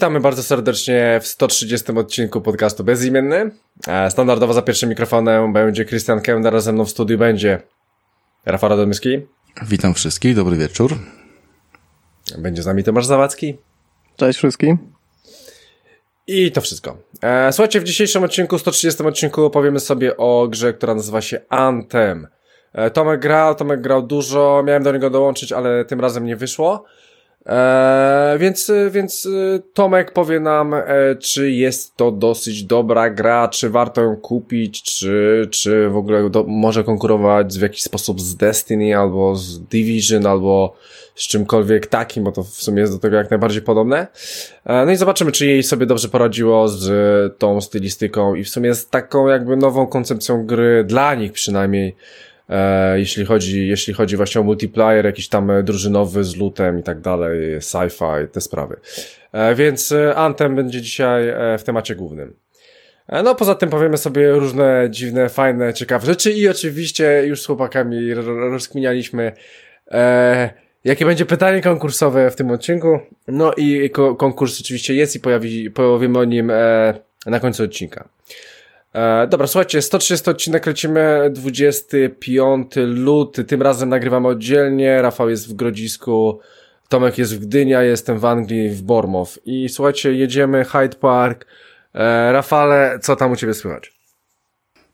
witamy bardzo serdecznie w 130 odcinku podcastu Bezimienny. E, standardowo za pierwszym mikrofonem będzie Christian Kender, ze mną w studiu będzie Rafał Radomyski. Witam wszystkich, dobry wieczór. Będzie z nami Tomasz Zawadzki. Cześć wszystkim. I to wszystko. E, słuchajcie, w dzisiejszym odcinku, 130 odcinku opowiemy sobie o grze, która nazywa się Anthem. E, Tomek grał, Tomek grał dużo, miałem do niego dołączyć, ale tym razem nie wyszło. Eee, więc, więc y, Tomek powie nam, e, czy jest to dosyć dobra gra, czy warto ją kupić, czy, czy w ogóle do, może konkurować w jakiś sposób z Destiny, albo z Division, albo z czymkolwiek takim, bo to w sumie jest do tego jak najbardziej podobne. E, no i zobaczymy, czy jej sobie dobrze poradziło z tą stylistyką i w sumie z taką jakby nową koncepcją gry, dla nich przynajmniej, e, jeśli chodzi, jeśli chodzi właśnie o multiplayer, jakiś tam drużynowy z lutem i tak dalej, sci-fi, te sprawy. E, więc e, Anthem będzie dzisiaj e, w temacie głównym. E, no, poza tym powiemy sobie różne dziwne, fajne, ciekawe rzeczy i oczywiście już z chłopakami rozkminialiśmy, e, jakie będzie pytanie konkursowe w tym odcinku. No i ko konkurs oczywiście jest i pojawi, powiemy o nim e, na końcu odcinka. E, dobra, słuchajcie, 130 odcinek lecimy, 25 luty, tym razem nagrywamy oddzielnie, Rafał jest w Grodzisku, Tomek jest w Gdyni, ja jestem w Anglii, w Bormow. I słuchajcie, jedziemy Hyde Park. E, Rafale, co tam u ciebie słychać?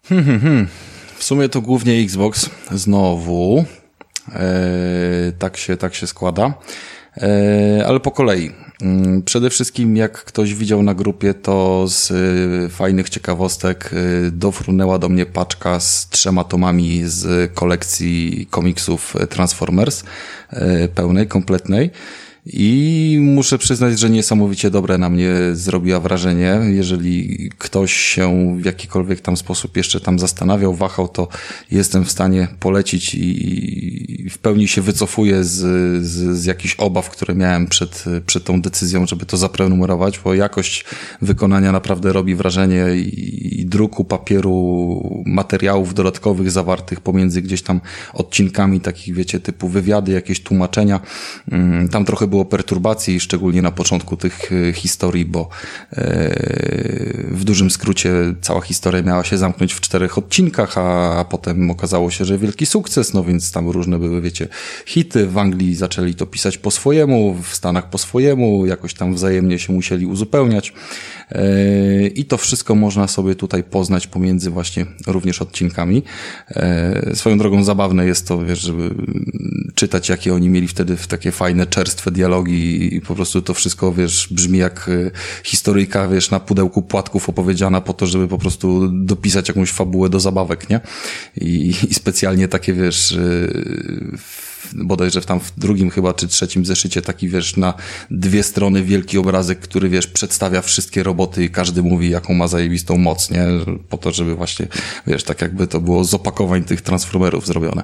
Hmm, hmm, hmm. W sumie to głównie Xbox znowu. E, tak, się, tak się składa. E, ale po kolei. Mm, przede wszystkim, jak ktoś widział na grupie, to z y, fajnych ciekawostek y, dofrunęła do mnie paczka z trzema tomami z kolekcji komiksów Transformers, y, pełnej, kompletnej. I muszę przyznać, że niesamowicie dobre na mnie zrobiła wrażenie. Jeżeli ktoś się w jakikolwiek tam sposób jeszcze tam zastanawiał, wahał, to jestem w stanie polecić i w pełni się wycofuję z, z, z jakichś obaw, które miałem przed, przed tą decyzją, żeby to zaprenumerować, bo jakość wykonania naprawdę robi wrażenie i, i druku papieru, materiałów dodatkowych zawartych pomiędzy gdzieś tam odcinkami takich, wiecie, typu wywiady, jakieś tłumaczenia. Mm, tam trochę było było perturbacji, szczególnie na początku tych e, historii, bo e, w dużym skrócie cała historia miała się zamknąć w czterech odcinkach, a, a potem okazało się, że wielki sukces, no więc tam różne były, wiecie, hity. W Anglii zaczęli to pisać po swojemu, w Stanach po swojemu, jakoś tam wzajemnie się musieli uzupełniać. E, I to wszystko można sobie tutaj poznać pomiędzy właśnie również odcinkami. Swoją drogą zabawne jest to, wiesz, żeby czytać, jakie oni mieli wtedy w takie fajne, czerstwe dialogi dialogi i po prostu to wszystko, wiesz, brzmi jak e, historyjka, wiesz, na pudełku płatków opowiedziana po to, żeby po prostu dopisać jakąś fabułę do zabawek, nie? I, i specjalnie takie, wiesz, e, bodajże tam w drugim chyba, czy trzecim zeszycie taki, wiesz, na dwie strony wielki obrazek, który, wiesz, przedstawia wszystkie roboty i każdy mówi, jaką ma zajebistą moc, nie? Po to, żeby właśnie, wiesz, tak jakby to było z opakowań tych transformerów zrobione.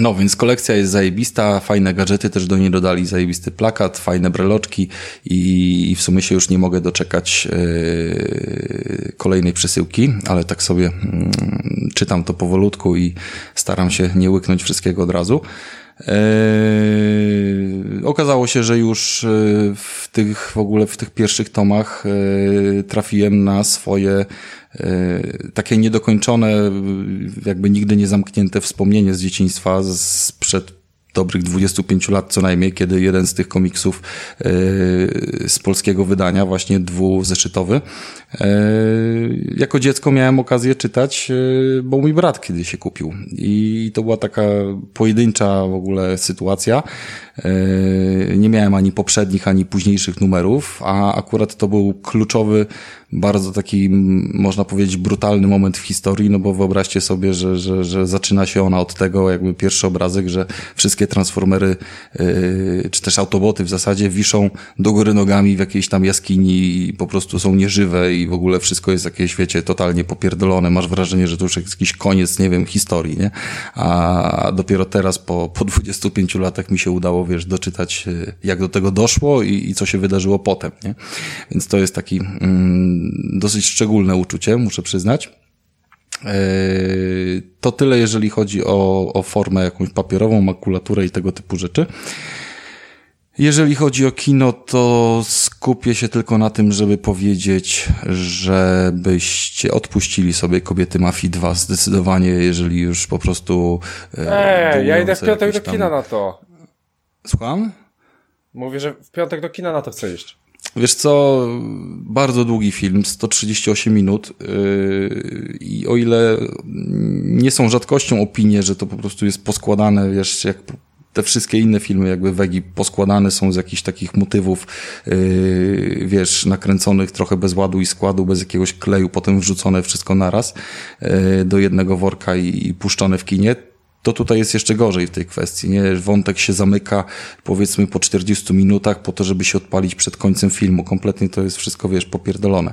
No, więc kolekcja jest zajebista, fajne gadżety też do niej dodali, zajebisty plakat, fajne breloczki i, i w sumie się już nie mogę doczekać yy, kolejnej przesyłki, ale tak sobie yy, czytam to powolutku i staram się nie łyknąć wszystkiego od razu. Yy, okazało się, że już yy, w tych w ogóle w tych pierwszych tomach yy, trafiłem na swoje takie niedokończone, jakby nigdy nie zamknięte wspomnienie z dzieciństwa sprzed dobrych 25 lat co najmniej, kiedy jeden z tych komiksów z polskiego wydania, właśnie dwuzeszytowy, jako dziecko miałem okazję czytać, bo mój brat kiedyś się kupił. I to była taka pojedyncza w ogóle sytuacja. Nie miałem ani poprzednich, ani późniejszych numerów, a akurat to był kluczowy bardzo taki, można powiedzieć, brutalny moment w historii, no bo wyobraźcie sobie, że, że, że zaczyna się ona od tego, jakby pierwszy obrazek, że wszystkie transformery, czy też autoboty w zasadzie wiszą do góry nogami w jakiejś tam jaskini i po prostu są nieżywe i, w ogóle wszystko jest jakieś, wiecie, totalnie popierdolone. Masz wrażenie, że to już jest jakiś koniec, nie wiem, historii, nie? A dopiero teraz po, po 25 latach mi się udało, wiesz, doczytać, e, jak do tego doszło i, i co się wydarzyło potem, nie? Więc to jest taki mm, dosyć szczególne uczucie, muszę przyznać. E, to tyle, jeżeli chodzi o, o formę jakąś papierową, makulaturę i tego typu rzeczy. Jeżeli chodzi o kino, to skupię się tylko na tym, żeby powiedzieć, żebyście odpuścili sobie Kobiety Mafii 2 zdecydowanie, jeżeli już po prostu... E, Ej, ja idę w piątek do kina na to. Słucham? Mówię, że w piątek do kina na to chcę iść. Wiesz co, bardzo długi film, 138 minut yy, i o ile nie są rzadkością opinie, że to po prostu jest poskładane, wiesz, jak te wszystkie inne filmy jakby Wegi poskładane są z jakichś takich motywów, yy, wiesz, nakręconych trochę bez ładu i składu, bez jakiegoś kleju, potem wrzucone wszystko naraz yy, do jednego worka i, i puszczone w kinie to tutaj jest jeszcze gorzej w tej kwestii. Nie? Wątek się zamyka powiedzmy po 40 minutach po to, żeby się odpalić przed końcem filmu. Kompletnie to jest wszystko, wiesz, popierdolone.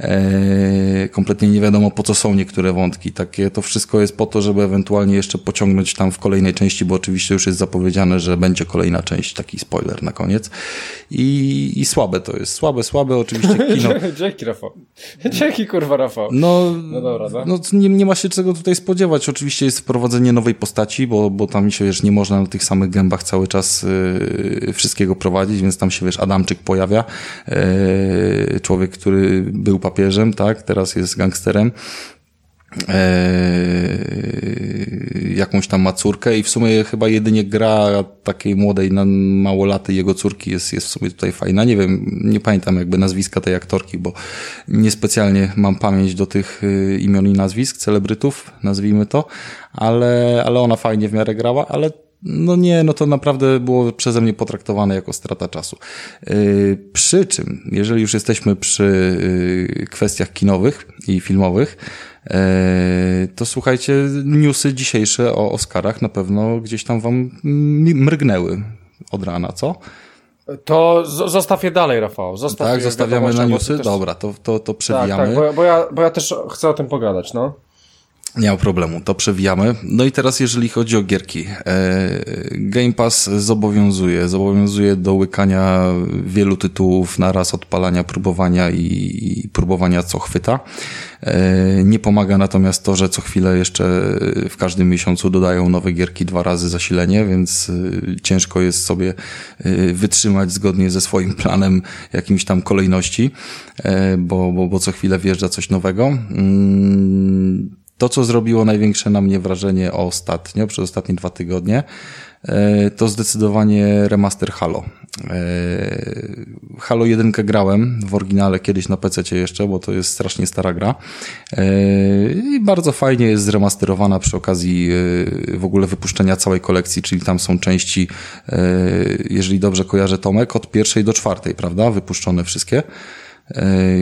Eee, kompletnie nie wiadomo po co są niektóre wątki. Takie to wszystko jest po to, żeby ewentualnie jeszcze pociągnąć tam w kolejnej części, bo oczywiście już jest zapowiedziane, że będzie kolejna część, taki spoiler na koniec. I, i słabe to jest. Słabe, słabe oczywiście kino. Dzięki Rafał. Dzięki kurwa Rafał. No, no, dobra, no. no nie, nie ma się czego tutaj spodziewać. Oczywiście jest wprowadzenie nowej postaci, bo, bo tam się, wiesz, nie można na tych samych gębach cały czas y, wszystkiego prowadzić, więc tam się, wiesz, Adamczyk pojawia, y, człowiek, który był papieżem, tak, teraz jest gangsterem, Eee, jakąś tam ma córkę i w sumie chyba jedynie gra takiej młodej, małolaty jego córki jest, jest w sumie tutaj fajna. Nie wiem, nie pamiętam jakby nazwiska tej aktorki, bo niespecjalnie mam pamięć do tych y, imion i nazwisk celebrytów, nazwijmy to, ale, ale ona fajnie w miarę grała, ale no nie, no to naprawdę było przeze mnie potraktowane jako strata czasu. Yy, przy czym, jeżeli już jesteśmy przy yy, kwestiach kinowych i filmowych, yy, to słuchajcie, newsy dzisiejsze o Oscarach na pewno gdzieś tam wam mrgnęły od rana, co? To zostaw je dalej, Rafał. Zostaw tak, zostawiamy na newsy? Też... Dobra, to, to, to przewijamy. Tak, tak, bo, bo, ja, bo ja też chcę o tym pogadać, no. Nie ma problemu, to przewijamy. No i teraz jeżeli chodzi o gierki. E, Game Pass zobowiązuje, zobowiązuje do łykania wielu tytułów na raz odpalania, próbowania i, i próbowania co chwyta. E, nie pomaga natomiast to, że co chwilę jeszcze w każdym miesiącu dodają nowe gierki dwa razy zasilenie, więc e, ciężko jest sobie wytrzymać zgodnie ze swoim planem jakimś tam kolejności, bo, bo, bo co chwilę wjeżdża coś nowego. To, co zrobiło największe na mnie wrażenie ostatnio, przez ostatnie dwa tygodnie, e, to zdecydowanie remaster Halo. E, Halo 1 grałem w oryginale kiedyś na PC jeszcze, bo to jest strasznie stara gra. E, I bardzo fajnie jest zremasterowana przy okazji w ogóle wypuszczenia całej kolekcji, czyli tam są części, jeżeli dobrze kojarzę Tomek, od pierwszej do czwartej, prawda? Wypuszczone wszystkie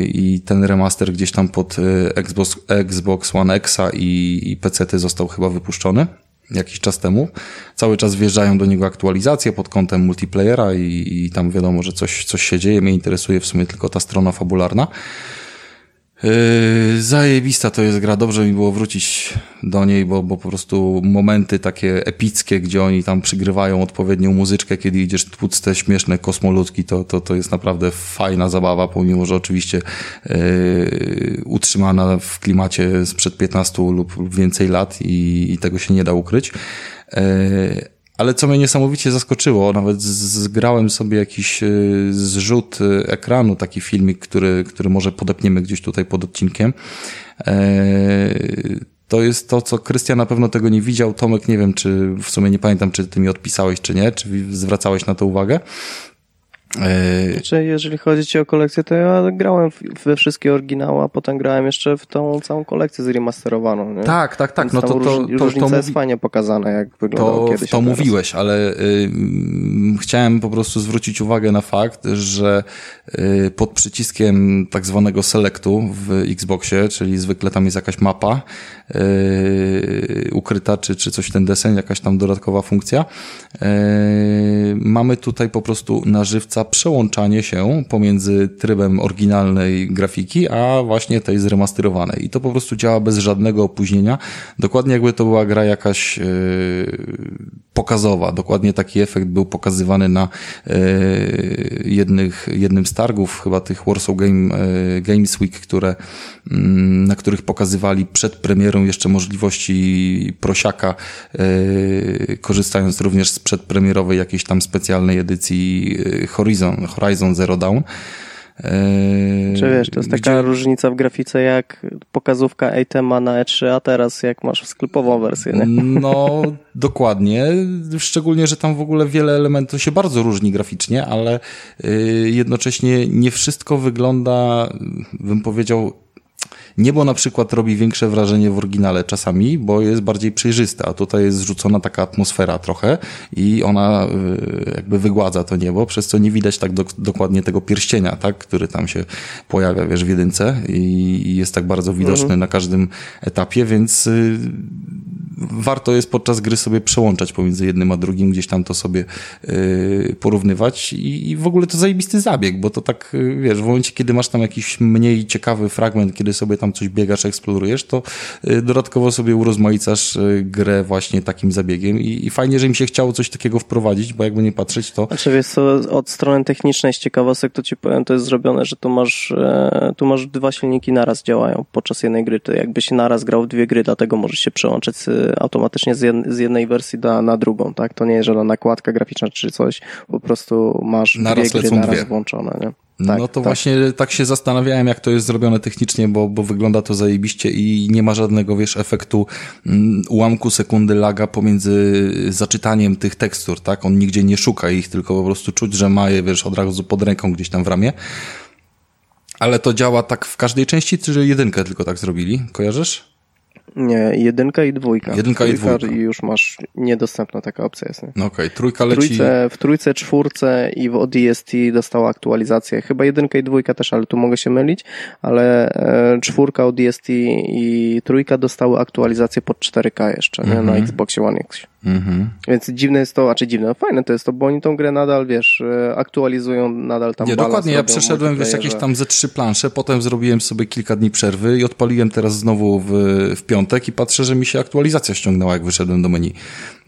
i ten remaster gdzieś tam pod e, Xbox, Xbox One X i, i PC został chyba wypuszczony jakiś czas temu. Cały czas wjeżdżają do niego aktualizacje pod kątem multiplayera i, i tam wiadomo, że coś, coś się dzieje. Mnie interesuje w sumie tylko ta strona fabularna. Yy, zajebista to jest gra, dobrze mi było wrócić do niej, bo, bo po prostu momenty takie epickie, gdzie oni tam przygrywają odpowiednią muzyczkę, kiedy idziesz tłuc te śmieszne kosmoludki, to, to, to jest naprawdę fajna zabawa, pomimo, że oczywiście yy, utrzymana w klimacie sprzed 15 lub, lub więcej lat i, i tego się nie da ukryć. Yy, ale co mnie niesamowicie zaskoczyło, nawet zgrałem sobie jakiś e, zrzut e, ekranu, taki filmik, który, który może podepniemy gdzieś tutaj pod odcinkiem. E, to jest to, co Krystian na pewno tego nie widział. Tomek, nie wiem, czy w sumie nie pamiętam, czy ty mi odpisałeś, czy nie, czy zwracałeś na to uwagę. Yy, znaczy, jeżeli chodzi o kolekcję, to ja grałem we wszystkie oryginały, a potem grałem jeszcze w tą całą kolekcję zremasterowaną. Nie? Tak, tak, tak. no to, to, to, różnica to mówi... jest fajnie pokazana, jak wyglądało to, kiedyś. To mówiłeś, ale y, chciałem po prostu zwrócić uwagę na fakt, że y, pod przyciskiem tak zwanego selectu w Xboxie, czyli zwykle tam jest jakaś mapa, y, ukryta, czy, czy coś ten desen, jakaś tam dodatkowa funkcja. Mamy tutaj po prostu na żywca przełączanie się pomiędzy trybem oryginalnej grafiki, a właśnie tej zremasterowanej. I to po prostu działa bez żadnego opóźnienia. Dokładnie jakby to była gra jakaś pokazowa. Dokładnie taki efekt był pokazywany na jednych, jednym z targów, chyba tych Warsaw Game, Games Week, które, mm, na których pokazywali przed premierą jeszcze możliwości prosiaka, korzystając również z przedpremierowej jakiejś tam specjalnej edycji Horizon, Horizon Zero Dawn. Czy wiesz, to jest taka gdzie... różnica w grafice jak pokazówka Atema na E3, a teraz jak masz sklepową wersję, nie? No, dokładnie. Szczególnie, że tam w ogóle wiele elementów się bardzo różni graficznie, ale y, jednocześnie nie wszystko wygląda, bym powiedział, Niebo na przykład robi większe wrażenie w oryginale czasami, bo jest bardziej przejrzyste, a tutaj jest zrzucona taka atmosfera trochę i ona y, jakby wygładza to niebo, przez co nie widać tak do, dokładnie tego pierścienia, tak, który tam się pojawia, wiesz, w jedynce i jest tak bardzo widoczny mhm. na każdym etapie, więc y, warto jest podczas gry sobie przełączać pomiędzy jednym a drugim, gdzieś tam to sobie yy, porównywać i, i w ogóle to zajebisty zabieg, bo to tak, wiesz, w momencie, kiedy masz tam jakiś mniej ciekawy fragment, kiedy sobie tam coś biegasz, eksplorujesz, to yy, dodatkowo sobie urozmaicasz yy, grę właśnie takim zabiegiem I, i fajnie, że mi się chciało coś takiego wprowadzić, bo jakby nie patrzeć, to... Znaczy, wiesz co, od strony technicznej z ciekawostek to ci powiem, to jest zrobione, że tu masz, e, tu masz dwa silniki naraz działają podczas jednej gry, to jakby się naraz grał w dwie gry, dlatego możesz się przełączyć automatycznie z, jednej wersji na, na drugą, tak? To nie jest żadna nakładka graficzna czy coś, po prostu masz naraz dwie gry naraz dwie. włączone, nie? Tak, no to tak. właśnie tak się zastanawiałem, jak to jest zrobione technicznie, bo, bo wygląda to zajebiście i nie ma żadnego, wiesz, efektu mm, ułamku sekundy laga pomiędzy zaczytaniem tych tekstur, tak? On nigdzie nie szuka ich, tylko po prostu czuć, że ma je, wiesz, od razu pod ręką gdzieś tam w ramię. Ale to działa tak w każdej części, czy jedynkę tylko tak zrobili? Kojarzysz? Nie, jedynka i dwójka. Jedynka i dwójka. I już masz niedostępna taka opcja jest. No okej, okay. trójka leci... W trójce, w trójce, czwórce i w ODST dostała aktualizację. Chyba jedynka i dwójka też, ale tu mogę się mylić, ale e, czwórka ODST i trójka dostały aktualizację pod 4K jeszcze, mm -hmm. nie? na mhm. Xboxie One X. Mhm. Więc dziwne jest to, a czy dziwne, no fajne to jest to, bo oni tą grę nadal, wiesz, e, aktualizują, nadal tam Nie, dokładnie, ja przeszedłem, wiesz, jakieś tam ze trzy plansze, potem zrobiłem sobie kilka dni przerwy i odpaliłem teraz znowu w, w piątek i patrzę, że mi się aktualizacja ściągnęła, jak wyszedłem do menu.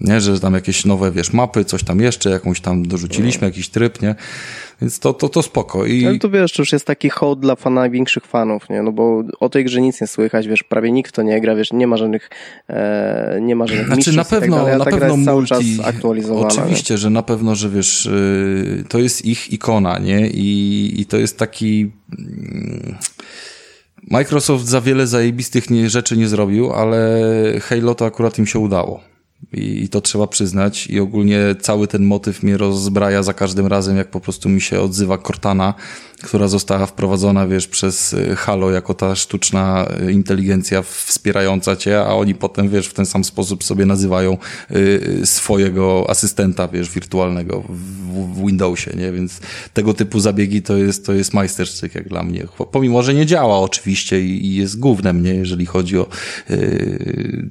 Nie, że tam jakieś nowe, wiesz, mapy, coś tam jeszcze, jakąś tam dorzuciliśmy, jakiś tryb, nie? Więc to, to, to spoko. I... Ale to wiesz, to już jest taki hołd dla fan największych fanów, nie? No bo o tej grze nic nie słychać, wiesz, prawie nikt to nie gra, wiesz, nie ma żadnych, e, nie ma żadnych Znaczy na pewno, tak na pewno multi. Oczywiście, nie? że na pewno, że wiesz, y, to jest ich ikona, nie? I, i to jest taki... Mm, Microsoft za wiele zajebistych nie, rzeczy nie zrobił, ale Halo to akurat im się udało. I to trzeba przyznać. I ogólnie cały ten motyw mnie rozbraja za każdym razem, jak po prostu mi się odzywa Cortana, która została wprowadzona, wiesz, przez y, Halo jako ta sztuczna y, inteligencja wspierająca cię, a oni potem, wiesz, w ten sam sposób sobie nazywają y, swojego asystenta, wiesz, wirtualnego w, Windowsie, nie? Więc tego typu zabiegi to jest, to jest majstersztyk jak dla mnie. Pomimo, że nie działa oczywiście i, jest głównym, nie? Jeżeli chodzi o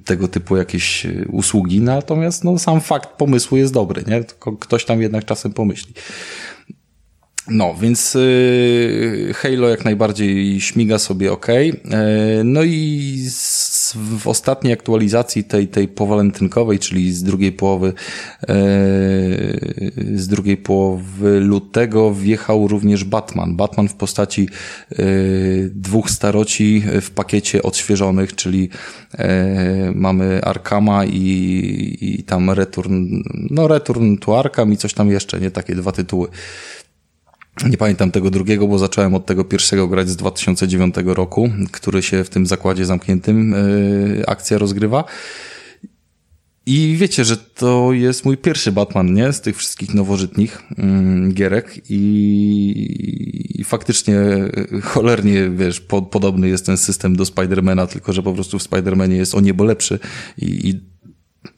tego typu jakieś usługi, natomiast no, sam fakt pomysłu jest dobry, nie? Ktoś tam jednak czasem pomyśli. No, więc y, Halo jak najbardziej śmiga sobie ok. E, no i w ostatniej aktualizacji tej, tej powalentynkowej, czyli z drugiej połowy e, z drugiej połowy lutego wjechał również Batman. Batman w postaci dwóch staroci w pakiecie odświeżonych, czyli mamy Arkama i, i tam Return, no Return to Arkham i coś tam jeszcze, nie? Takie dwa tytuły. Nie pamiętam tego drugiego, bo zacząłem od tego pierwszego grać z 2009 roku, który się w tym zakładzie zamkniętym yy, akcja rozgrywa. I wiecie, że to jest mój pierwszy Batman, nie? Z tych wszystkich nowożytnych mm, gierek i, i faktycznie yy, cholernie, wiesz, po, podobny jest ten system do Spidermana, tylko że po prostu w Spidermanie jest o niebo lepszy i, i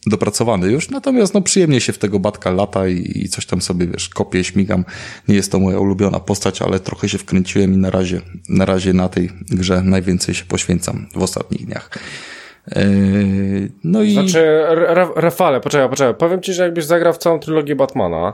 dopracowany już, natomiast no przyjemnie się w tego Batka lata i, i coś tam sobie, wiesz, kopię, śmigam. Nie jest to moja ulubiona postać, ale trochę się wkręciłem i na razie, na razie na tej grze najwięcej się poświęcam w ostatnich dniach. no i... Znaczy, Rafale, poczekaj, poczekaj. Powiem ci, że jakbyś zagrał w całą trylogię Batmana,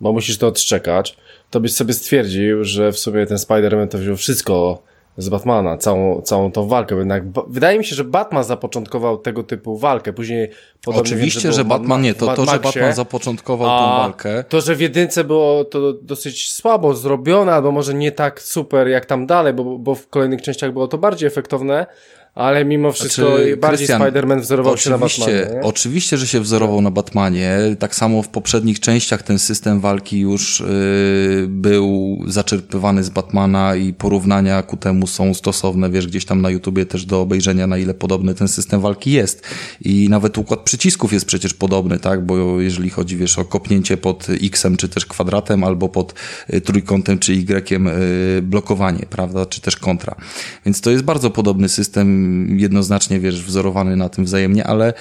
bo musisz to odczekać, to byś sobie stwierdził, że w sumie ten Spider-Man to wziął wszystko z Batmana, całą, całą tą walkę. Jednak wydaje mi się, że Batman zapoczątkował tego typu walkę. Później Oczywiście, wiem, że, że Batman nie. To, to, że Batman zapoczątkował tą walkę. To, że w jedynce było to dosyć słabo zrobione, albo może nie tak super jak tam dalej, bo, bo w kolejnych częściach było to bardziej efektowne, ale mimo wszystko znaczy, bardziej Spider-Man wzorował się na Batmanie. Nie? Oczywiście, że się wzorował na Batmanie. Tak samo w poprzednich częściach ten system walki już yy, był zaczerpywany z Batmana i porównania ku temu są stosowne. Wiesz, gdzieś tam na YouTubie też do obejrzenia, na ile podobny ten system walki jest. I nawet układ przycisków jest przecież podobny, tak? Bo jeżeli chodzi, wiesz, o kopnięcie pod X-em, czy też kwadratem, albo pod y, trójkątem, czy Y-iem y, blokowanie, prawda? Czy też kontra. Więc to jest bardzo podobny system jednoznacznie, wiesz, wzorowany na tym wzajemnie, ale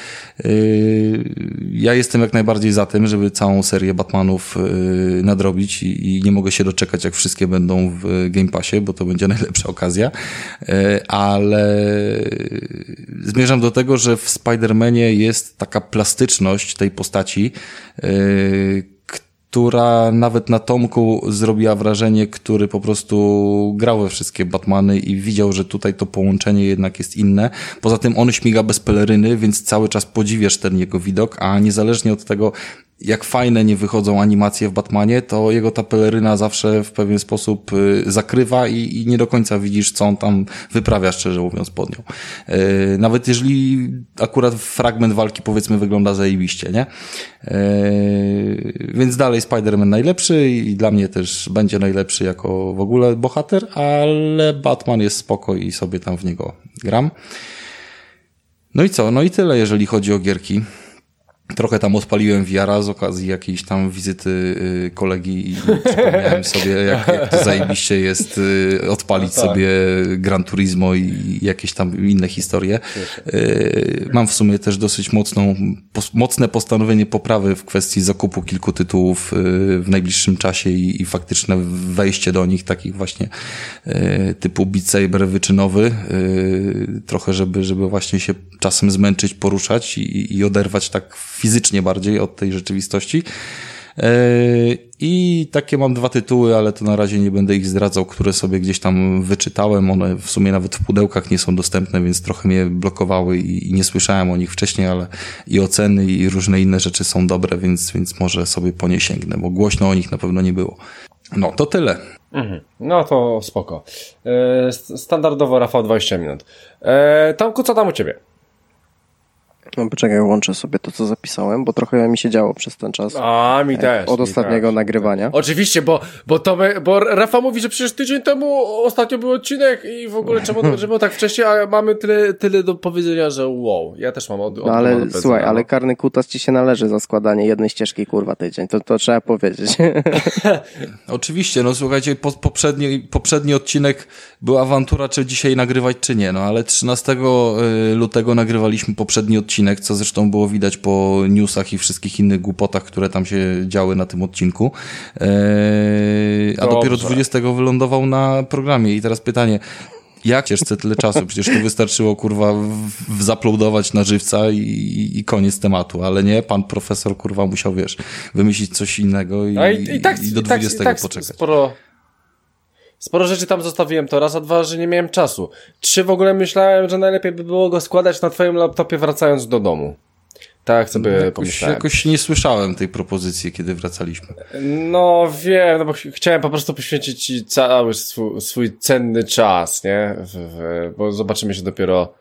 yy, ja jestem jak najbardziej za tym, żeby całą serię Batmanów yy, nadrobić i, nie mogę się doczekać, jak wszystkie będą w Game Passie, bo to będzie najlepsza okazja, yy, ale zmierzam do tego, że w Spider-Manie jest taka plastyczność tej postaci, która nawet na Tomku zrobiła wrażenie, który po prostu grał we wszystkie Batmany i widział, że tutaj to połączenie jednak jest inne. Poza tym on śmiga bez peleryny, więc cały czas podziwiasz ten jego widok, a niezależnie od tego, jak fajne nie wychodzą animacje w Batmanie, to jego ta peleryna zawsze w pewien sposób y, zakrywa i, i nie do końca widzisz, co on tam wyprawia, szczerze mówiąc, pod nią. Y, nawet jeżeli akurat fragment walki, powiedzmy, wygląda zajebiście, nie? Y, więc dalej Spider-Man najlepszy i dla mnie też będzie najlepszy jako w ogóle bohater, ale Batman jest spoko i sobie tam w niego gram. No i co? No i tyle, jeżeli chodzi o gierki. Trochę tam odpaliłem wiara z okazji jakiejś tam wizyty y, kolegi i przypomniałem sobie, jak, jak to zajebiście jest y, odpalić no tak. sobie Gran Turismo i jakieś tam inne historie. Y, mam w sumie też dosyć mocną, mocne postanowienie poprawy w kwestii zakupu kilku tytułów w najbliższym czasie i, i faktyczne wejście do nich, takich właśnie typu Beat Saber wyczynowy, trochę żeby, żeby właśnie się czasem zmęczyć, poruszać i, i oderwać tak fizycznie bardziej od tej rzeczywistości. E, I takie mam dwa tytuły, ale to na razie nie będę ich zdradzał, które sobie gdzieś tam wyczytałem. One w sumie nawet w pudełkach nie są dostępne, więc trochę mnie blokowały i, nie słyszałem o nich wcześniej, ale i oceny i różne inne rzeczy są dobre, więc, więc może sobie po nie sięgnę, bo głośno o nich na pewno nie było. No, to tyle. Mhm. No to spoko. E, standardowo Rafał 20 minut. E, Tomku, co tam u ciebie? No poczekaj, łączę sobie to, co zapisałem, bo trochę mi się działo przez ten czas. A, mi też. Od mi ostatniego też. nagrywania. Oczywiście, bo, bo, to my, bo Rafa mówi, że przecież tydzień temu ostatnio był odcinek i w ogóle czemu, czemu tak wcześniej, a mamy tyle, tyle do powiedzenia, że wow, ja też mam od, od No ale słuchaj, no. ale karny kutas ci się należy za składanie jednej ścieżki, kurwa, tydzień. To, to trzeba powiedzieć. Oczywiście, no słuchajcie, po, poprzedni, poprzedni odcinek był awantura, czy dzisiaj nagrywać, czy nie, no ale 13 y, lutego nagrywaliśmy poprzedni odcinek, co zresztą było widać po newsach i wszystkich innych głupotach, które tam się działy na tym odcinku. Eee, a Dobrze. dopiero 20 wylądował na programie. I teraz pytanie, jak cieszce tyle czasu? Przecież tu wystarczyło, kurwa, w, zaploadować na żywca i, i, koniec tematu, ale nie, pan profesor, kurwa, musiał, wiesz, wymyślić coś innego i, i, i, tak, i do 20 tak, tak poczekać. Sporo, sporo rzeczy tam zostawiłem to raz, a dwa, że nie miałem czasu. Trzy w ogóle myślałem, że najlepiej by było go składać na twoim laptopie wracając do domu. Tak sobie jakoś, pomyślałem. Jakoś nie słyszałem tej propozycji, kiedy wracaliśmy. No wiem, no bo ch chciałem po prostu poświęcić ci cały swój, swój cenny czas, nie? W, w, bo zobaczymy się dopiero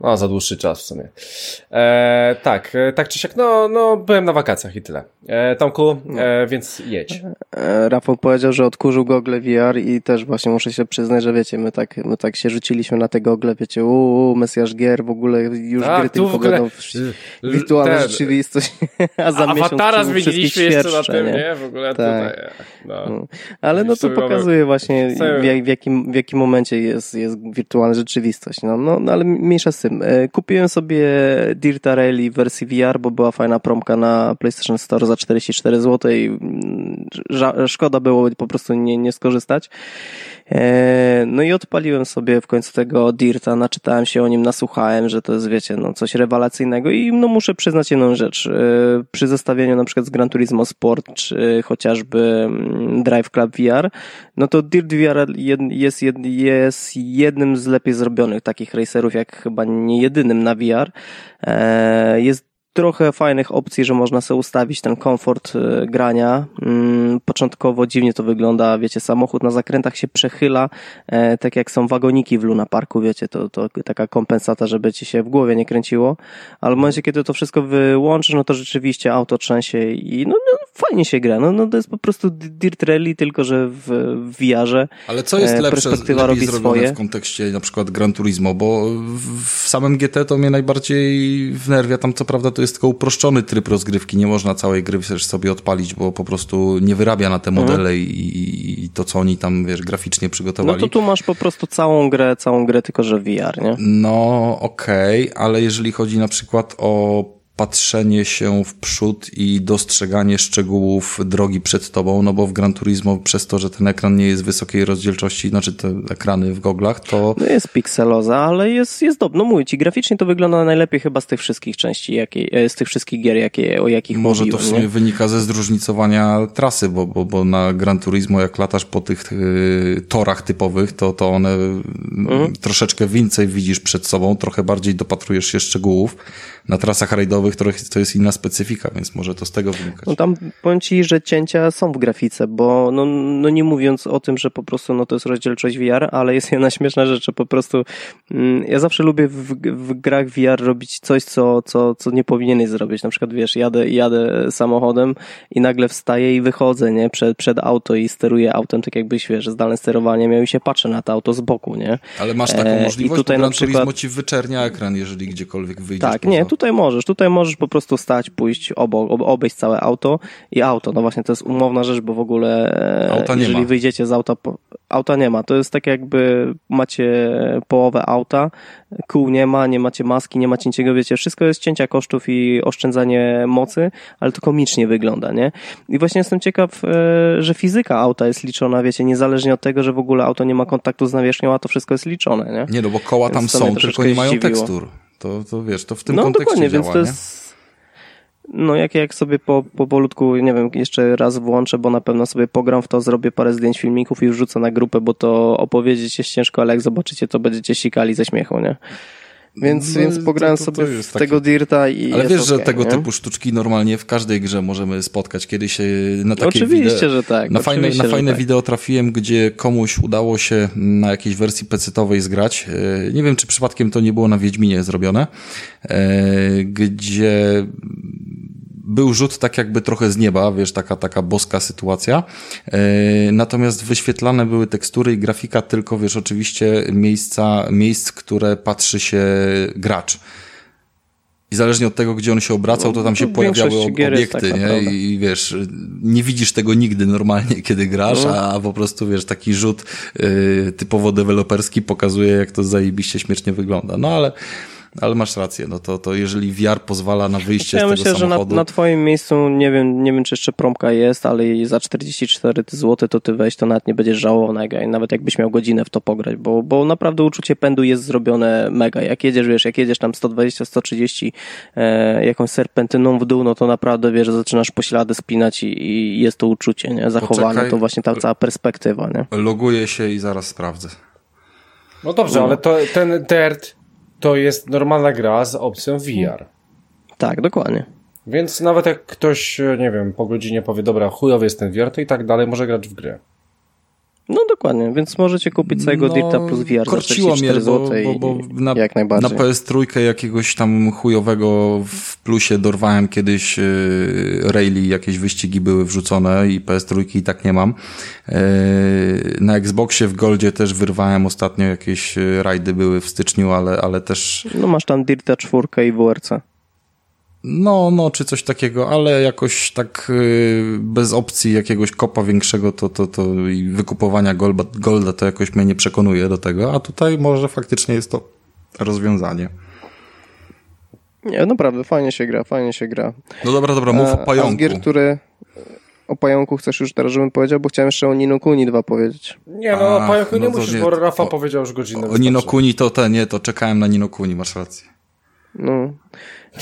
no, za dłuższy czas w sumie. E, tak, e, tak czy siak, no, no, byłem na wakacjach i tyle. E, Tomku, e, więc jedź. E, Rafał powiedział, że odkurzył Google VR i też właśnie muszę się przyznać, że wiecie, my tak, my tak się rzuciliśmy na te Google, wiecie, uuu, Mesjasz Gier, w ogóle już a, gry tylko ogóle... w wirtualna ten... rzeczywistość, a za a miesiąc Awatara zmieniliśmy jeszcze na tym, nie? nie? W ogóle tak. tutaj, no. no. Ale no to pokazuje właśnie w, w, jakim, w jakim momencie jest, jest wirtualna rzeczywistość, no, no, no ale mniejsza z tym. E, kupiłem sobie Dirta Rally w wersji VR, bo była fajna promka na PlayStation Store za 44 zł i mm, szkoda było po prostu nie, nie skorzystać. E, no i odpaliłem sobie w końcu tego Dirta, naczytałem się o nim, nasłuchałem, że to jest, wiecie, no coś rewelacyjnego i no muszę przyznać jedną rzecz. E, przy zestawieniu na przykład z Gran Turismo Sport, czy chociażby mm, Drive Club VR, no to Dirt VR jest, jest jednym z lepiej zrobionych takich racerów, jak chyba nie jedynym na VR. E, jest trochę fajnych opcji, że można sobie ustawić ten komfort y, grania. Mm, początkowo dziwnie to wygląda, wiecie, samochód na zakrętach się przechyla, e, tak jak są wagoniki w Luna Parku, wiecie, to, to taka kompensata, żeby ci się w głowie nie kręciło, ale w momencie, kiedy to wszystko wyłączysz, no to rzeczywiście auto trzęsie i no, no fajnie się gra, no, no to jest po prostu Dirt Rally, tylko że w, w VR-ze. Ale co jest e, lepsze, perspektywa robi swoje. w kontekście na przykład Gran Turismo, bo w samym GT to mnie najbardziej wnerwia, tam co prawda to jest tylko uproszczony tryb rozgrywki, nie można całej gry też sobie odpalić, bo po prostu nie wyrabia na te modele mhm. i, i, to, co oni tam, wiesz, graficznie przygotowali. No to tu masz po prostu całą grę, całą grę, tylko że VR, nie? No, okej, okay, ale jeżeli chodzi na przykład o patrzenie się w przód i dostrzeganie szczegółów drogi przed tobą, no bo w Gran Turismo przez to, że ten ekran nie jest wysokiej rozdzielczości, znaczy te ekrany w goglach, to... No jest pikseloza, ale jest, jest dobrze. No mówię ci, graficznie to wygląda najlepiej chyba z tych wszystkich części, jakie, e, z tych wszystkich gier, jakie, o jakich Może mówiłem, to w sumie nie? wynika ze zróżnicowania trasy, bo, bo, bo na Gran Turismo jak latasz po tych y, torach typowych, to, to one mhm. troszeczkę więcej widzisz przed sobą, trochę bardziej dopatrujesz się szczegółów, na trasach rajdowych to, to jest inna specyfika, więc może to z tego wynikać. No tam powiem Ci, że cięcia są w grafice, bo no, no nie mówiąc o tym, że po prostu no to jest rozdzielczość VR, ale jest jedna śmieszna rzecz, że po prostu mm, ja zawsze lubię w, w grach VR robić coś, co, co, co nie powinieneś zrobić. Na przykład wiesz, jadę, jadę samochodem i nagle wstaję i wychodzę, nie? Przed, przed auto i steruję autem, tak jakbyś, wiesz, zdalne sterowanie miał i się patrzę na to auto z boku, nie? Ale masz taką możliwość, e, i tutaj Gran przykład... Ci wyczernia ekran, jeżeli gdziekolwiek wyjdziesz Tak, nie, tutaj możesz, tutaj możesz po prostu stać, pójść obok, obejść całe auto i auto, no właśnie to jest umowna rzecz, bo w ogóle e, auta jeżeli wyjdziecie z auta, auta nie ma, to jest tak jakby macie połowę auta, kół nie ma, nie macie maski, nie macie niczego, wiecie, wszystko jest cięcia kosztów i oszczędzanie mocy, ale to komicznie wygląda, nie? I właśnie jestem ciekaw, e, że fizyka auta jest liczona, wiecie, niezależnie od tego, że w ogóle auto nie ma kontaktu z nawierzchnią, a to wszystko jest liczone, nie? Nie, no bo koła tam są, tylko nie mają zdziwiło. tekstur. To, to wiesz, to w tym no, kontekście dokładnie, działa, więc to jest... No jak, jak sobie po, po polutku, nie wiem, jeszcze raz włączę, bo na pewno sobie pogram w to, zrobię parę zdjęć, filmików i już rzucę na grupę, bo to opowiedzieć jest ciężko, ale jak zobaczycie, to będziecie sikali ze śmiechu, nie? Więc, no, więc pograłem to, to, to sobie w taki... tego Dirta i. Ale wiesz, okay, że tego nie? typu sztuczki normalnie w każdej grze możemy spotkać. Kiedyś na takie Oczywiście, wideo, że tak. Na fajne, na fajne tak. wideo trafiłem, gdzie komuś udało się na jakiejś wersji pecetowej zgrać. E, nie wiem, czy przypadkiem to nie było na Wiedźminie zrobione, e, gdzie był rzut tak jakby trochę z nieba, wiesz, taka, taka boska sytuacja. E, natomiast wyświetlane były tekstury i grafika tylko, wiesz, oczywiście miejsca, miejsc, które patrzy się gracz. I zależnie od tego, gdzie on się obracał, to tam się no, pojawiały obiekty, tak nie? I wiesz, nie widzisz tego nigdy normalnie, kiedy grasz, no. a po prostu, wiesz, taki rzut y, typowo deweloperski pokazuje, jak to zajebiście śmiesznie wygląda. No ale ale masz rację, no to, to jeżeli VR pozwala na wyjście ja z tego myślę, samochodu... że na, na twoim miejscu, nie wiem, nie wiem czy jeszcze promka jest, ale za 44 zł to ty weź, to nawet nie będziesz żałował mega i nawet jakbyś miał godzinę w to pograć, bo, bo naprawdę uczucie pędu jest zrobione mega. Jak jedziesz, wiesz, jak jedziesz tam 120, 130 e, jakąś serpentyną w dół, no to naprawdę, wiesz, zaczynasz poślady spinać i, i jest to uczucie, nie? Zachowane, Poczekaj. to właśnie ta cała perspektywa, nie? Loguję się i zaraz sprawdzę. No dobrze, no. ale to ten Dirt to jest normalna gra z opcją VR. Tak, dokładnie. Więc nawet jak ktoś, nie wiem, po godzinie powie, dobra, chujowy jest ten VR, to i tak dalej może grać w grę. No dokładnie, więc możecie kupić całego no, Dirta plus VR za 44 mnie, zł bo, bo, bo na, jak najbardziej. Na PS3 jakiegoś tam chujowego w plusie dorwałem kiedyś yy, Rayleigh, jakieś wyścigi były wrzucone i PS3 i tak nie mam. Yy, na Xboxie w Goldzie też wyrwałem ostatnio jakieś e, rajdy były w styczniu, ale, ale też... No masz tam Dirta 4 i WRC. No, no, czy coś takiego, ale jakoś tak y, bez opcji jakiegoś kopa większego to, to, to i wykupowania golda, golda to jakoś mnie nie przekonuje do tego, a tutaj może faktycznie jest to rozwiązanie. Nie, naprawdę, fajnie się gra, fajnie się gra. No dobra, dobra, mów o pająku. A z gier, które... O pająku chcesz już teraz, żebym powiedział, bo chciałem jeszcze o Nino Kuni 2 powiedzieć. Nie, no o pająku nie no musisz, nie, bo Rafa o, powiedział już godzinę. O, o Nino Kuni to te, nie, to czekałem na Nino Kuni, masz rację. No,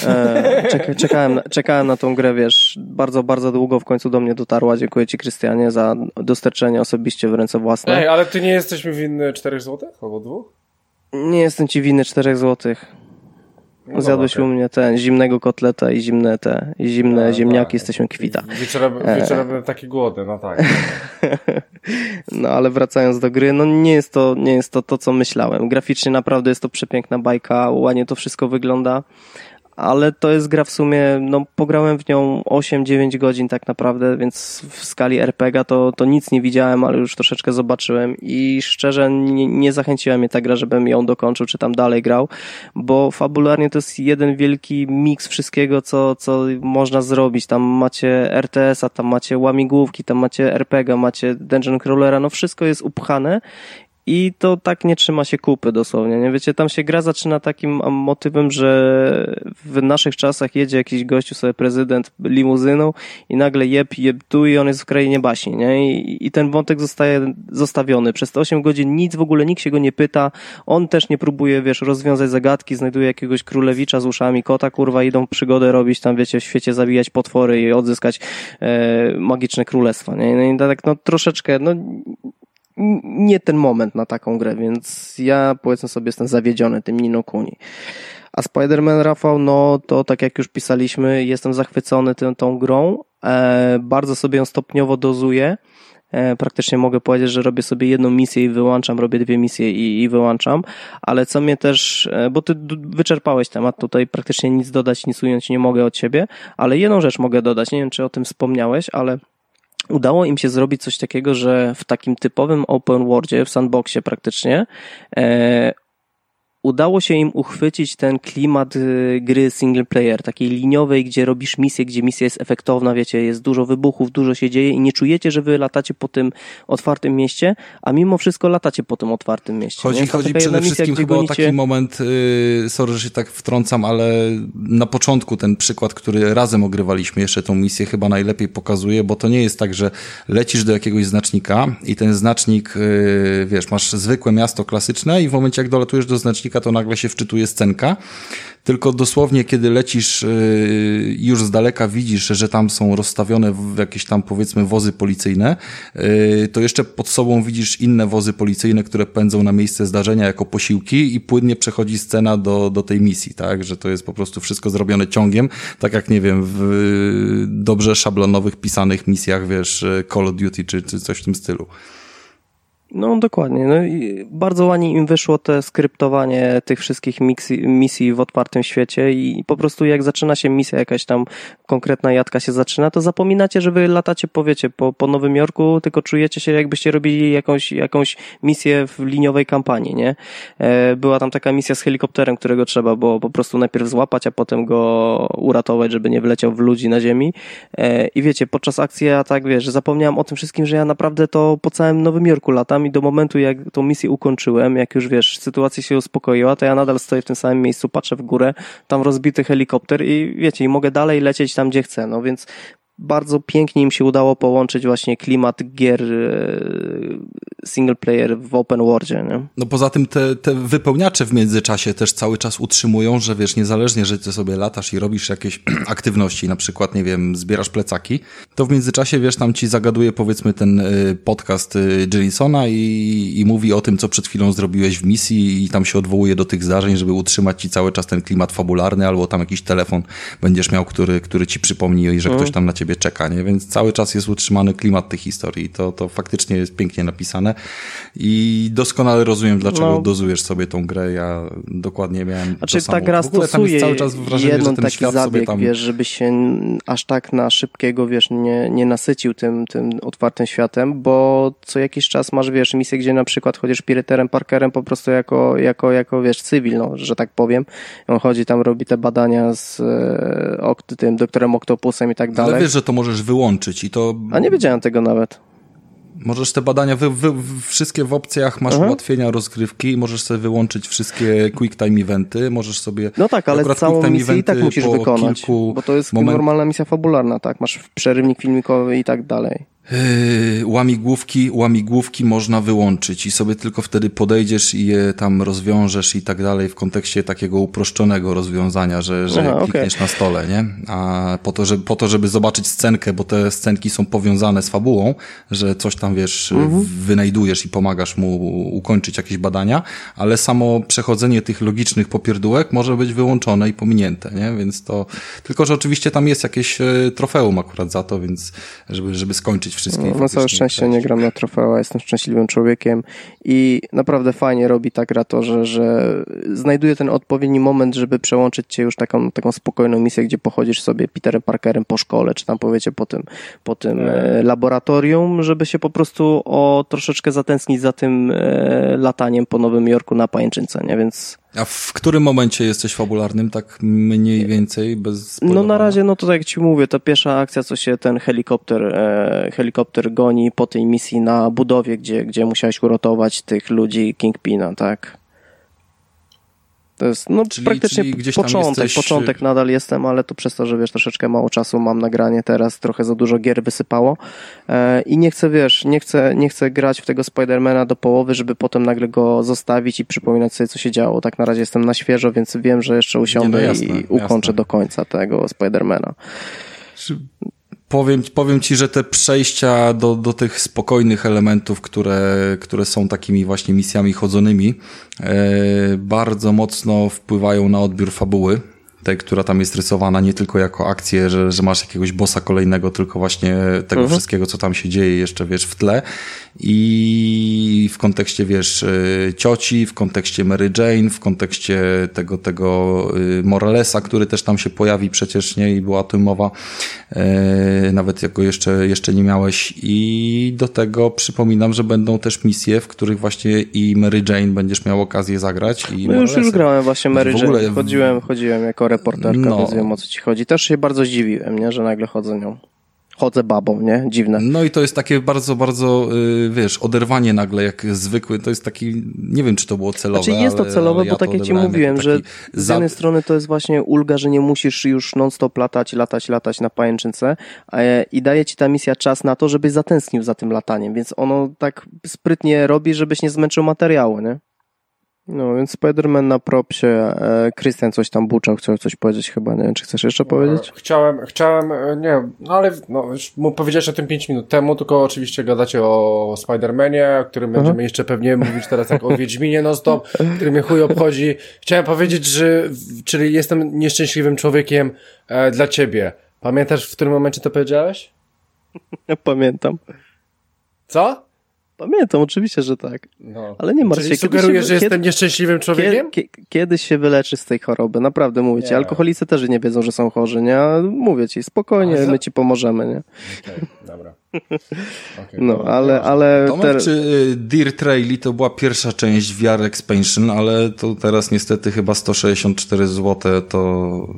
e, czeka, czekałem, czekałem na tą grę, wiesz, bardzo, bardzo długo w końcu do mnie dotarła. Dziękuję Ci, Krystianie, za dostarczenie osobiście w ręce własne. Ej, ale Ty nie jesteś mi winny 4 zł albo 2? Nie jestem Ci winny 4 złotych. No Zjadłeś dobra, u mnie ten zimnego kotleta i zimne te i zimne no, ziemniaki, tak. jesteśmy kwita. Wieczorem, e. wieczorem e... taki głodny, no tak. no ale wracając do gry, no nie jest to, nie jest to to, co myślałem. Graficznie naprawdę jest to przepiękna bajka, ładnie to wszystko wygląda ale to jest gra w sumie, no pograłem w nią 8-9 godzin tak naprawdę, więc w skali RPG to, to nic nie widziałem, ale już troszeczkę zobaczyłem i szczerze nie, nie zachęciła mnie ta gra, żebym ją dokończył, czy tam dalej grał, bo fabularnie to jest jeden wielki miks wszystkiego, co, co można zrobić. Tam macie RTS-a, tam macie łamigłówki, tam macie RPG, macie Dungeon Crawlera, no wszystko jest upchane i to tak nie trzyma się kupy dosłownie, nie wiecie, tam się gra zaczyna takim motywem, że w naszych czasach jedzie jakiś gościu sobie prezydent limuzyną i nagle jeb, jeb tu i on jest w krainie baśni, nie? I, i ten wątek zostaje zostawiony. Przez te 8 godzin nic w ogóle, nikt się go nie pyta, on też nie próbuje, wiesz, rozwiązać zagadki, znajduje jakiegoś królewicza z uszami kota, kurwa, idą przygodę robić tam, wiecie, w świecie zabijać potwory i odzyskać e, magiczne królestwa, nie? No i tak, no troszeczkę, no nie ten moment na taką grę, więc ja powiedzmy sobie jestem zawiedziony tym Nino Kuni. A Spider-Man Rafał, no to tak jak już pisaliśmy, jestem zachwycony tym, tą grą. E, bardzo sobie ją stopniowo dozuję. E, praktycznie mogę powiedzieć, że robię sobie jedną misję i wyłączam, robię dwie misje i, i wyłączam, ale co mnie też, e, bo ty wyczerpałeś temat, tutaj praktycznie nic dodać, nic ująć nie mogę od siebie, ale jedną rzecz mogę dodać, nie wiem czy o tym wspomniałeś, ale udało im się zrobić coś takiego, że w takim typowym open worldzie, w sandboxie praktycznie, e, udało się im uchwycić ten klimat y, gry single player, takiej liniowej, gdzie robisz misję, gdzie misja jest efektowna, wiecie, jest dużo wybuchów, dużo się dzieje i nie czujecie, że wy latacie po tym otwartym mieście, a mimo wszystko latacie po tym otwartym mieście. Chodzi, chodzi przede wszystkim chyba gonicie... o taki moment, yy, sorry, że się tak wtrącam, ale na początku ten przykład, który razem ogrywaliśmy jeszcze tą misję, chyba najlepiej pokazuje, bo to nie jest tak, że lecisz do jakiegoś znacznika i ten znacznik, yy, wiesz, masz zwykłe miasto klasyczne i w momencie jak dolatujesz do znacznika to nagle się wczytuje scenka, tylko dosłownie kiedy lecisz y, już z daleka widzisz, że tam są rozstawione jakieś tam powiedzmy wozy policyjne, y, to jeszcze pod sobą widzisz inne wozy policyjne, które pędzą na miejsce zdarzenia jako posiłki i płynnie przechodzi scena do, do tej misji, tak, że to jest po prostu wszystko zrobione ciągiem, tak jak nie wiem, w dobrze szablonowych pisanych misjach, wiesz, Call of Duty czy, czy coś w tym stylu. No dokładnie. No i bardzo ładnie im wyszło te skryptowanie tych wszystkich misji w otwartym świecie i po prostu jak zaczyna się misja, jakaś tam konkretna jadka się zaczyna, to zapominacie, że wy latacie, powiecie, po, po Nowym Jorku, tylko czujecie się jakbyście robili jakąś, jakąś misję w liniowej kampanii, nie? E, była tam taka misja z helikopterem, którego trzeba było po prostu najpierw złapać, a potem go uratować, żeby nie wleciał w ludzi na ziemi. E, I wiecie, podczas akcji ja tak, wiesz, zapomniałem o tym wszystkim, że ja naprawdę to po całym Nowym Jorku latam i do momentu, jak tą misję ukończyłem, jak już wiesz, sytuacja się uspokoiła, to ja nadal stoję w tym samym miejscu, patrzę w górę, tam rozbity helikopter i wiecie, i mogę dalej lecieć tam, gdzie chcę. No więc bardzo pięknie im się udało połączyć właśnie klimat gier e, single player w open worldzie, nie? No poza tym te, te wypełniacze w międzyczasie też cały czas utrzymują, że wiesz, niezależnie, że ty sobie latasz i robisz jakieś aktywności, na przykład, nie wiem, zbierasz plecaki, to w międzyczasie, wiesz, tam ci zagaduje powiedzmy ten y, podcast y, Jellisona i, i mówi o tym, co przed chwilą zrobiłeś w misji i tam się odwołuje do tych zdarzeń, żeby utrzymać ci cały czas ten klimat fabularny, albo tam jakiś telefon będziesz miał, który, który ci przypomni, że mhm. ktoś tam na ciebie czeka, nie? Więc cały czas jest utrzymany klimat tych historii. To, to faktycznie jest pięknie napisane i doskonale rozumiem, dlaczego no. dozujesz sobie tą grę. Ja dokładnie miałem znaczy, ta gra stosuje cały czas wrażenie, jeden że taki zabieg, tam... wiesz, żeby się aż tak na szybkiego, wiesz, nie, nie nasycił tym, tym otwartym światem, bo co jakiś czas masz, wiesz, misję, gdzie na przykład chodzisz Peterem Parkerem po prostu jako, jako, jako wiesz, cywil, no, że tak powiem. On chodzi tam, robi te badania z e, tym doktorem Oktopusem i tak dalej. Ale wiesz, że to możesz wyłączyć i to... A nie wiedziałem tego nawet. Możesz te badania, wy, wy, wszystkie w opcjach masz Aha. ułatwienia rozgrywki, możesz sobie wyłączyć wszystkie quick time eventy, możesz sobie... No tak, ale całą misję i tak musisz wykonać, bo to jest moment... normalna misja fabularna, tak, masz przerywnik filmikowy i tak dalej. Yy, łamigłówki, łamigłówki można wyłączyć i sobie tylko wtedy podejdziesz i je tam rozwiążesz i tak dalej w kontekście takiego uproszczonego rozwiązania, że, że Aha, klikniesz okay. na stole, nie? A po to, żeby, po to, żeby zobaczyć scenkę, bo te scenki są powiązane z fabułą, że coś tam, wiesz, mhm. wynajdujesz i pomagasz mu ukończyć jakieś badania, ale samo przechodzenie tych logicznych popierdółek może być wyłączone i pominięte, nie? Więc to, tylko, że oczywiście tam jest jakieś e, trofeum akurat za to, więc żeby, żeby skończyć wszystkich. No, na całe szczęście nie gram na trofea, jestem szczęśliwym człowiekiem i naprawdę fajnie robi ta gra to, że, że znajduje ten odpowiedni moment, żeby przełączyć cię już taką, taką spokojną misję, gdzie pochodzisz sobie Peterem Parkerem po szkole, czy tam powiecie po tym, po tym e, laboratorium, żeby się po prostu o troszeczkę zatęsknić za tym e, lataniem po Nowym Jorku na pajęczynce, nie? Więc a w którym momencie jesteś fabularnym, tak mniej więcej, bez No na razie, no to tak jak ci mówię, ta pierwsza akcja, co się ten helikopter, e, helikopter goni po tej misji na budowie, gdzie, gdzie musiałeś uratować tych ludzi Kingpina, tak? To jest no, czyli, praktycznie czyli początek, jesteś... początek nadal jestem, ale to przez to, że wiesz, troszeczkę mało czasu mam nagranie teraz, trochę za dużo gier wysypało e, i nie chcę, wiesz, nie chcę, nie chcę grać w tego Spidermana do połowy, żeby potem nagle go zostawić i przypominać sobie, co się działo. Tak na razie jestem na świeżo, więc wiem, że jeszcze usiądę no jasne, i ukończę jasne. do końca tego Spidermana. Powiem, powiem ci, że te przejścia do, do tych spokojnych elementów, które, które są takimi właśnie misjami chodzonymi, e, bardzo mocno wpływają na odbiór fabuły która tam jest rysowana nie tylko jako akcję, że, że masz jakiegoś bossa kolejnego, tylko właśnie tego mhm. wszystkiego, co tam się dzieje jeszcze, wiesz, w tle. I w kontekście, wiesz, y, cioci, w kontekście Mary Jane, w kontekście tego, tego y, Moralesa, który też tam się pojawi przecież, nie? I była tym mowa, e, nawet jak go jeszcze, jeszcze nie miałeś. I do tego przypominam, że będą też misje, w których właśnie i Mary Jane będziesz miał okazję zagrać. I no już, już grałem właśnie Mary Jane. Chodziłem, chodziłem jako reporterka, no. więc wiem o co ci chodzi. Też się bardzo zdziwiłem, nie? że nagle chodzę nią. Chodzę babą, nie? Dziwne. No i to jest takie bardzo, bardzo, yy, wiesz, oderwanie nagle, jak zwykły, to jest taki, nie wiem, czy to było celowe. Znaczy jest to celowe, bo tak jak ci mówiłem, że z jednej strony to jest właśnie ulga, że nie musisz już non-stop latać, latać, latać na pajęczynce i daje ci ta misja czas na to, żebyś zatęsknił za tym lataniem, więc ono tak sprytnie robi, żebyś nie zmęczył materiału, nie? No, więc Spider-Man na propsie. E, Krystian coś tam buczał, chciał coś powiedzieć chyba, nie Czy chcesz jeszcze powiedzieć? Chciałem, chciałem, e, nie, no ale no, już powiedziałeś o tym 5 minut temu, tylko oczywiście gadacie o Spider-Manie, o którym Aha. będziemy jeszcze pewnie mówić teraz jak o Wiedźminie non stop, który mnie chuj obchodzi. Chciałem powiedzieć, że, czyli jestem nieszczęśliwym człowiekiem e, dla ciebie. Pamiętasz, w którym momencie to powiedziałeś? Pamiętam. Co? Pamiętam, oczywiście, że tak. No. Ale nie martw się. Czyli sugerujesz, że jestem nieszczęśliwym człowiekiem? Kiedy, kiedyś się wyleczy z tej choroby, naprawdę mówię ci. Alkoholicy też nie wiedzą, że są chorzy, nie? mówię ci, spokojnie, my ci pomożemy, nie? Okej, okay, dobra. Okay, no, ale, ale... Tomek, ter... czy y, Dear Traili to była pierwsza część VR Expansion, ale to teraz niestety chyba 164 zł to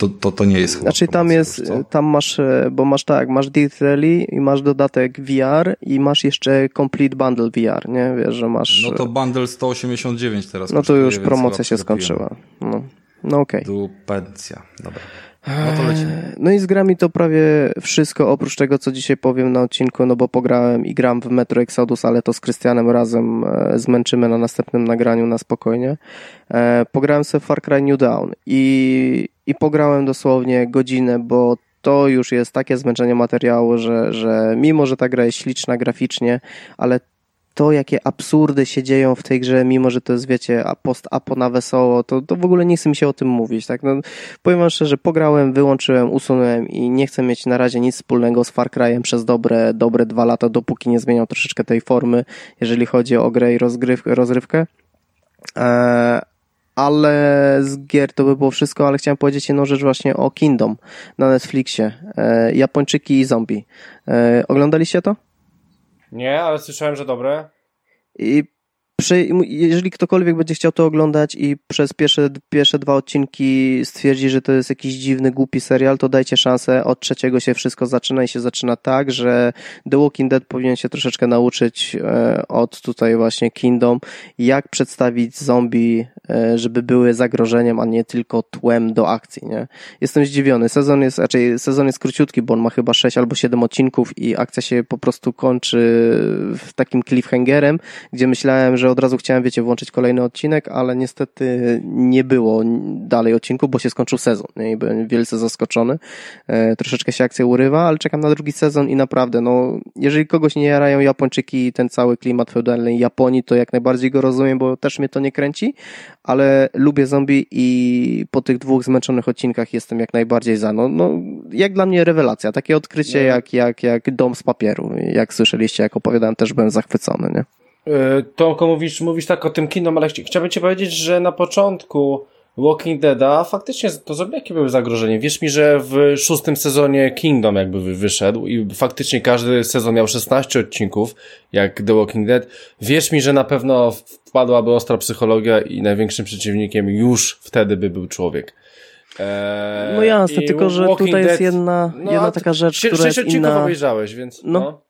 to, to, to nie jest chyba Znaczy tam jest, tam masz, e, bo masz tak, masz Death Rally i masz dodatek VR i masz jeszcze Complete Bundle VR, nie? Wiesz, że masz... No to bundle 189 teraz No to już promocja się skończyła. No, no okej. Okay. Dupencja, dobra. No to lecimy. No i z grami to prawie wszystko, oprócz tego, co dzisiaj powiem na odcinku, no bo pograłem i gram w Metro Exodus, ale to z Krystianem razem e, zmęczymy na następnym nagraniu na spokojnie. E, pograłem sobie Far Cry New Dawn i, i pograłem dosłownie godzinę, bo to już jest takie zmęczenie materiału, że, że mimo, że ta gra jest śliczna graficznie, ale to, jakie absurdy się dzieją w tej grze, mimo że to jest, wiecie, post-apo na wesoło, to, to w ogóle nie chce mi się o tym mówić, tak? No, powiem wam szczerze, pograłem, wyłączyłem, usunąłem i nie chcę mieć na razie nic wspólnego z Far Cry'em przez dobre, dobre dwa lata, dopóki nie zmienią troszeczkę tej formy, jeżeli chodzi o grę i rozgryw, rozrywkę. Eee, ale z gier to by było wszystko, ale chciałem powiedzieć jedną rzecz właśnie o Kingdom na Netflixie. Eee, Japończyki i zombie. Eee, oglądaliście to? Nie, ale słyszałem, że dobre. I jeżeli ktokolwiek będzie chciał to oglądać i przez pierwsze, pierwsze dwa odcinki stwierdzi, że to jest jakiś dziwny, głupi serial, to dajcie szansę. Od trzeciego się wszystko zaczyna i się zaczyna tak, że The Walking Dead powinien się troszeczkę nauczyć e, od tutaj właśnie Kingdom, jak przedstawić zombie, e, żeby były zagrożeniem, a nie tylko tłem do akcji, nie? Jestem zdziwiony. Sezon jest, raczej sezon jest króciutki, bo on ma chyba 6 albo 7 odcinków i akcja się po prostu kończy w takim cliffhangerem, gdzie myślałem, że od razu chciałem, wiecie, włączyć kolejny odcinek, ale niestety nie było dalej odcinku, bo się skończył sezon nie? i byłem wielce zaskoczony. E, troszeczkę się akcja urywa, ale czekam na drugi sezon i naprawdę, no, jeżeli kogoś nie jarają Japończyki i ten cały klimat feudalnej Japonii, to jak najbardziej go rozumiem, bo też mnie to nie kręci, ale lubię zombie i po tych dwóch zmęczonych odcinkach jestem jak najbardziej za. No, no jak dla mnie rewelacja, takie odkrycie no. jak, jak, jak dom z papieru. Jak słyszeliście, jak opowiadałem, też byłem zachwycony, nie? E, Tomko, mówisz, mówisz tak o tym kino, ale chciałbym ci powiedzieć, że na początku Walking Deada faktycznie to zombiaki były zagrożeniem. Wierz mi, że w szóstym sezonie Kingdom jakby wyszedł i faktycznie każdy sezon miał 16 odcinków, jak The Walking Dead. Wierz mi, że na pewno wpadłaby ostra psychologia i największym przeciwnikiem już wtedy by był człowiek. Eee, no jasne, tylko że tutaj Dead, jest jedna, no, jedna taka rzecz, która jest inna... obejrzałeś, więc no. no.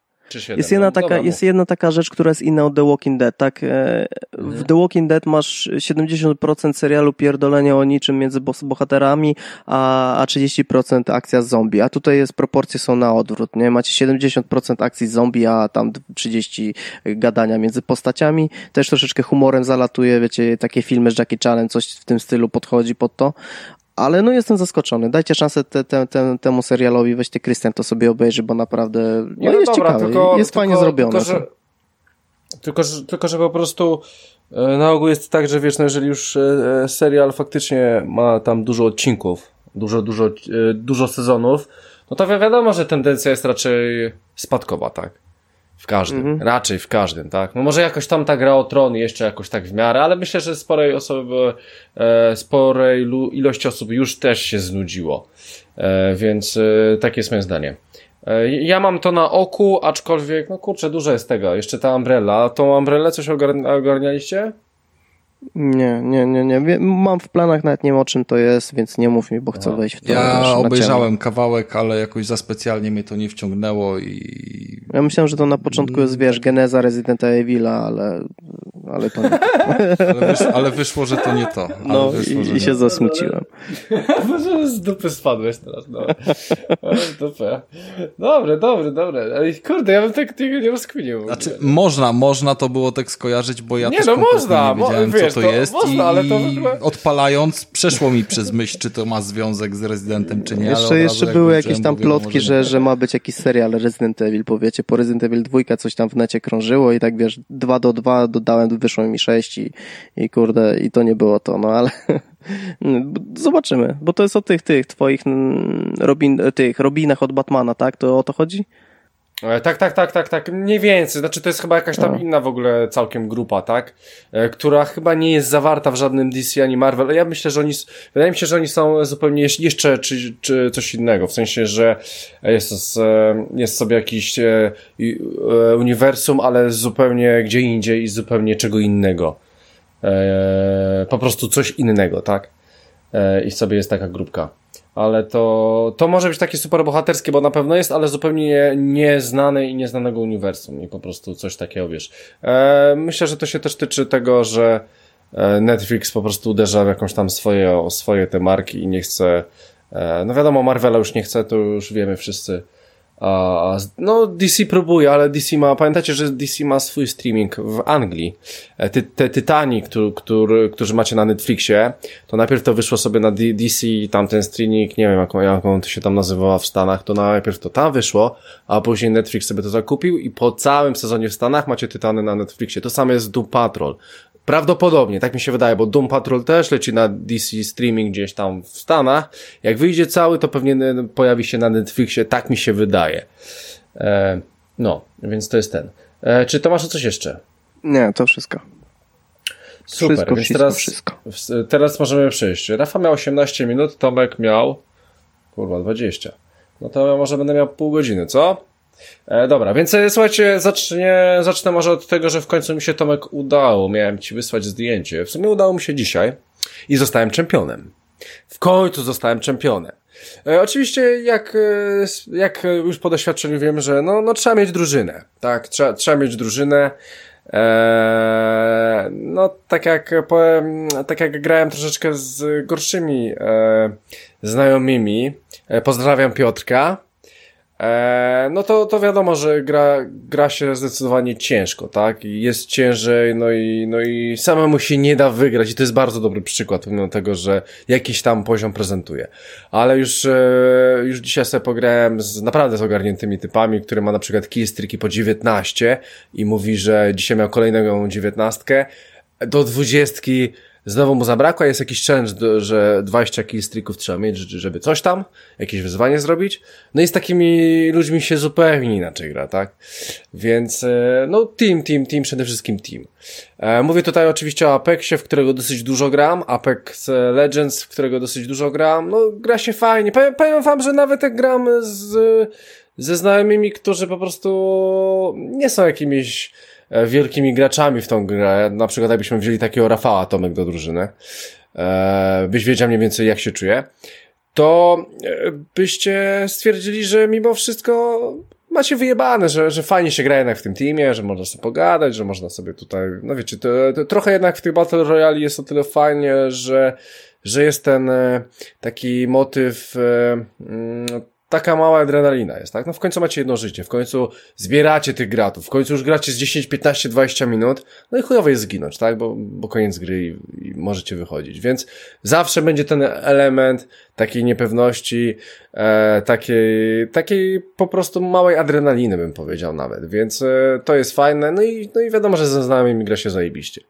Jest jedna, no, taka, jest jedna taka rzecz, która jest inna od The Walking Dead, tak? E, w. The Walking Dead masz 70% serialu pierdolenia o niczym między bohaterami, a, a 30% akcja z zombie. A tutaj jest, proporcje są na odwrót, nie? Macie 70% akcji z zombie, a tam 30 gadania między postaciami. Też troszeczkę humorem zalatuje, wiecie, takie filmy z Jackie Chanem, coś w tym stylu podchodzi pod to ale no jestem zaskoczony. Dajcie szansę te, te, te, temu serialowi, weźcie Krystian to sobie obejrzy, bo naprawdę no, no jest dobra, ciekawy, tylko, jest tylko, fajnie zrobione. Tylko że, tylko, że, tylko, że po prostu e, na ogół jest tak, że wiesz, no jeżeli już e, serial faktycznie ma tam dużo odcinków, dużo, dużo, e, dużo sezonów, no to wiadomo, że tendencja jest raczej spadkowa, tak? W każdym, mhm. raczej w każdym, tak? No może jakoś tam ta gra o tron jeszcze jakoś tak w miarę, ale myślę, że sporej osoby, e, sporej ilości osób już też się znudziło. E, więc e, takie jest moje zdanie. E, ja mam to na oku, aczkolwiek, no kurczę, dużo jest tego. Jeszcze ta Umbrella. Tą Umbrellę coś ogarnialiście? Nie, nie, nie, nie. Mam w planach, nawet nie wiem o czym to jest, więc nie mów mi, bo chcę no. wejść w to. Ja obejrzałem kawałek, ale jakoś za specjalnie mnie to nie wciągnęło i... Ja myślałem, że to na początku jest, wiesz, geneza Residenta Evil'a, ale, ale to nie ale, wysz, ale, wyszło, że to nie to. no wyszło, i, i się zasmuciłem. Może z dupy spadłeś teraz, no. Z dupy. Dobre, dobre, dobre. Kurde, ja bym tak tego nie rozkminił. Znaczy, można, można to było tak skojarzyć, bo ja nie, też no można, nie wiedziałem, wiesz, co to, to jest można, i, ale to ogóle... odpalając przeszło mi przez myśl, czy to ma związek z Rezydentem, czy nie. Jeszcze, jeszcze były jakieś tam plotki, że, że ma być jakiś serial Resident Evil, powiecie, po Resident Evil 2 coś tam w necie krążyło i tak wiesz, 2 do 2 dodałem, wyszło mi 6 i, i kurde, i to nie było to, no ale zobaczymy, bo to jest o tych, tych twoich mm, Robin, tych Robinach od Batmana, tak? To o to chodzi? E, tak, tak, tak, tak, tak, mniej więcej. Znaczy to jest chyba jakaś tam no. inna w ogóle całkiem grupa, tak? E, która chyba nie jest zawarta w żadnym DC ani Marvel. Ja myślę, że oni, wydaje mi się, że oni są zupełnie jeszcze czy, czy coś innego. W sensie, że jest, jest sobie jakiś e, uniwersum, ale zupełnie gdzie indziej i zupełnie czego innego. Po prostu coś innego, tak? I sobie jest taka grupka ale to, to może być takie super bohaterskie, bo na pewno jest, ale zupełnie nieznane i nieznanego uniwersum i po prostu coś takiego, wiesz. E, myślę, że to się też tyczy tego, że e, Netflix po prostu uderza w jakąś tam swoje, swoje te marki i nie chce, e, no wiadomo, Marvela już nie chce, to już wiemy wszyscy, no, DC próbuje, ale DC ma, pamiętacie, że DC ma swój streaming w Anglii. E, ty, te Tytani, który, który, którzy macie na Netflixie, to najpierw to wyszło sobie na DC, tam ten streaming, nie wiem jaką, jaką to się tam nazywała w Stanach, to najpierw to tam wyszło, a później Netflix sobie to zakupił i po całym sezonie w Stanach macie Tytany na Netflixie. To samo jest Doom Patrol. Prawdopodobnie, tak mi się wydaje, bo Doom Patrol też leci na DC streaming gdzieś tam w Stanach. Jak wyjdzie cały, to pewnie pojawi się na Netflixie, tak mi się wydaje. E, no, więc to jest ten. E, czy to masz coś jeszcze? Nie, to wszystko. Super, wszystko, więc teraz, wszystko. teraz możemy przejść. Rafa miał 18 minut, Tomek miał kurwa 20. No to może będę miał pół godziny, co? E, dobra, więc e, słuchajcie, zacznie, zacznę może od tego, że w końcu mi się Tomek udało. Miałem ci wysłać zdjęcie. W sumie udało mi się dzisiaj i zostałem czempionem. W końcu zostałem czempionem. E, oczywiście, jak, e, jak już po doświadczeniu wiem, że no, no trzeba mieć drużynę. Tak, trzeba, trzeba mieć drużynę. Eee, no, tak jak powiem, tak jak grałem troszeczkę z gorszymi e, znajomymi, e, pozdrawiam Piotrka, no to, to wiadomo, że gra, gra się zdecydowanie ciężko, tak? Jest ciężej, no i, no i samemu się nie da wygrać i to jest bardzo dobry przykład, pomimo tego, że jakiś tam poziom prezentuje. Ale już, e, już dzisiaj sobie pograłem z naprawdę z ogarniętymi typami, który ma na przykład killstreaki po 19 i mówi, że dzisiaj miał kolejną 19 do 20 Znowu mu zabrakło, jest jakiś challenge, że 20 killstreaków trzeba mieć, żeby coś tam, jakieś wyzwanie zrobić. No i z takimi ludźmi się zupełnie inaczej gra, tak? Więc, e, no team, team, team, przede wszystkim team. E, mówię tutaj oczywiście o Apexie, w którego dosyć dużo gram, Apex Legends, w którego dosyć dużo gram. No, gra się fajnie. Powiem, powiem wam, że nawet jak gram z, ze znajomymi, którzy po prostu nie są jakimiś wielkimi graczami w tą grę, na przykład jakbyśmy wzięli takiego Rafała Tomek do drużyny, e, byś wiedział mniej więcej jak się czuje, to e, byście stwierdzili, że mimo wszystko macie wyjebane, że, że fajnie się gra jednak w tym teamie, że można sobie pogadać, że można sobie tutaj, no wiecie, to, to trochę jednak w tych Battle Royale jest o tyle fajnie, że, że jest ten taki motyw mm, taka mała adrenalina jest, tak? No w końcu macie jedno życie, w końcu zbieracie tych gratów, w końcu już gracie z 10, 15, 20 minut, no i chujowo jest zginąć, tak? Bo, bo koniec gry i, i możecie wychodzić, więc zawsze będzie ten element takiej niepewności, e, takiej, takiej po prostu małej adrenaliny bym powiedział nawet, więc e, to jest fajne, no i, no i wiadomo, że ze znajomymi gra się zajebiście.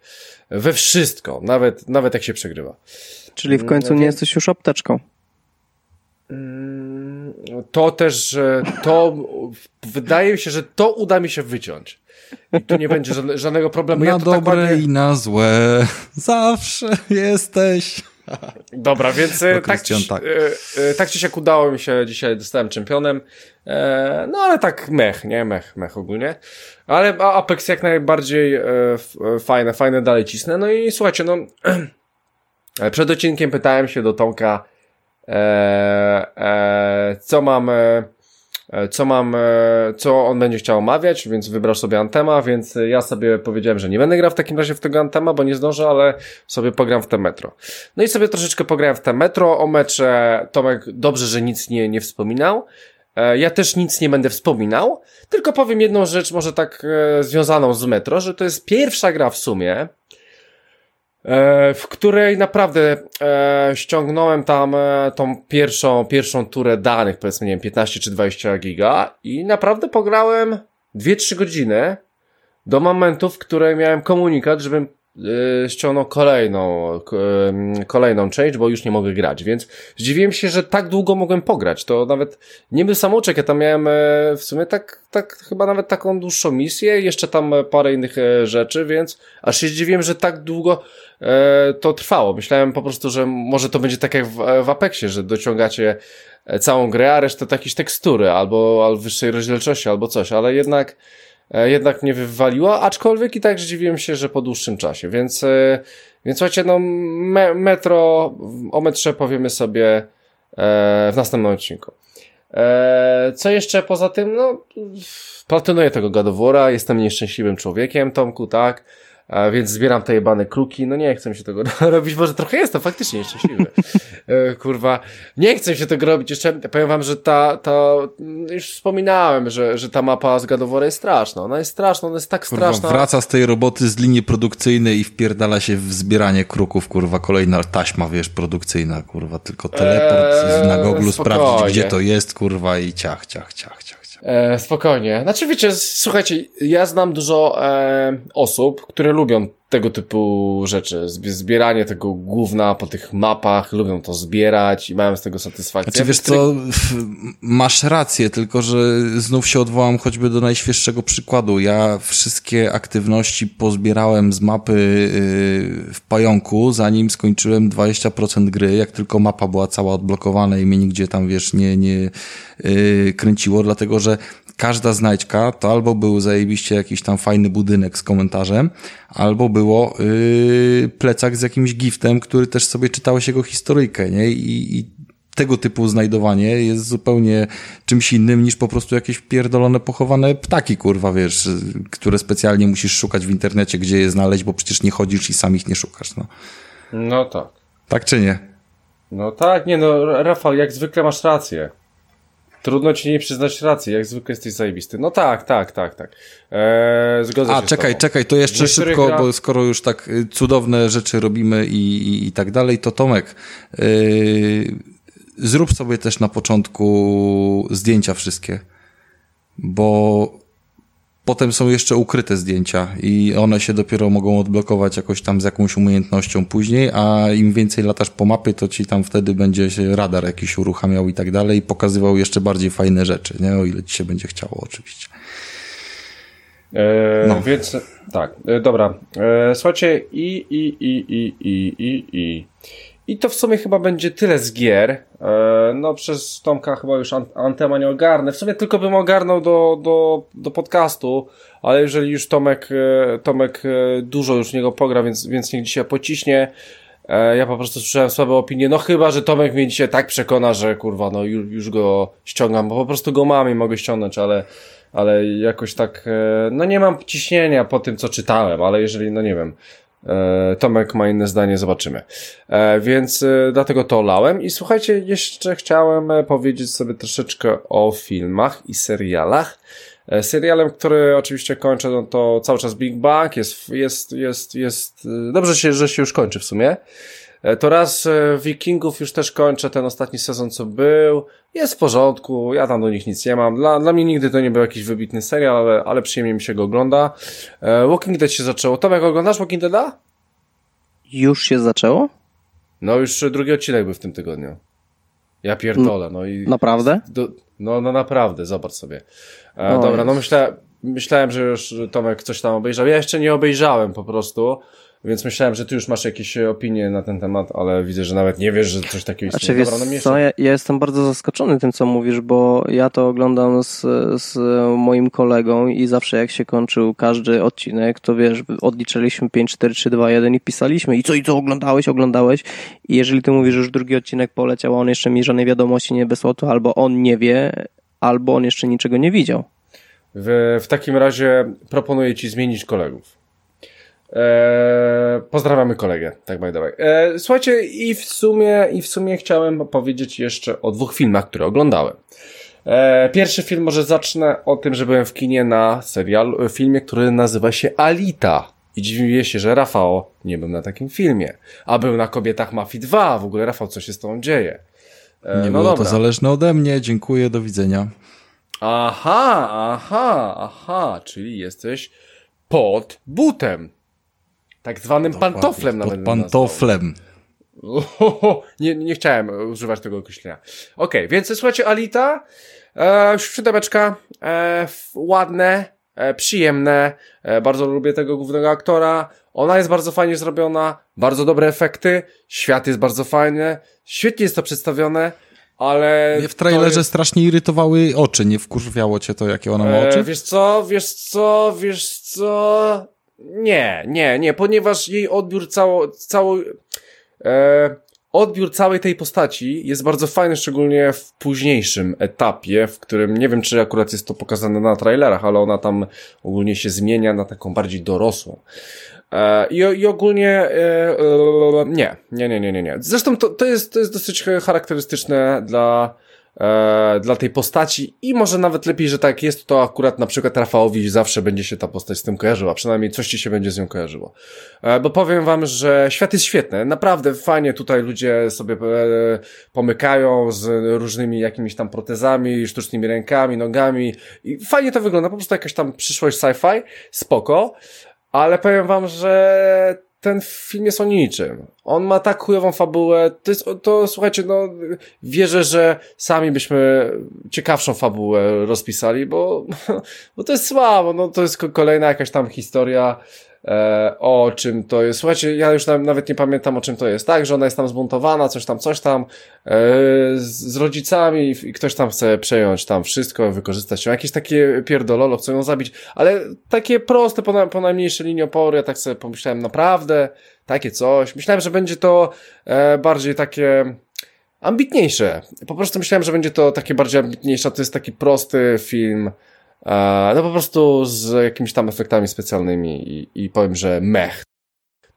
We wszystko, nawet, nawet jak się przegrywa. Czyli w końcu nie jesteś już apteczką. To też, że to wydaje mi się, że to uda mi się wyciąć. I tu nie będzie żadnego problemu. Na ja dobre tak ładnie... i na złe. Zawsze jesteś. Dobra, więc e, tak, ci, tak. E, e, tak ci się udało mi się dzisiaj, dostałem czempionem. no ale tak mech, nie? Mech, mech ogólnie. Ale Apex jak najbardziej fajne, fajne dalej cisnę. No i słuchajcie, no przed odcinkiem pytałem się do Tomka, co mam, e, co mam, e, co on będzie chciał omawiać, więc wybrał sobie Antema, więc ja sobie powiedziałem, że nie będę grał w takim razie w tego Antema, bo nie zdążę, ale sobie pogram w te Metro. No i sobie troszeczkę pograłem w te Metro, o mecze Tomek dobrze, że nic nie, nie wspominał. E, ja też nic nie będę wspominał, tylko powiem jedną rzecz, może tak e, związaną z Metro, że to jest pierwsza gra w sumie, E, w której naprawdę e, ściągnąłem tam e, tą pierwszą, pierwszą turę danych, powiedzmy, nie wiem, 15 czy 20 giga i naprawdę pograłem 2-3 godziny do momentu, w której miałem komunikat, żebym ściągnął kolejną, yy, kolejną część, bo już nie mogę grać, więc zdziwiłem się, że tak długo mogłem pograć, to nawet nie był samouczek, ja tam miałem yy, w sumie tak, tak, chyba nawet taką dłuższą misję, jeszcze tam parę innych rzeczy, więc aż się zdziwiłem, że tak długo to trwało. Myślałem po prostu, że może to będzie tak jak w, w Apexie, że dociągacie całą grę, a resztę to jakieś tekstury, albo, albo wyższej rozdzielczości, albo coś, ale jednak E, jednak mnie wywaliło, aczkolwiek i tak zdziwiłem się, że po dłuższym czasie, więc, e, więc słuchajcie, no me, metro, o metrze powiemy sobie e, w następnym odcinku. Co jeszcze poza tym, no platynuję tego gadowora, jestem nieszczęśliwym człowiekiem, Tomku, tak, a więc zbieram te jebane kruki, no nie chcę się tego robić, może trochę jestem faktycznie nieszczęśliwy. E, kurwa, nie chcę się tego robić, jeszcze powiem wam, że ta, ta, już wspominałem, że, że ta mapa z Gadowory jest straszna, ona jest straszna, ona jest tak kurwa, straszna. wraca z tej roboty z linii produkcyjnej i wpierdala się w zbieranie kruków, kurwa, kolejna taśma, wiesz, produkcyjna, kurwa, tylko teleport eee, na Google sprawdzić, gdzie to jest, kurwa, i ciach, ciach, ciach, ciach. E, spokojnie. Znaczy wiecie, słuchajcie, ja znam dużo e, osób, które lubią tego typu rzeczy. Zbieranie tego gówna po tych mapach, lubią to zbierać i mają z tego satysfakcję. Znaczy wiesz co, masz rację, tylko że znów się odwołam choćby do najświeższego przykładu. Ja wszystkie aktywności pozbierałem z mapy yy, w pająku, zanim skończyłem 20% gry, jak tylko mapa była cała odblokowana i mnie nigdzie tam, wiesz, nie, nie yy, kręciło, dlatego że każda znajdźka to albo był zajebiście jakiś tam fajny budynek z komentarzem, albo było yy, plecak z jakimś giftem, który też sobie czytałeś jego historyjkę, nie? I, i tego typu znajdowanie jest zupełnie czymś innym niż po prostu jakieś pierdolone pochowane ptaki, kurwa, wiesz, które specjalnie musisz szukać w internecie, gdzie je znaleźć, bo przecież nie chodzisz i sam ich nie szukasz, no. No tak. Tak czy nie? No tak, nie no, Rafał, jak zwykle masz rację. Trudno ci nie przyznać racji, jak zwykle jesteś zajebisty. No tak, tak, tak, tak. Eee, zgodzę A, się czekaj, czekaj, to jeszcze szybko, gra... bo skoro już tak y, cudowne rzeczy robimy i, i, i tak dalej, to Tomek, yy, zrób sobie też na początku zdjęcia wszystkie, bo Potem są jeszcze ukryte zdjęcia i one się dopiero mogą odblokować jakoś tam z jakąś umiejętnością później, a im więcej latasz po mapie, to ci tam wtedy będzie się radar jakiś uruchamiał i tak dalej i pokazywał jeszcze bardziej fajne rzeczy, nie? O ile ci się będzie chciało oczywiście. E, no. Więc tak, e, dobra. E, słuchajcie, i, i, i, i, i, i, i. I to w sumie chyba będzie tyle z gier. E, no przez Tomka chyba już Antema nie ogarnę. W sumie tylko bym ogarnął do, do, do podcastu, ale jeżeli już Tomek, e, Tomek e, dużo już niego pogra, więc, więc niech dzisiaj pociśnie. Ja po prostu słyszałem słabe opinie, no chyba, że Tomek mnie dzisiaj tak przekona, że kurwa, no już, już go ściągam, bo po prostu go mam i mogę ściągnąć, ale, ale jakoś tak, no nie mam ciśnienia po tym, co czytałem, ale jeżeli, no nie wiem, Tomek ma inne zdanie, zobaczymy. E, więc e, dlatego to olałem. I słuchajcie, jeszcze chciałem powiedzieć sobie troszeczkę o filmach i serialach. Serialem, który oczywiście kończę, no to cały czas Big Bang, jest, jest, jest, jest, dobrze się, że się już kończy w sumie. To raz Wikingów już też kończę, ten ostatni sezon co był, jest w porządku, ja tam do nich nic nie mam. Dla, dla mnie nigdy to nie był jakiś wybitny serial, ale, ale przyjemnie mi się go ogląda. E, Walking Dead się zaczęło. Tomek, oglądasz Walking Deada? Już się zaczęło? No już drugi odcinek był w tym tygodniu. Ja pierdolę, no i... Naprawdę? Do, no, no naprawdę, zobacz sobie. E, dobra, no myślę, myślałem, że już Tomek coś tam obejrzał. Ja jeszcze nie obejrzałem po prostu. Więc myślałem, że ty już masz jakieś opinie na ten temat, ale widzę, że nawet nie wiesz, że coś takiego istnieje. Znaczy, wiesz, no co, ja, ja, jestem bardzo zaskoczony tym, co mówisz, bo ja to oglądam z, z moim kolegą i zawsze jak się kończył każdy odcinek, to wiesz, odliczyliśmy 5, 4, 3, 2, 1 i pisaliśmy i co, i co, oglądałeś, oglądałeś i jeżeli ty mówisz, że już drugi odcinek poleciał, a on jeszcze mi żadnej wiadomości nie wysłał, to albo on nie wie, albo on jeszcze niczego nie widział. W, w takim razie proponuję ci zmienić kolegów. Eee, pozdrawiamy kolegę, tak by the way. Eee, słuchajcie, i w sumie, i w sumie chciałem powiedzieć jeszcze o dwóch filmach, które oglądałem. Eee, pierwszy film może zacznę o tym, że byłem w kinie na serial, filmie, który nazywa się Alita. I dziwię się, że Rafał nie był na takim filmie. A był na Kobietach Mafii 2. W ogóle Rafał, co się z tobą dzieje? Eee, nie no było dobra. to zależne ode mnie. Dziękuję, do widzenia. Aha, aha, aha, czyli jesteś pod butem. Tak zwanym Dokładnie, pantoflem nawet. Pantoflem. nie, nie chciałem używać tego określenia. Okej, okay, więc słuchajcie, Alita, e, e, ładne, e, przyjemne, e, bardzo lubię tego głównego aktora, ona jest bardzo fajnie zrobiona, bardzo dobre efekty, świat jest bardzo fajny, świetnie jest to przedstawione, ale... Mnie w trailerze jest... strasznie irytowały oczy, nie wkurwiało cię to, jakie ona ma e, oczy? wiesz co, wiesz co, wiesz co... Nie, nie, nie, ponieważ jej odbiór cało, cało, e, odbiór całej tej postaci jest bardzo fajny, szczególnie w późniejszym etapie, w którym nie wiem, czy akurat jest to pokazane na trailerach, ale ona tam ogólnie się zmienia na taką bardziej dorosłą. E, i, I ogólnie e, nie, nie, nie, nie, nie, nie. Zresztą to, to, jest, to jest dosyć charakterystyczne dla e, dla tej postaci i może nawet lepiej, że tak jest, to akurat na przykład Rafałowi zawsze będzie się ta postać z tym kojarzyła, przynajmniej coś ci się będzie z nią kojarzyło. E, bo powiem wam, że świat jest świetny, naprawdę fajnie tutaj ludzie sobie e, pomykają z różnymi jakimiś tam protezami, sztucznymi rękami, nogami i fajnie to wygląda, po prostu jakaś tam przyszłość sci-fi, spoko. ale powiem wam, że ten film jest o niczym. On ma tak chujową fabułę, to jest, to słuchajcie, no, wierzę, że sami byśmy ciekawszą fabułę rozpisali, bo, bo to jest słabo, no, to jest kolejna jakaś tam historia, e, o czym to jest. Słuchajcie, ja już nawet nie pamiętam o czym to jest. Tak, że ona jest tam zbuntowana, coś tam, coś tam e, z, z rodzicami i ktoś tam chce przejąć tam wszystko, wykorzystać ją. Jakieś takie pierdololo, chcą ją zabić, ale takie proste, po, na, po najmniejsze linii oporu, ja tak sobie pomyślałem, naprawdę, takie coś. Myślałem, że będzie to e, bardziej takie ambitniejsze. Po prostu myślałem, że będzie to takie bardziej ambitniejsze, to jest taki prosty film, no po prostu z jakimiś tam efektami specjalnymi i, i powiem, że mech.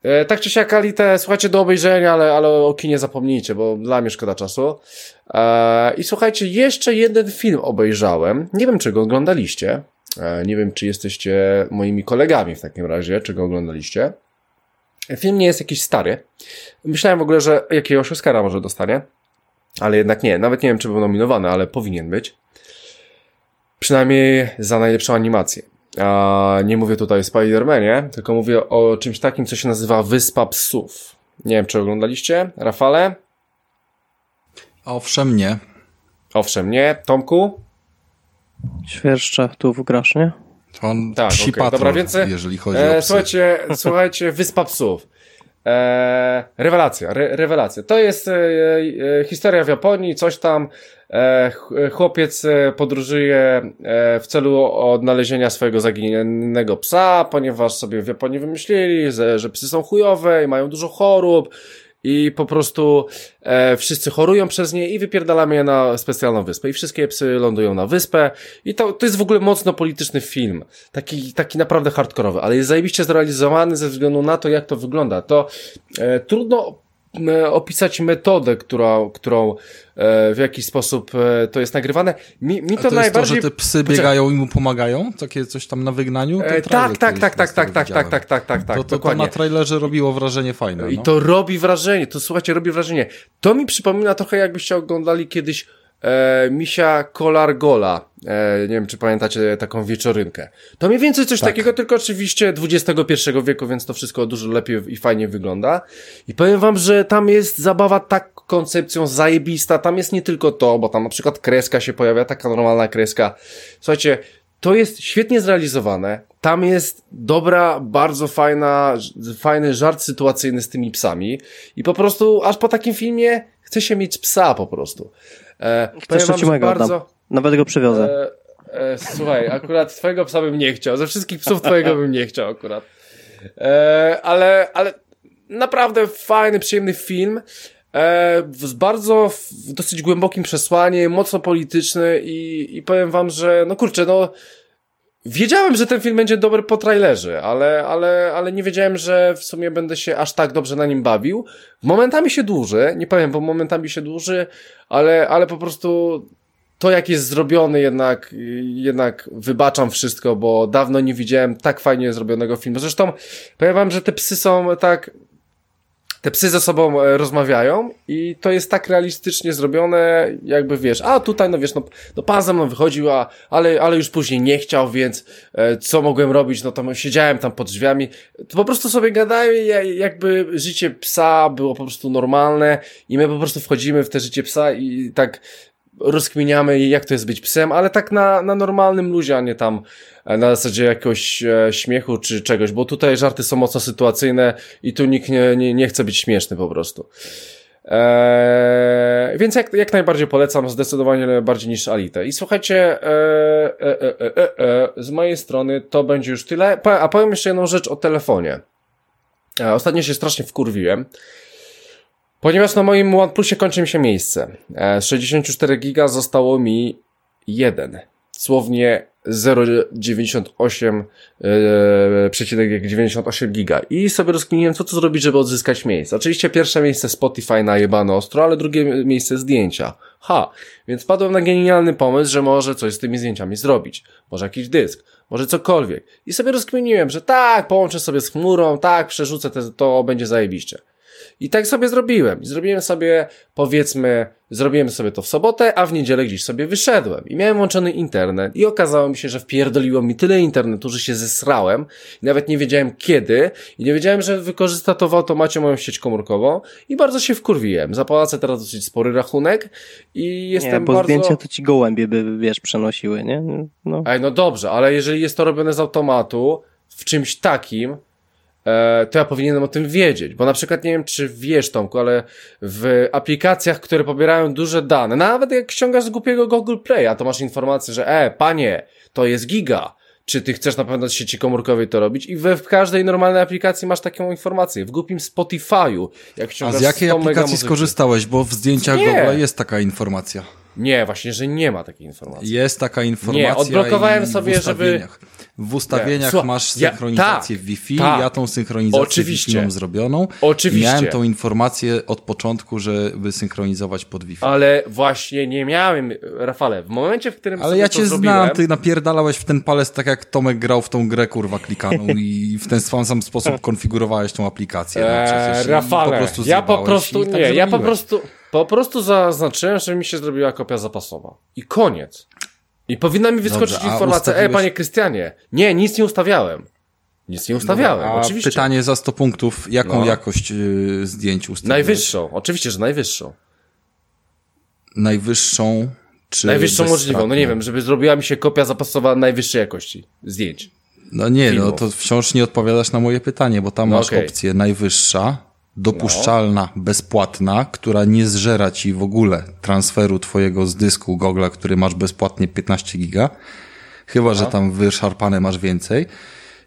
E, tak czy siak, Alite, słuchajcie do obejrzenia, ale, ale o kinie zapomnijcie, bo dla mnie szkoda czasu. E, I słuchajcie, jeszcze jeden film obejrzałem. Nie wiem, czy go oglądaliście. Nie wiem, czy jesteście moimi kolegami w takim razie, czy go oglądaliście. Film nie jest jakiś stary. Myślałem w ogóle, że jakiegoś Oscara może dostanie, ale jednak nie. Nawet nie wiem, czy był nominowany, ale powinien być. Przynajmniej za najlepszą animację. A nie mówię tutaj o Spider-Manie, tylko mówię o czymś takim, co się nazywa Wyspa Psów. Nie wiem, czy oglądaliście? Rafale? Owszem, nie. Owszem, nie. Tomku? Świerszcza, tu wgrasz, nie? On tak, psi okay. patrol, Dobra, więc, jeżeli chodzi e, o psy. Słuchajcie, słuchajcie, Wyspa Psów. E, rewelacja, re, rewelacja. To jest e, e, historia w Japonii, coś tam. E, chłopiec e, podróżuje e, w celu odnalezienia swojego zaginionego psa, ponieważ sobie w Japonii wymyślili, że, że psy są chujowe i mają dużo chorób i po prostu e, wszyscy chorują przez nie i wypierdalamy je na specjalną wyspę. I wszystkie psy lądują na wyspę. I to, to jest w ogóle mocno polityczny film. Taki, taki naprawdę hardkorowy, ale jest zajebiście zrealizowany ze względu na to, jak to wygląda. To e, trudno opisać metodę, która, którą e, w jakiś sposób e, to jest nagrywane. Mi, mi to, to najbardziej... to, że te psy biegają i mu pomagają? Takie coś tam na wygnaniu? tak, tak, tak, tak, tak, tak, tak, tak, tak, tak, tak, to, to, to na trailerze robiło wrażenie fajne. No. I to robi wrażenie, to słuchajcie, robi wrażenie. To mi przypomina trochę jakbyście oglądali kiedyś e, Misia Kolar Gola. E, nie wiem, czy pamiętacie taką wieczorynkę. To mniej więcej coś tak. takiego, tylko oczywiście XXI wieku, więc to wszystko dużo lepiej i fajnie wygląda. I powiem wam, że tam jest zabawa tak koncepcją zajebista. Tam jest nie tylko to, bo tam na przykład kreska się pojawia, taka normalna kreska. Słuchajcie, to jest świetnie zrealizowane. Tam jest dobra, bardzo fajna, fajny żart sytuacyjny z tymi psami. I po prostu, aż po takim filmie chce się mieć psa po prostu. E, Chcesz trzeciego bardzo... Nawet go przywiozę. E, e, słuchaj, akurat twojego psa bym nie chciał. Ze wszystkich psów twojego bym nie chciał akurat. E, ale, ale naprawdę fajny, przyjemny film. E, z bardzo, w dosyć głębokim przesłaniem, mocno polityczny i, i powiem wam, że no kurczę, no Wiedziałem, że ten film będzie dobry po trailerze, ale, ale, ale nie wiedziałem, że w sumie będę się aż tak dobrze na nim bawił. Momentami się dłuży, nie powiem, bo momentami się dłuży, ale, ale po prostu to jak jest zrobiony jednak, jednak wybaczam wszystko, bo dawno nie widziałem tak fajnie zrobionego filmu. Zresztą powiem wam, że te psy są tak te psy ze sobą e, rozmawiają i to jest tak realistycznie zrobione, jakby wiesz, a tutaj, no wiesz, no, no pan ze mną wychodził, a, ale, ale już później nie chciał, więc e, co mogłem robić, no to siedziałem tam pod drzwiami, to po prostu sobie gadają jakby życie psa było po prostu normalne i my po prostu wchodzimy w te życie psa i tak rozkminiamy, jak to jest być psem, ale tak na, na normalnym luzie, a nie tam e, na zasadzie jakiegoś e, śmiechu czy czegoś, bo tutaj żarty są mocno sytuacyjne i tu nikt nie, nie, nie chce być śmieszny po prostu. Eee, więc jak, jak najbardziej polecam, zdecydowanie bardziej niż Alite. I słuchajcie, e, e, e, e, e, z mojej strony to będzie już tyle. A powiem jeszcze jedną rzecz o telefonie. E, ostatnio się strasznie wkurwiłem. Ponieważ na moim OnePlusie kończy mi się miejsce. E, z 64 giga zostało mi jeden. Słownie 0,98,98 e, giga. I sobie rozkminiłem, co tu zrobić, żeby odzyskać miejsce. Oczywiście pierwsze miejsce Spotify na jebane ostro, ale drugie miejsce zdjęcia. Ha, więc padłem na genialny pomysł, że może coś z tymi zdjęciami zrobić. Może jakiś dysk, może cokolwiek. I sobie rozkminiłem, że tak, połączę sobie z chmurą, tak, przerzucę te, to będzie zajebiście. I tak sobie zrobiłem. I zrobiłem sobie, powiedzmy, zrobiłem sobie to w sobotę, a w niedzielę gdzieś sobie wyszedłem. I miałem włączony internet. I okazało mi się, że wpierdoliło mi tyle internetu, że się zesrałem. I nawet nie wiedziałem kiedy. I nie wiedziałem, że wykorzysta to w automacie moją sieć komórkową. I bardzo się wkurwiłem. Zapłacę teraz dosyć spory rachunek. I jestem nie, bo bardzo... zdjęcia to ci gołębie by, wiesz, przenosiły, nie? No. Ej, no dobrze, ale jeżeli jest to robione z automatu, w czymś takim, to ja powinienem o tym wiedzieć, bo na przykład nie wiem, czy wiesz, Tomku, ale w aplikacjach, które pobierają duże dane, nawet jak ściągasz z głupiego Google Playa, to masz informację, że e, panie, to jest giga, czy ty chcesz na pewno z sieci komórkowej to robić i we, w każdej normalnej aplikacji masz taką informację. W głupim Spotify'u, jak A ściągasz z jakiej 100 mega aplikacji skorzystałeś? Bo w zdjęciach Nie. Google jest taka informacja. Nie, właśnie, że nie ma takiej informacji. Jest taka informacja. Nie, odblokowałem i sobie, w ustawieniach. W ustawieniach masz ja- synchronizację tak, Wi-Fi. tak. Ja tą synchronizację Oczywiście. Wi-Fi mam zrobioną. Oczywiście. Miałem tą informację od początku, żeby synchronizować pod Wi-Fi. Ale właśnie nie miałem, Rafale, w momencie, w którym Ale ja cię zrobiłem, znam, ty napierdalałeś w ten palec tak jak Tomek grał w tą grę kurwa klikaną i w ten sam, sam sposób konfigurowałeś tą aplikację. No. Eee, Rafale, po prostu ja po prostu, tak nie, ja po zrobiłeś. prostu, po prostu zaznaczyłem, że mi się zrobiła kopia zapasowa. I koniec. I powinna mi wyskoczyć Dobrze, informacja, e, ustawiłeś- panie Krystianie, nie, nic nie ustawiałem. Nic nie ustawiałem, A oczywiście. pytanie za 100 punktów, jaką No. jakość y, zdjęć ustawiłeś? Najwyższą, oczywiście, że najwyższą. Najwyższą czy najwyższą możliwą, no nie wiem, żeby zrobiła mi się kopia zapasowa najwyższej jakości zdjęć. No nie, no filmów. to wciąż nie odpowiadasz na moje pytanie, bo tam No masz. No. opcję najwyższa, dopuszczalna, bezpłatna, która nie zżera ci w ogóle transferu twojego z dysku Google'a, który masz bezpłatnie 15 giga, chyba, No. że tam wyszarpane masz więcej.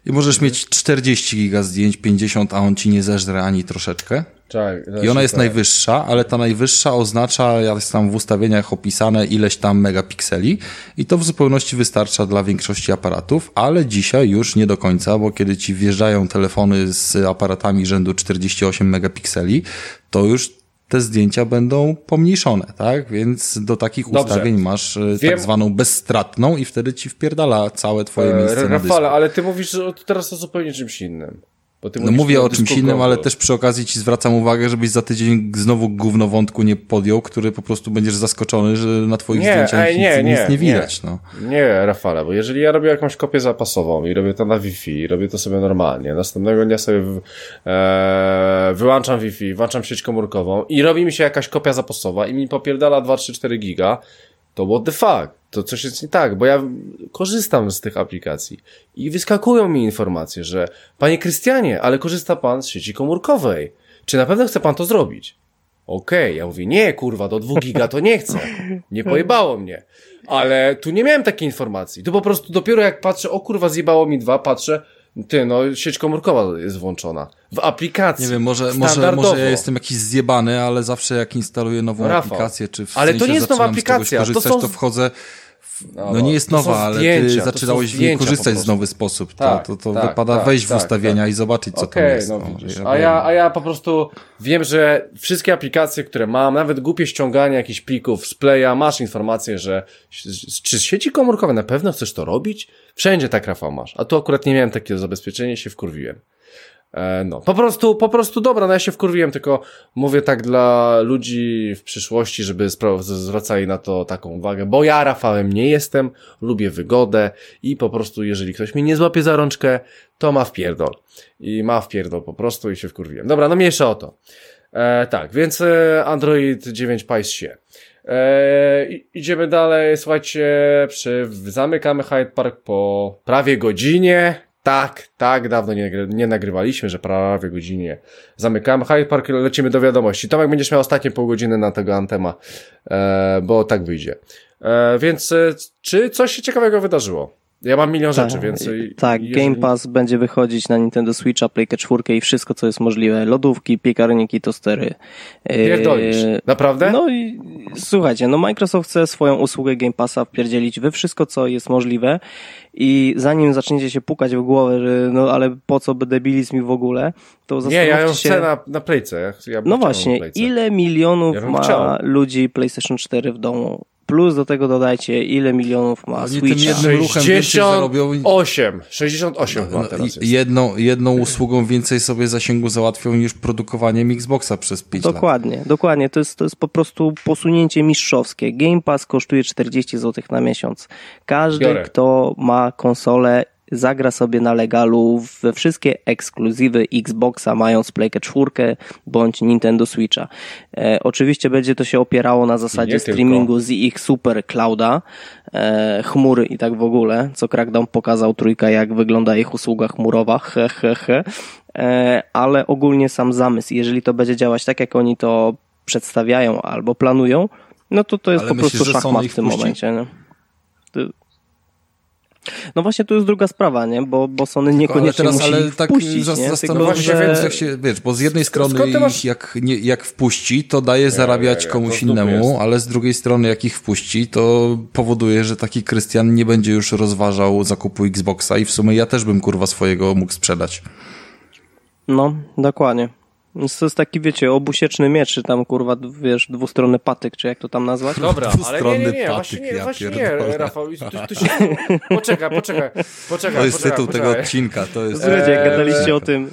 I możesz mieć 40 giga zdjęć, 50, a on ci nie zeżre ani troszeczkę. Czekaj, I ona jest super. najwyższa, ale ta najwyższa oznacza, jest tam w ustawieniach opisane ileś tam megapikseli i to w zupełności wystarcza dla większości aparatów, ale dzisiaj już nie do końca, bo kiedy ci wjeżdżają telefony z aparatami rzędu 48 megapikseli, to już te zdjęcia będą pomniejszone, tak? Więc do takich Dobrze. ustawień masz e, Wiem. tak zwaną bezstratną i wtedy ci wpierdala całe twoje E, miejsce na dysku. Rafale, ale ty mówisz teraz o zupełnie czymś innym. No mówię o czymś innym, ale też przy okazji ci zwracam uwagę, żebyś za tydzień znowu gówno wątku nie podjął, który po prostu będziesz zaskoczony, że na twoich Nie, zdjęciach ej, nic, nie, nic nie, nie widać. No. Nie, Rafale, bo jeżeli ja robię jakąś kopię zapasową i robię to na Wi-Fi, i robię to sobie normalnie, następnego dnia sobie w, e, wyłączam Wi-Fi, włączam sieć komórkową i robi mi się jakaś kopia zapasowa i mi popierdala 2, 3, 4 giga, to what the fuck? To coś jest nie tak, bo ja korzystam z tych aplikacji i wyskakują mi informacje, że panie Krystianie, ale korzysta pan z sieci komórkowej. Czy na pewno chce pan to zrobić? Okej, ja mówię, nie, kurwa, do 2 giga to nie chcę. Nie pojebało mnie. Ale tu nie miałem takiej informacji. Tu po prostu dopiero jak patrzę, o kurwa, zjebało mi dwa, patrzę, ty, no, sieć komórkowa jest włączona. W aplikacji. Nie wiem, może, może, może ja jestem jakiś zjebany, ale zawsze jak instaluję nową aplikację, czy w ale to nie jest nowa aplikacja, to są- to, wchodzę... No, No nie jest nowa, ale zdjęcia, ty zaczynałeś korzystać w prostu. nowy sposób. Tak, to, to, to tak, wypada tak, wejść w tak, ustawienia tak. i zobaczyć, co Okej, tam jest. no no. A ja, a ja po prostu wiem, że wszystkie aplikacje, które mam, nawet głupie ściąganie jakichś plików z Playa, masz informację, że z- czy z sieci komórkowej na pewno chcesz to robić? Wszędzie tak, Rafał, masz. A tu akurat nie miałem takiego zabezpieczenia się wkurwiłem. E, no, po prostu, po prostu dobra, no ja się wkurwiłem, tylko mówię tak dla ludzi w przyszłości, żeby zwracali na to taką uwagę, bo ja Rafałem nie jestem, lubię wygodę i po prostu jeżeli ktoś mnie nie złapie za rączkę, to ma wpierdol. I ma wpierdol po prostu i się wkurwiłem. Dobra, no mniejsza o to. E, tak, więc e, Android 9 Pie się. E, idziemy dalej, słuchajcie, przy, zamykamy Hyde Park po prawie godzinie. Tak, tak, dawno nie, nie nagrywaliśmy, że prawie godzinie zamykamy. Hyde Park, lecimy do wiadomości. Tomek będziesz miał ostatnie pół godziny na tego Antema, e, bo tak wyjdzie. E, więc e, czy coś się ciekawego wydarzyło? Ja mam milion rzeczy, więc... tak, jeżeli- Game Pass będzie wychodzić na Nintendo Switcha, Playkę 4 i wszystko, co jest możliwe. Lodówki, piekarniki, tostery. Pierdolisz. Eee, Naprawdę? No i słuchajcie, no Microsoft chce swoją usługę Game Passa wpierdzielić we wszystko, co jest możliwe i zanim zaczniecie się pukać w głowę, że no ale po co by debilizm mi w ogóle, to nie, zastanówcie ja ją się... chcę na, na playce. Ja, No właśnie, ile milionów Ja ma chciał. ludzi PlayStation 4 w domu? Plus do tego dodajcie, ile milionów ma Oni tym Switcha. jednym ruchem więcej zarobią. 68, 68 chyba No, teraz jest. jedną, jedną usługą więcej sobie zasięgu załatwią niż produkowaniem Xboxa przez 5 lat. Dokładnie, dokładnie. To jest, to jest po prostu posunięcie mistrzowskie. Game Pass kosztuje 40 zł na miesiąc. Każdy, Biorę. kto ma konsolę, zagra sobie na legalu we wszystkie ekskluzywy Xboxa, mając Playkę 4 bądź Nintendo Switcha. E, oczywiście będzie to się opierało na zasadzie Nie tylko. streamingu z ich super clouda, e, chmury i tak w ogóle, co Crackdown pokazał trójka, jak wygląda ich usługa chmurowa, he, he, he. E, ale ogólnie sam zamysł, jeżeli to będzie działać tak, jak oni to przedstawiają albo planują, no to to jest Ale po myślisz, prostu szachmat w tym momencie. Nie? No właśnie, tu jest druga sprawa, nie? Bo, bo Sony Ale niekoniecznie teraz, musi ale ich tak wpuścić, zas- nie? Tylko, się, że- więc jak się, wiesz, bo z jednej strony ty masz- ich jak, nie, jak wpuści, to daje zarabiać komuś innemu, jest. ale z drugiej strony jak ich wpuści, to powoduje, że taki Krystian nie będzie już rozważał zakupu Xboxa i w sumie ja też bym kurwa swojego mógł sprzedać. No, dokładnie. Więc To jest taki, wiecie, obusieczny miecz, czy tam, kurwa, wiesz, dwustronny patyk, czy jak to tam nazwać? Dobra, ale nie, nie, nie, Dwustronny właśnie patyk, nie, ja właśnie nie. Rafał. Tu, tu się... Poczekaj, poczekaj, poczekaj. To jest poczekaj, tytuł tego poczekaj. odcinka, to jest... Słuchajcie, jak Eee, gadaliście o tym,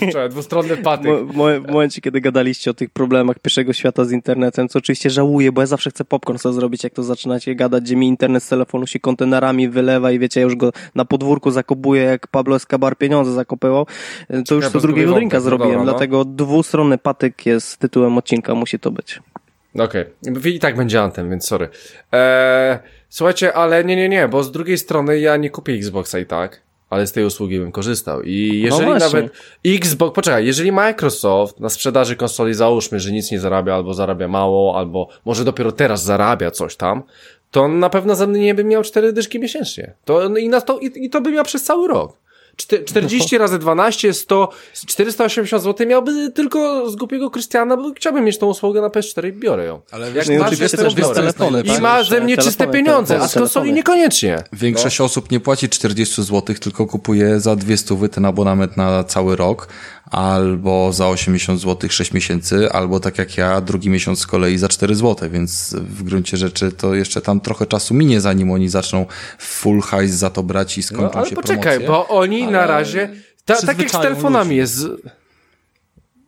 Poczekaj, dwustronny patyk. Mo- W momencie, kiedy gadaliście o tych problemach pierwszego świata z internetem, co oczywiście żałuję, bo ja zawsze chcę popcorn sobie zrobić, jak to zaczynacie gadać, gdzie mi internet z telefonu się kontenerami wylewa i wiecie, ja już go na podwórku zakopuję, jak Pablo Escobar pieniądze zakopywał, to już Ja bez drugiego drugiej drinka no zrobiłem, dobra, no. Dlatego dwustronny patyk jest tytułem odcinka, musi to być. Okej, I tak będzie Antem, więc sorry. Eee, słuchajcie, ale nie, nie, nie, bo z drugiej strony ja nie kupię Xboxa i tak, ale z tej usługi bym korzystał. I jeżeli właśnie. nawet Xbox, poczekaj, jeżeli Microsoft na sprzedaży konsoli załóżmy, że nic nie zarabia, albo zarabia mało, albo może dopiero teraz zarabia coś tam, to on na pewno ze mnie by miał 4 dyszki miesięcznie. To, no i, na to, i, I to by miał przez cały rok. Czty- 40 razy 12, 100, 480 zł miałby tylko z głupiego Krystiana, bo chciałbym mieć tą usługę na PS4 i biorę ją. Ale Jak No i masz, to też telefony, I tak? ma ze mnie czyste Telefony, pieniądze, a z konsoli telefony. niekoniecznie. Większość osób nie płaci 40 zł, tylko kupuje za 200 zł ten abonament na cały rok, albo za 80 zł 6 miesięcy, albo tak jak ja, drugi miesiąc z kolei za 4 zł, więc w gruncie rzeczy to jeszcze tam trochę czasu minie, zanim oni zaczną full hajs za to brać i No, skończą ale się poczekaj, promocje. bo oni na ale razie, ta, tak jak z telefonami ludzi. jest...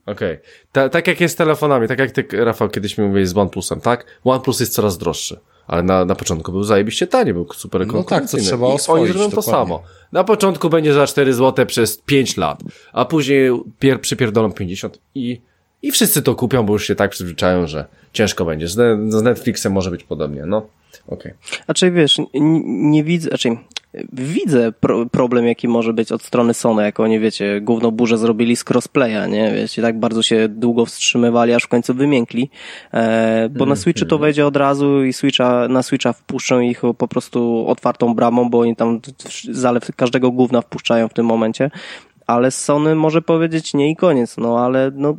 Okej, Ta, tak jak jest z telefonami, tak jak ty, Rafał, kiedyś mi mówiłeś z OnePlusem, tak? OnePlus jest coraz droższy, ale na, na początku był zajebiście tani, był super No tak, konkurencyjny. trzeba I oswoić, oni zrobią to samo. Na początku będzie za 4 zł przez 5 lat, a później pier, przypierdolą 50 i, i wszyscy to kupią, bo już się tak przyzwyczają, że ciężko będzie. Z, z Netflixem może być podobnie, no. Okej. Znaczy wiesz, n- nie widzę, znaczy widzę pro, problem, jaki może być od strony Sony, jak oni, wiecie, gówno burzę zrobili z crossplaya, nie? Wiecie, tak bardzo się długo wstrzymywali, aż w końcu wymiękli, e, bo na Switchu to wejdzie od razu i Switcha, na Switcha wpuszczą ich po prostu otwartą bramą, bo oni tam zalew każdego gówna wpuszczają w tym momencie, ale Sony może powiedzieć nie i koniec, no ale no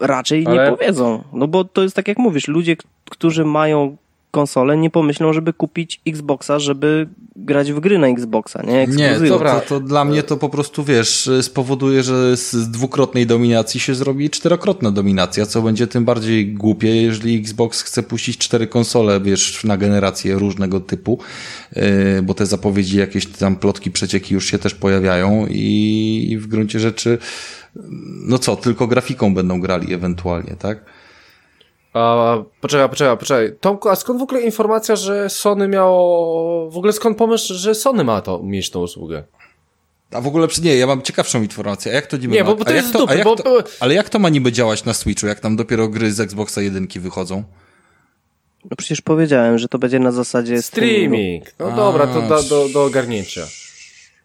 raczej Ale- nie powiedzą, no bo to jest tak jak mówisz, ludzie, którzy mają konsolę, nie pomyślą, żeby kupić Xboxa, żeby grać w gry na Xboxa, nie? Nie, Ekskluzywy. to, to, to dla mnie to po prostu, wiesz, spowoduje, że z dwukrotnej dominacji się zrobi czterokrotna dominacja, co będzie tym bardziej głupie, jeżeli Xbox chce puścić cztery konsole, wiesz, na generację różnego typu, yy, bo te zapowiedzi, jakieś tam plotki, przecieki już się też pojawiają i, i w gruncie rzeczy, no co, tylko grafiką będą grali ewentualnie, tak? A, poczekaj, poczekaj, poczekaj. Tomku, a skąd w ogóle informacja, że Sony miało... W ogóle skąd pomysł, że Sony ma to, mieć tą usługę? A w ogóle, nie, ja mam ciekawszą informację, a jak to niby Nie, ma, bo- bo to jest dupy, jak bo- to, Ale jak to ma niby działać na Switchu, jak tam dopiero gry z Xboxa 1 wychodzą? No przecież powiedziałem, że to będzie na zasadzie Streaming. No A, dobra, to do, do, do ogarnięcia.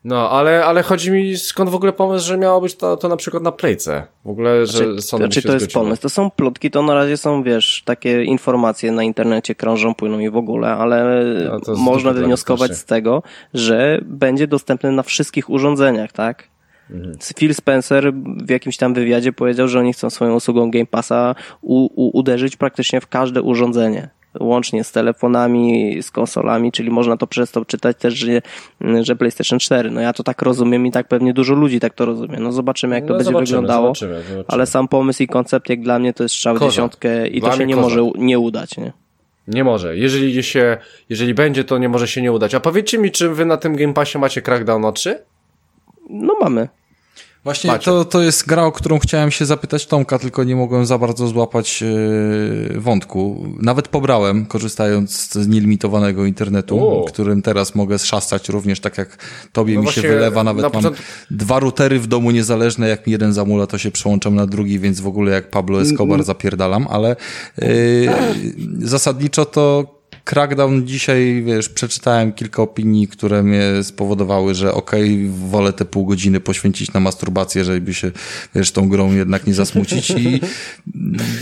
No, ale, ale chodzi mi skąd w ogóle pomysł, że miało być to, to na przykład na Playce. W ogóle, że Znaczy, Sony znaczy to jest zgodziło. pomysł. To są plotki, to na razie są, wiesz, takie informacje na internecie krążą, płyną i w ogóle, ale No, można wywnioskować z tego, że będzie dostępny na wszystkich urządzeniach, tak? Mhm. Phil Spencer w jakimś tam wywiadzie powiedział, że oni chcą swoją usługą Game Passa u, u, uderzyć praktycznie w każde urządzenie. Łącznie z telefonami, z konsolami, czyli można to przez to czytać też, że, że PlayStation 4. No ja to tak rozumiem i tak pewnie dużo ludzi tak to rozumie. No zobaczymy, jak to No, będzie zobaczymy, wyglądało. Zobaczymy, zobaczymy. Ale sam pomysł i koncept jak dla mnie to jest strzał dziesiątkę i Dla to się nie kozak. może nie udać, nie? Nie może. Jeżeli się, jeżeli będzie, to nie może się nie udać. A powiedzcie mi, czy wy na tym Game Passie macie Crackdown 3? No mamy. Właśnie to, to jest gra, o którą chciałem się zapytać Tomka, tylko nie mogłem za bardzo złapać yy, wątku. Nawet pobrałem, korzystając z nielimitowanego internetu, O. którym teraz mogę szastać również tak jak tobie No mi się wylewa. Nawet na mam początku- dwa routery w domu niezależne, jak mi jeden zamula, to się przełączam na drugi, więc w ogóle jak Pablo Escobar zapierdalam, ale yy, zasadniczo to Crackdown dzisiaj, wiesz, przeczytałem kilka opinii, które mnie spowodowały, że okej, wolę te pół godziny poświęcić na masturbację, żeby się, wiesz, tą grą jednak nie zasmucić i,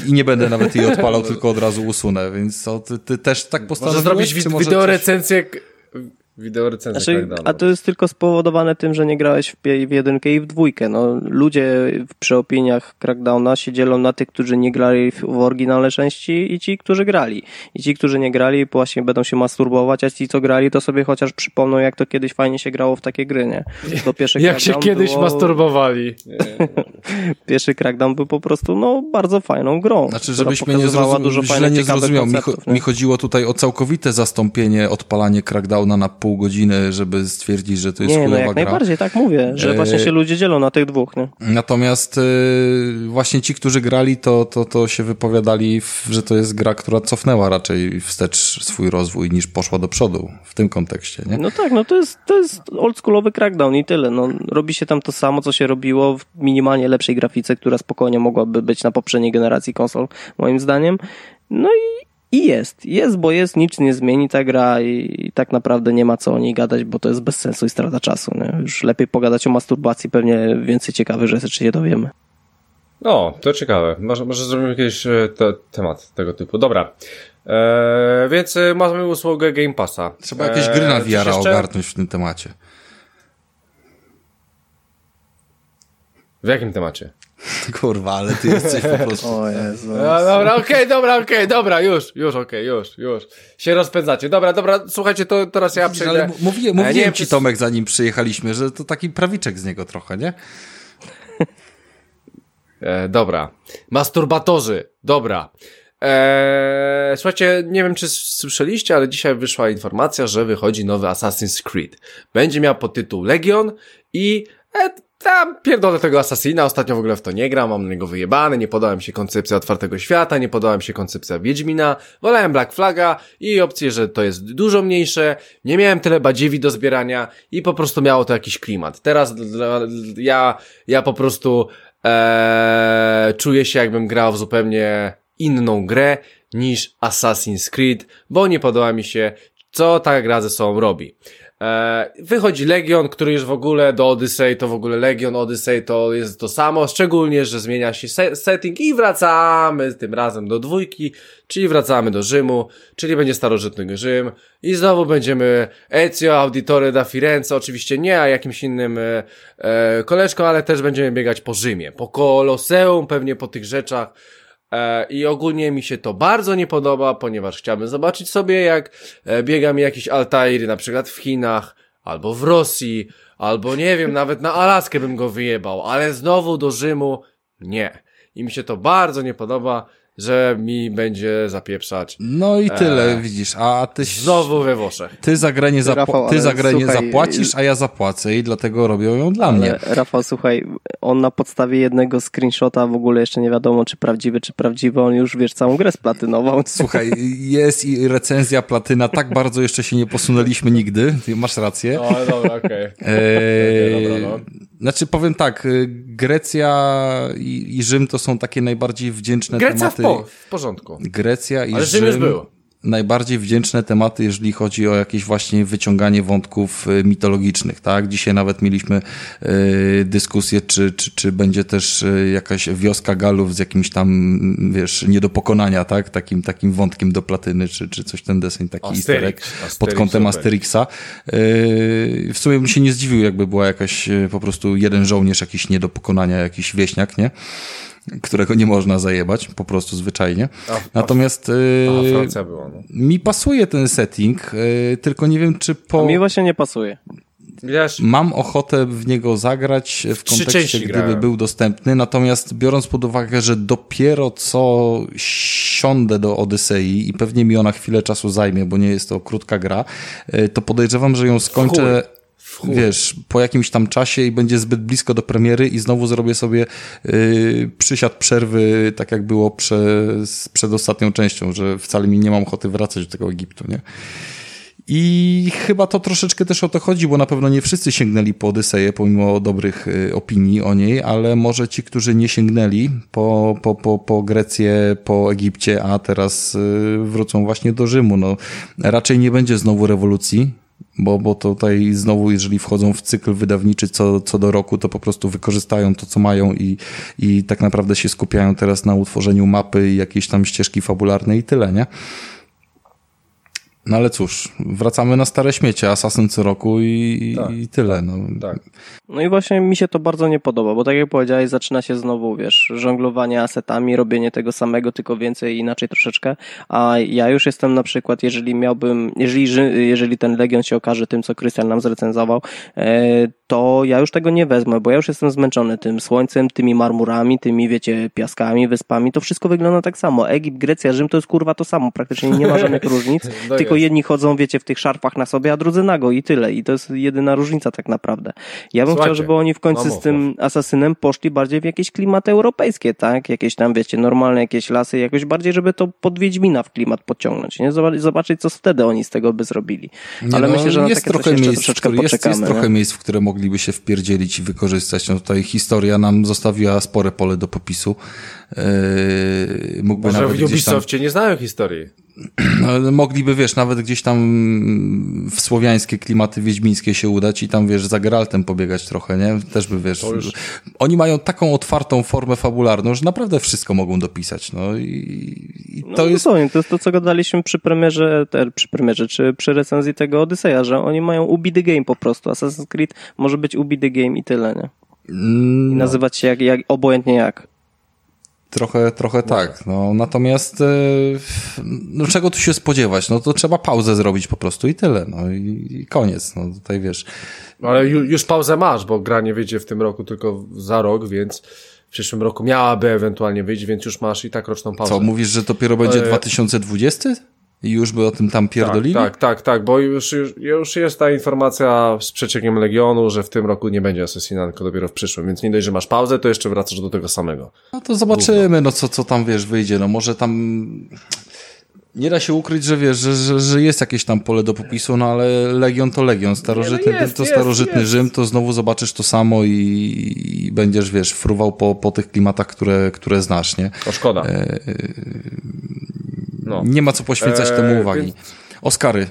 i nie będę nawet jej odpalał, tylko od razu usunę, więc to, ty, ty też tak Może postanowiłeś? zrobić może wideo coś- recenzję, wideo recenzję Znaczy, Crackdownu. a to jest tylko spowodowane tym, że nie grałeś w, w jedynkę i w dwójkę. No, ludzie w- przy opiniach Crackdowna się dzielą na tych, którzy nie grali w, w oryginalne części i ci, którzy grali. I ci, którzy nie grali, właśnie będą się masturbować, a ci, co grali, to sobie chociaż przypomną, jak to kiedyś fajnie się grało w takie gry, nie? To pierwszy Jak się kiedyś było, masturbowali. Pierwszy Crackdown był po prostu, no, bardzo fajną grą. Znaczy, która żebyś mnie nie zrozum- dużo źle fajnych, nie zrozumiał. Mi, cho- konceptów, mi chodziło tutaj o całkowite zastąpienie, odpalanie Crackdowna na pół godziny, żeby stwierdzić, że to jest Nie, no jak gra. najbardziej, tak mówię, że E, właśnie się ludzie dzielą na tych dwóch, nie? Natomiast y, właśnie ci, którzy grali, to, to, to się wypowiadali, że to jest gra, która cofnęła raczej wstecz swój rozwój niż poszła do przodu w tym kontekście, nie? No tak, no to jest, to jest oldschoolowy crackdown i tyle. No, robi się tam to samo, co się robiło w minimalnie lepszej grafice, która spokojnie mogłaby być na poprzedniej generacji konsol, moim zdaniem. No i, i jest, jest, bo jest, nic nie zmieni ta gra i, i tak naprawdę nie ma co o niej gadać, bo to jest bez sensu i strata czasu. Nie? Już lepiej pogadać o masturbacji, pewnie więcej ciekawych rzeczy się dowiemy. O, to ciekawe. Może, może zrobimy kiedyś e, te, temat tego typu. Dobra. E, więc e, mamy usługę Game Passa. Trzeba jakieś gry na VR jeszcze? ogarnąć w tym temacie. W jakim temacie? Kurwa, ale ty jesteś po prostu... O Jezu. No, dobra, okej, dobra, okej, dobra, już, już, okej, już, już. Się rozpędzacie. Dobra, dobra, słuchajcie, to teraz ja przejdę. Ale mówiłem, E, nie mówiłem wiem, ci, Tomek, zanim przyjechaliśmy, że to taki prawiczek z niego trochę, nie? E, dobra. Masturbatorzy. Dobra. E, słuchajcie, nie wiem czy słyszeliście, ale dzisiaj wyszła informacja, że wychodzi nowy Assassin's Creed. Będzie miał podtytuł Legion i e, tam pierdolę tego Assassina, ostatnio w ogóle w to nie gram, mam na niego wyjebane, nie podoba mi się koncepcja otwartego świata, nie podoba mi się koncepcja Wiedźmina, wolałem Black Flaga i opcję, że to jest dużo mniejsze, nie miałem tyle badziewi do zbierania i po prostu miało to jakiś klimat. Teraz ja, ja po prostu Eee, czuję się jakbym grał w zupełnie inną grę niż Assassin's Creed, bo nie podoba mi się, co ta gra ze sobą robi. Eee, wychodzi Legion, który już w ogóle do Odyssey, to w ogóle Legion Odyssey to jest to samo, szczególnie, że zmienia się se setting i wracamy tym razem do dwójki, czyli wracamy do Rzymu, czyli będzie starożytny Rzym i znowu będziemy Ezio Auditore da Firenze, oczywiście nie, a jakimś innym e, e, koleżką, ale też będziemy biegać po Rzymie, po Koloseum, pewnie po tych rzeczach. E, I ogólnie mi się to bardzo nie podoba, ponieważ chciałbym zobaczyć sobie, jak e, biega mi jakiś Altair, na przykład w Chinach, albo w Rosji, albo nie wiem, nawet na Alaskę bym go wyjebał, ale znowu do Rzymu nie. I mi się to bardzo nie podoba, że mi będzie zapieprzać No i tyle, widzisz, a ty... znowu we Włoszech. Ty za grę nie, zapo- Rafał, ty za grę nie słuchaj, zapłacisz, a ja zapłacę i dlatego robią ją dla mnie. Rafał, słuchaj, on na podstawie jednego screenshota w ogóle jeszcze nie wiadomo, czy prawdziwy, czy prawdziwy, on już, wiesz, całą grę splatynował. Słuchaj, jest i recenzja platyna, tak bardzo jeszcze się nie posunęliśmy nigdy, masz rację. O, dobra, okej. Eee, Dobra, no. Znaczy powiem tak, y, Grecja i, i Rzym to są takie najbardziej wdzięczne Grecja w, tematy. po, w porządku. Grecja i Ale Rzym Rzym, już był. Najbardziej wdzięczne tematy, jeżeli chodzi o jakieś właśnie wyciąganie wątków y, mitologicznych, tak? Dzisiaj nawet mieliśmy y, dyskusję, czy, czy, czy będzie też y, jakaś wioska Galów z jakimś tam, mm, wiesz, nie do pokonania, tak? Takim, takim wątkiem do platyny, czy, czy coś ten deseń, taki Asterix. easter egg Asterix, pod kątem super. Asterixa. W sumie bym się nie zdziwił, jakby była jakaś po prostu jeden żołnierz jakiś nie do pokonania, jakiś wieśniak, nie? Którego nie można zajebać, po prostu zwyczajnie. A- Natomiast y, A Francja była, no. mi pasuje ten setting, y, tylko nie wiem, czy po. A mi właśnie nie pasuje. Wiesz, mam ochotę w niego zagrać w kontekście, gdyby grałem. był dostępny, natomiast biorąc pod uwagę, że dopiero co siądę do Odysei i pewnie mi ona chwilę czasu zajmie, bo nie jest to krótka gra, y, to podejrzewam, że ją skończę chuj. Wiesz, po jakimś tam czasie i będzie zbyt blisko do premiery i znowu zrobię sobie yy, przysiad przerwy, tak jak było przez, przed ostatnią częścią, że wcale mi nie mam ochoty wracać do tego Egiptu, nie? I chyba to troszeczkę też o to chodzi, bo na pewno nie wszyscy sięgnęli po Odyseję, pomimo dobrych y, opinii o niej, ale może ci, którzy nie sięgnęli po, po, po, po Grecję, po Egipcie, a teraz y, wrócą właśnie do Rzymu. No, raczej nie będzie znowu rewolucji, bo, bo tutaj znowu, jeżeli wchodzą w cykl wydawniczy co, co do roku, to po prostu wykorzystają to, co mają i, i tak naprawdę się skupiają teraz na utworzeniu mapy i jakiejś tam ścieżki fabularnej i tyle, nie? No ale cóż, wracamy na stare śmiecie, Assassin co roku i, Tak, i tyle. No. Tak. No i właśnie mi się to bardzo nie podoba, bo tak jak powiedziałeś, zaczyna się znowu, wiesz, żonglowanie asetami, robienie tego samego, tylko więcej i inaczej troszeczkę, a ja już jestem na przykład, jeżeli miałbym, jeżeli, jeżeli ten Legion się okaże tym, co Krystian nam zrecenzował, e, to ja już tego nie wezmę, bo ja już jestem zmęczony tym słońcem, tymi marmurami, tymi, wiecie, piaskami, wyspami, to wszystko wygląda tak samo. Egipt, Grecja, Rzym to jest kurwa to samo, praktycznie nie ma żadnych różnic, No tylko jest. jedni chodzą, wiecie, w tych szarfach na sobie, a drudzy nago i tyle. I to jest jedyna różnica tak naprawdę. Ja bym Słuchajcie, chciał, żeby oni w końcu z tym asasynem poszli bardziej w jakieś klimaty europejskie, tak? Jakieś tam, wiecie, normalne jakieś lasy, jakoś bardziej, żeby to pod Wiedźmina w klimat podciągnąć, nie? Zobac- Zobaczyć, co wtedy oni z tego by zrobili. Nie, Ale no, myślę, że na jest takie trochę coś miejsc, troszeczkę poczekamy. jest trochę miejsc, w które mogliby się wpierdzielić i wykorzystać. No tutaj historia nam zostawiła spore pole do popisu. Yy, mógłby Może nawet w gdzieś tam Ubisoftie nie znają historii. No, Mogliby, wiesz, nawet gdzieś tam w słowiańskie klimaty wiedźmińskie się udać i tam, wiesz, za Geraltem pobiegać trochę, nie? Też by, wiesz, już- oni mają taką otwartą formę fabularną, że naprawdę wszystko mogą dopisać, no i, i No, to jest... dosłownie, to jest to, co gadaliśmy przy premierze, te, przy premierze, czy przy recenzji tego Odyseja, że oni mają ubi the game po prostu. Assassin's Creed może być ubi the game i tyle, nie? I Mm, nazywać się jak, jak, obojętnie jak. Trochę, trochę tak, no. Natomiast e, no czego tu się spodziewać, no to trzeba pauzę zrobić po prostu i tyle, no. I, i koniec, no. Tutaj wiesz, Ale ju, już pauzę masz, bo gra nie wyjdzie w tym roku, tylko za rok, więc w przyszłym roku miałaby ewentualnie wyjść, więc już masz i tak roczną pauzę. co, mówisz, że dopiero będzie E, 2020? I już by o tym tam pierdolili? Tak, tak, tak, tak, bo już, już, już jest ta informacja z przeciekiem Legionu, że w tym roku nie będzie Assassina, tylko dopiero w przyszłym, więc nie dość, że masz pauzę, to jeszcze wracasz do tego samego. No to zobaczymy, no co, co tam, wiesz, wyjdzie. No może tam... Nie da się ukryć, że wiesz, że, że, że jest jakieś tam pole do popisu, no ale Legion to Legion, starożytny Nie, no jest, to jest, starożytny jest. Rzym, to znowu zobaczysz to samo i, i będziesz, wiesz, fruwał po, po tych klimatach, które, które znasz, nie? To szkoda. No. Nie ma co poświęcać Eee, temu uwagi. więc- Oscary.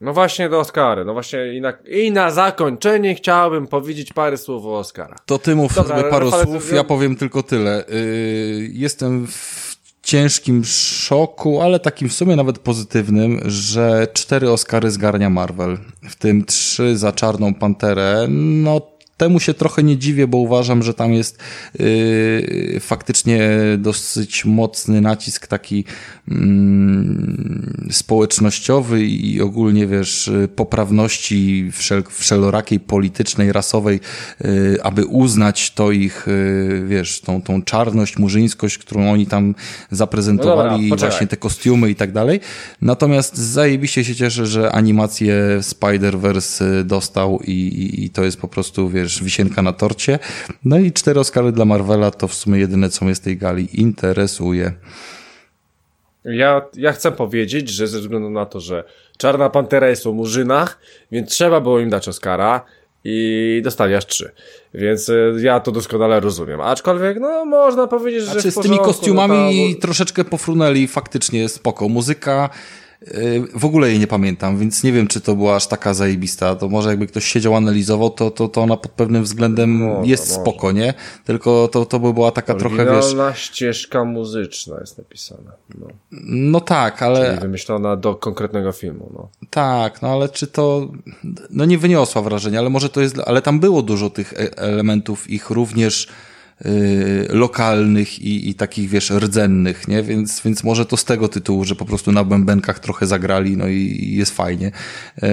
No właśnie do Oscary, no właśnie i na, i na zakończenie chciałbym powiedzieć parę słów o Oscarach. To ty mów Dobra, ale- słów, ja powiem tylko tyle. Yy, jestem w ciężkim szoku, ale takim w sumie nawet pozytywnym, że cztery Oscary zgarnia Marvel, w tym trzy za Czarną Panterę. No temu się trochę nie dziwię, bo uważam, że tam jest yy, faktycznie dosyć mocny nacisk taki mm, społecznościowy i ogólnie, wiesz, poprawności wszel wszelorakiej politycznej, rasowej, yy, aby uznać to ich, yy, wiesz, tą, tą czarność, murzyńskość, którą oni tam zaprezentowali, No dobra, właśnie te kostiumy i tak dalej. Natomiast zajebiście się cieszę, że animację Spider-Verse dostał i, i, i to jest po prostu, wiesz, wisienka na torcie. No i cztery Oscary dla Marvela to w sumie jedyne, co mnie z tej gali interesuje. Ja, ja chcę powiedzieć, że ze względu na to, że Czarna Pantera jest o murzynach, więc trzeba było im dać Oscara i dostali aż trzy. Więc y, ja to doskonale rozumiem. Aczkolwiek, no, można powiedzieć, że Znaczy z tymi porządku, kostiumami no troszeczkę pofrunęli, faktycznie spoko. Muzyka w ogóle jej nie pamiętam, więc nie wiem, czy to była aż taka zajebista. To może jakby ktoś siedział, analizował, to, to, to ona pod pewnym względem Może, jest może. spoko, nie? Tylko to, to by była taka trochę, wiesz... Oryginalna ścieżka muzyczna jest napisana. No. No tak, ale... Czyli wymyślona do konkretnego filmu. No. Tak, no ale czy to, no nie wyniosła wrażenia, ale może to jest, ale tam było dużo tych e- elementów ich również lokalnych i, i takich, wiesz, rdzennych, nie? Więc, więc może to z tego tytułu, że po prostu na bębenkach trochę zagrali, no i, i jest fajnie. Yy,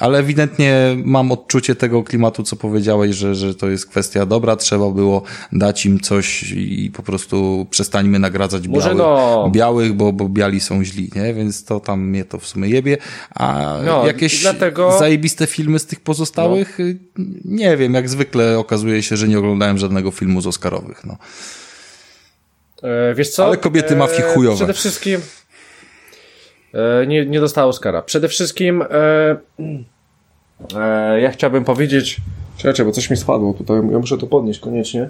ale ewidentnie mam odczucie tego klimatu, co powiedziałeś, że, że to jest kwestia dobra, trzeba było dać im coś i po prostu przestańmy nagradzać białych, no. białych bo, bo biali są źli, nie? Więc to tam mnie to w sumie jebie. A No, jakieś dlatego- zajebiste filmy z tych pozostałych, y, nie wiem, jak zwykle okazuje się, że nie oglądałem żadnego filmu z Oscarowych, no. E, wiesz co? Ale kobiety mafii chujowe. Przede wszystkim e, nie, nie dostała Oscara. Przede wszystkim e, e, ja chciałbym powiedzieć Czekajcie, bo coś mi spadło tutaj, ja muszę to podnieść koniecznie.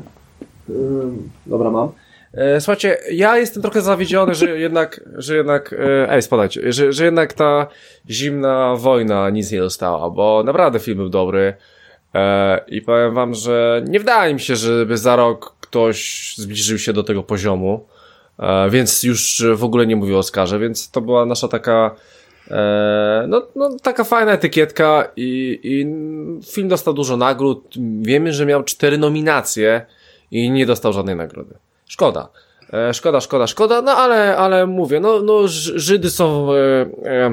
Dobra, mam. E, Słuchajcie, ja jestem trochę zawiedziony, że jednak, że jednak, e, ej, spadajcie, że, że jednak ta zimna wojna nic nie dostała, bo naprawdę film był dobry. E, I powiem wam, że nie wydaje mi się, żeby za rok ktoś zbliżył się do tego poziomu. E, więc już w ogóle nie mówię o Oscarze, więc to była nasza taka e, no, no taka fajna etykietka i, i film dostał dużo nagród. Wiemy, że miał cztery nominacje i nie dostał żadnej nagrody. Szkoda. E, szkoda, szkoda, szkoda, no ale, ale mówię, no, no Żydy są, e, e,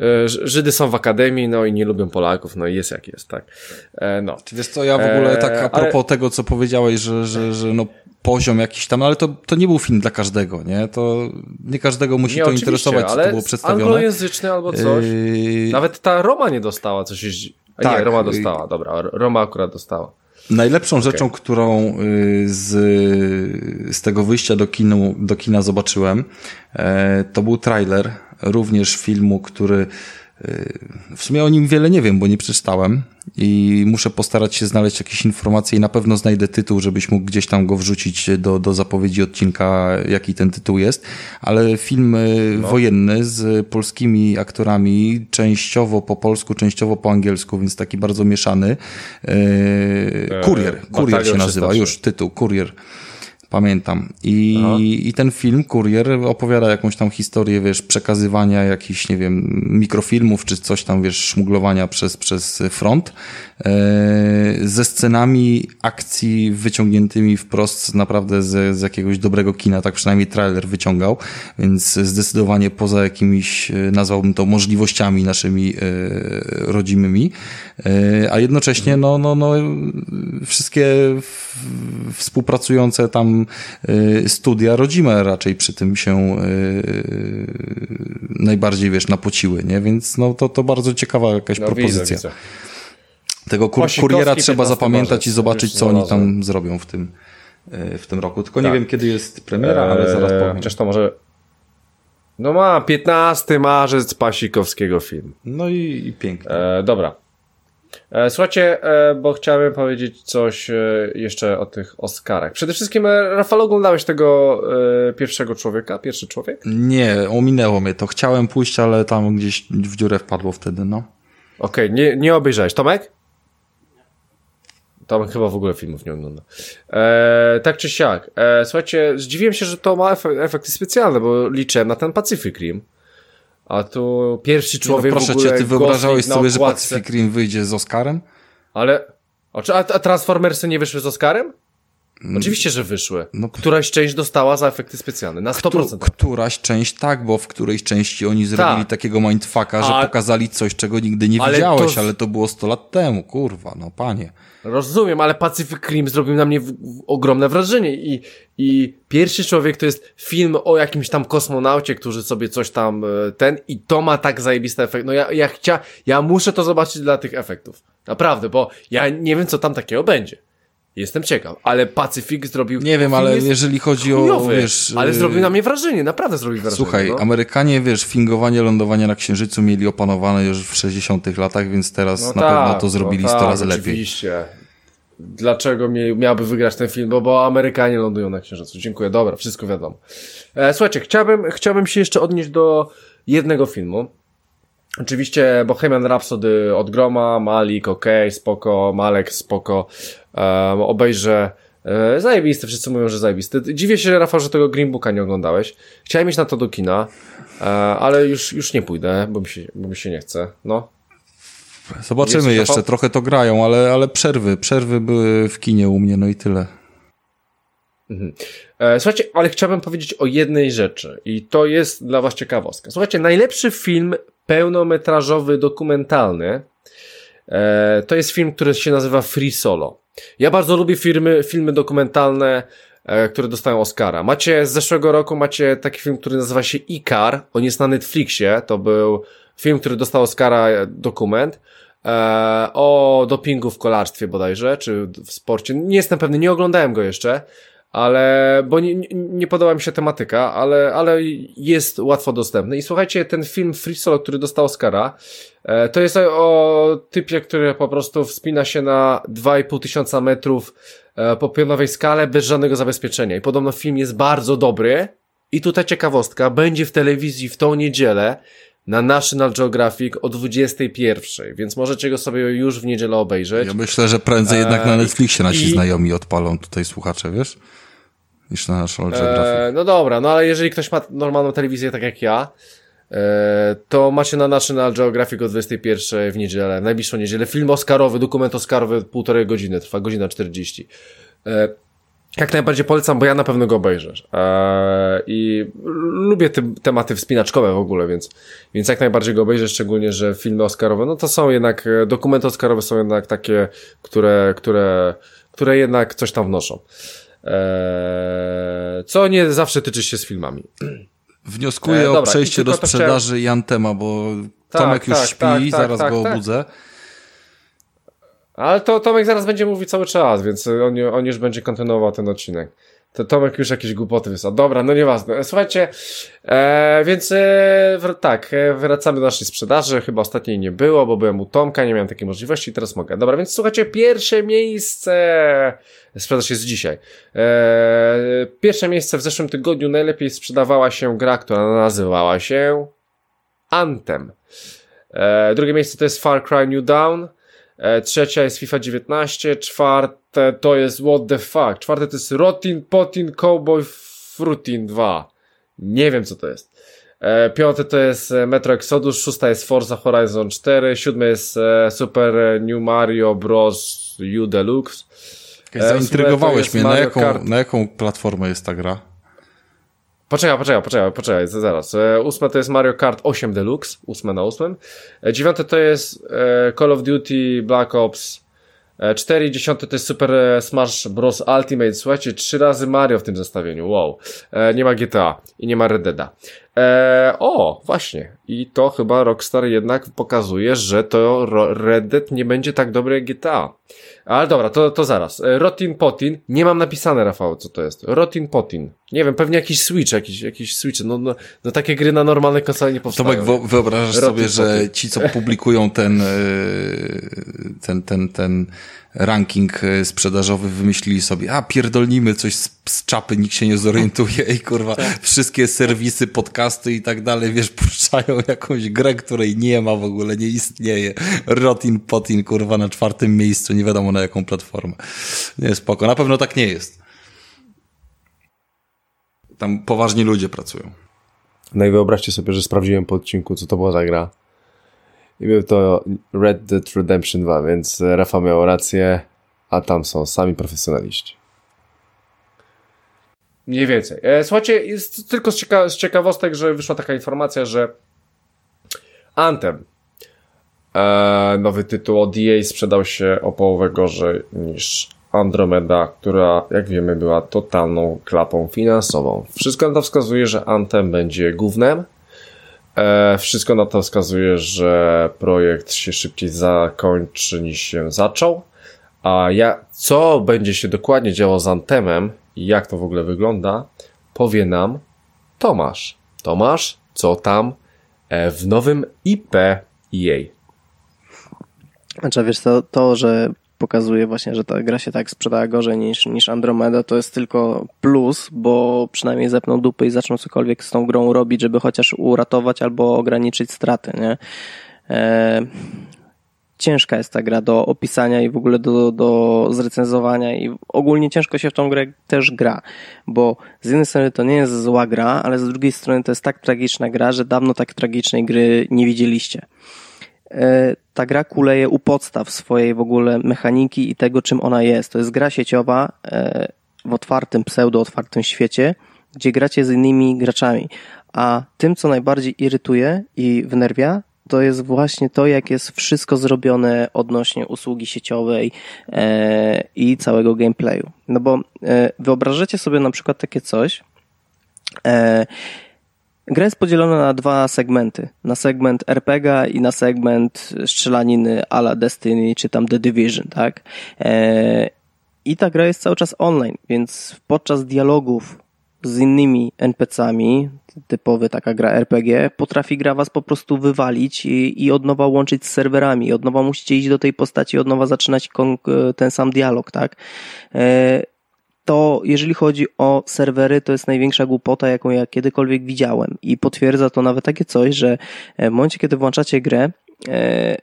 e, Żydy są w akademii, no i nie lubią Polaków, no i jest jak jest, tak. E, no. Wiesz co, ja w ogóle tak a propos ale- tego, co powiedziałeś, że, że, że no poziom jakiś tam, no ale to, to nie był film dla każdego, nie? To nie każdego musi Nie, to interesować, co to było przedstawione. anglojęzyczny albo coś. Yy, Nawet ta Roma nie dostała, coś A nie, Tak. Roma dostała, dobra, Roma akurat dostała. Najlepszą rzeczą, którą y, z, z tego wyjścia do, kinu, do kina zobaczyłem, e, to był trailer również filmu, który w sumie o nim wiele nie wiem, bo nie przeczytałem i muszę postarać się znaleźć jakieś informacje i na pewno znajdę tytuł, żebyś mógł gdzieś tam go wrzucić do, do zapowiedzi odcinka, jaki ten tytuł jest, ale film y, wojenny z polskimi aktorami, częściowo po polsku, częściowo po angielsku, więc taki bardzo mieszany. E, Kurier, Kurier Batalion się nazywa, 303. już tytuł, Kurier. Pamiętam. I, Aha. I ten film, Kurier, opowiada jakąś tam historię, wiesz, przekazywania jakichś, nie wiem, mikrofilmów, czy coś tam, wiesz, szmuglowania przez, przez front, e, ze scenami akcji wyciągniętymi wprost naprawdę z, z jakiegoś dobrego kina, tak przynajmniej trailer wyciągał, więc zdecydowanie poza jakimiś, e, nazwałbym to, możliwościami naszymi e, rodzimymi, a jednocześnie, no, no, no, wszystkie w, współpracujące tam y, studia rodzime raczej przy tym się y, najbardziej, wiesz, napociły, nie? Więc no to, to bardzo ciekawa jakaś No propozycja. widzę, widzę. Tego kur kuriera trzeba 15 zapamiętać marzec, i zobaczyć, co oni tam zrobią w tym, y, w tym roku. Tylko nie Tak. wiem, kiedy jest premiera, ale zaraz Eee, powiem. Chociaż to może... No ma, 15 marzec Pasikowskiego film. No i, i pięknie. E, dobra. E, słuchajcie, e, bo chciałem powiedzieć coś e, jeszcze o tych Oscarach. Przede wszystkim, Rafał, oglądałeś tego pierwszego człowieka? Pierwszy człowiek? Nie, ominęło mnie to. Chciałem pójść, ale tam gdzieś w dziurę wpadło wtedy, no. Okej, nie, nie obejrzałeś. Tomek? Tomek chyba w ogóle filmów nie ogląda. E, tak czy siak. E, słuchajcie, zdziwiłem się, że to ma efek efekty specjalne, bo liczyłem na ten Pacific Rim. A tu pierwszy no człowiek proszę w ogóle cię, ty wyobrażałeś sobie, że. Pacific Rim wyjdzie z Oscarem? Ale... A, a Transformersy nie wyszły z Oscarem? Oczywiście, że wyszły. Mm. No- Któraś część dostała za efekty specjalne. Na 100%. Tu, któraś część tak, bo w którejś części oni zrobili Tak. takiego mindfucka, że A- pokazali coś, czego nigdy nie Ale widziałeś, to ale to było 100 lat temu, kurwa, no panie. Rozumiem, ale Pacific Rim zrobił na mnie w, w, ogromne wrażenie i, i pierwszy człowiek to jest film o jakimś tam kosmonaucie, którzy sobie coś tam e, ten i to ma tak zajebisty efekt. No ja, ja chcia, ja muszę to zobaczyć dla tych efektów. Naprawdę, bo ja nie wiem co tam takiego będzie. Jestem ciekaw, ale Pacific zrobił... Nie wiem, ale jeżeli chodzi o, chujowy, wiesz... Ale y, zrobił na mnie wrażenie, naprawdę zrobił wrażenie. Słuchaj, no. Amerykanie, wiesz, fingowanie, lądowanie na Księżycu mieli opanowane już w 60 latach, więc teraz No na tak, pewno to zrobili no 100 tak, razy lepiej. Oczywiście. Dlaczego miałby wygrać ten film? Bo, bo Amerykanie lądują na Księżycu. Dziękuję, dobra, wszystko wiadomo. E, słuchajcie, chciałbym, chciałbym się jeszcze odnieść do jednego filmu. Oczywiście Bohemian Rhapsody od Groma, Malik, ok, spoko, Malek, spoko, um, obejrzę. E, zajebisty, wszyscy mówią, że zajebisty. Dziwię się, Rafał, że tego Green Booka nie oglądałeś. Chciałem iść na to do kina, e, ale już, już nie pójdę, bo mi się, bo mi się nie chce. No, Zobaczymy Jest jeszcze, Rafał? trochę to grają, ale, ale przerwy, przerwy były w kinie u mnie, no i tyle. Mhm. E, słuchajcie, ale chciałbym powiedzieć o jednej rzeczy i to jest dla was ciekawostka. Słuchajcie, najlepszy film pełnometrażowy, dokumentalny e, to jest film, który się nazywa Free Solo. Ja bardzo lubię filmy, filmy dokumentalne, e, które dostają Oscara. Macie z zeszłego roku macie taki film, który nazywa się Ikar. On jest na Netflixie. To był film, który dostał Oscara, e, dokument o dopingu w kolarstwie bodajże, czy w sporcie. Nie jestem pewny, nie oglądałem go jeszcze, ale, bo nie, nie podoba mi się tematyka, ale, ale jest łatwo dostępny. I słuchajcie, ten film Free Solo, który dostał Oscara, e, to jest o typie, który po prostu wspina się na 2,5 tysiąca metrów e, po pionowej skale bez żadnego zabezpieczenia. I podobno film jest bardzo dobry. I tutaj ciekawostka, będzie w telewizji w tą niedzielę na National Geographic o 21, więc możecie go sobie już w niedzielę obejrzeć. Ja myślę, że prędzej jednak na e, Netflixie nasi I... znajomi odpalą tutaj słuchacze, wiesz? Niż na National Geographic. E, no dobra, no ale jeżeli ktoś ma normalną telewizję tak jak ja, e, to macie na National Geographic o 21 w niedzielę, najbliższą niedzielę, film oscarowy, dokument oscarowy, półtorej godziny, trwa godzina 40. E, jak najbardziej polecam, bo ja na pewno go obejrzę. Eee, I lubię te tematy wspinaczkowe w ogóle, więc, więc jak najbardziej go obejrzę, szczególnie, że filmy Oscarowe, no to są jednak, e, dokumenty Oscarowe są jednak takie, które, które, które jednak coś tam wnoszą. Eee, co nie zawsze tyczy się z filmami. Wnioskuję eee, o przejście do sprzedaży chciałem... Jantema, bo tak, Tomek już tak, śpi, tak, tak zaraz tak, go tak. obudzę. Ale to Tomek zaraz będzie mówił cały czas, więc on, on już będzie kontynuował ten odcinek. To Tomek już jakieś głupoty wysłał. Dobra, no nieważne. Słuchajcie, e, więc e, tak, e, wracamy do naszej sprzedaży. Chyba ostatniej nie było, bo byłem u Tomka, nie miałem takiej możliwości, teraz mogę. Dobra, więc słuchajcie, pierwsze miejsce. Sprzedaż jest dzisiaj. E, pierwsze miejsce w zeszłym tygodniu najlepiej sprzedawała się gra, która nazywała się Anthem. E, drugie miejsce to jest Far Cry New Dawn. E, trzecia jest FIFA 19, czwarte to jest What the fuck, czwarte to jest Rotin Potin Cowboy Frutin 2. Nie wiem co to jest. E, piąte to jest e, Metro Exodus, szósta jest Forza Horizon 4, siódme jest Super New Mario Bros. U Deluxe. Zaintrygowałeś mnie, na jaką, na jaką platformę jest ta gra? Poczekaj, poczekaj, poczekaj, poczekaj, zaraz. E, ósme to jest Mario Kart 8 Deluxe, ósme na ósmym. E, dziewiąte to jest e, Call of Duty Black Ops 4 dziesiąte to jest Super Smash Bros. Ultimate. Słuchajcie, trzy razy Mario w tym zestawieniu. Wow. nie ma GTA i nie ma Red Deada. o, właśnie. I to chyba Rockstar jednak pokazuje, że to Red Dead nie będzie tak dobre jak GTA. Ale dobra, to, to zaraz. E, Rotin Potin. Nie mam napisane, Rafał, co to jest. Rotin Potin. Nie wiem, pewnie jakiś Switch, jakiś, jakiś Switch. No, no, no takie gry na normalnej konsoli nie powstają. Tomek, wyobrażasz Rotin sobie, Potin. że ci, co publikują ten, e, ten, ten, ten ranking e, sprzedażowy wymyślili sobie, a pierdolnimy coś z, z czapy, nikt się nie zorientuje i kurwa, tak. wszystkie serwisy, podcasty i tak dalej, wiesz, puszczają jakąś grę, której nie ma w ogóle, nie istnieje. Rotin Potin, kurwa, na czwartym miejscu, nie wiadomo na jaką platformę. Nie, spoko, na pewno tak nie jest. Tam poważni ludzie pracują. No i wyobraźcie sobie, że sprawdziłem po odcinku, co to była za gra. I był to Red Dead Redemption 2, więc Rafa miał rację, a tam są sami profesjonaliści. Mniej więcej. E, słuchajcie, jest tylko z, cieka z ciekawostek, że wyszła taka informacja, że Anthem, e, nowy tytuł od EA sprzedał się o połowę gorzej niż Andromeda, która, jak wiemy, była totalną klapą finansową. Wszystko na to wskazuje, że Anthem będzie głównym, E, wszystko na to wskazuje, że projekt się szybciej zakończy niż się zaczął. A ja, co będzie się dokładnie działo z Antemem i jak to w ogóle wygląda, powie nam Tomasz. Tomasz, co tam e, w nowym IP EA? Znaczy, wiesz, to, to, że pokazuje właśnie, że ta gra się tak sprzedała gorzej niż, niż Andromeda, to jest tylko plus, bo przynajmniej zepną dupy i zaczną cokolwiek z tą grą robić, żeby chociaż uratować albo ograniczyć straty, nie? E, ciężka jest ta gra do opisania i w ogóle do, do zrecenzowania i ogólnie ciężko się w tą grę też gra, bo z jednej strony to nie jest zła gra, ale z drugiej strony to jest tak tragiczna gra, że dawno tak tragicznej gry nie widzieliście. E, ta gra kuleje u podstaw swojej w ogóle mechaniki i tego, czym ona jest. To jest gra sieciowa, e, w otwartym, pseudo-otwartym świecie, gdzie gracie z innymi graczami. A tym, co najbardziej irytuje i wnerwia, to jest właśnie to, jak jest wszystko zrobione odnośnie usługi sieciowej e, i całego gameplayu. No bo wyobrażacie sobie na przykład takie coś. E, gra jest podzielona na dwa segmenty. Na segment RPG i na segment strzelaniny ala Destiny czy tam The Division, tak? E, I ta gra jest cały czas online, więc podczas dialogów z innymi NPC-ami, typowy taka gra RPG, potrafi gra was po prostu wywalić i, i od nowa łączyć z serwerami, od nowa musicie iść do tej postaci, od nowa zaczynać ten sam dialog, tak? E, to jeżeli chodzi o serwery, to jest największa głupota, jaką ja kiedykolwiek widziałem. I potwierdza to nawet takie coś, że w momencie, kiedy włączacie grę, e,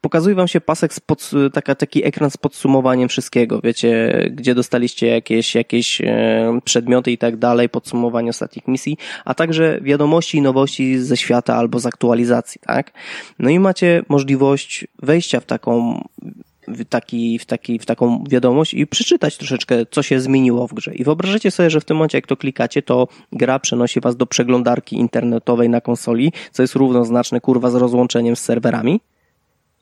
pokazuje wam się pasek, z pod, taka, taki ekran z podsumowaniem wszystkiego, wiecie, gdzie dostaliście jakieś, jakieś e, przedmioty i tak dalej, podsumowanie ostatnich misji, a także wiadomości i nowości ze świata albo z aktualizacji, tak? No i macie możliwość wejścia w taką w, taki, w, taki, w taką wiadomość i przeczytać troszeczkę, co się zmieniło w grze. I wyobrażacie sobie, że w tym momencie, jak to klikacie, to gra przenosi was do przeglądarki internetowej na konsoli, co jest równoznaczne, kurwa, z rozłączeniem z serwerami.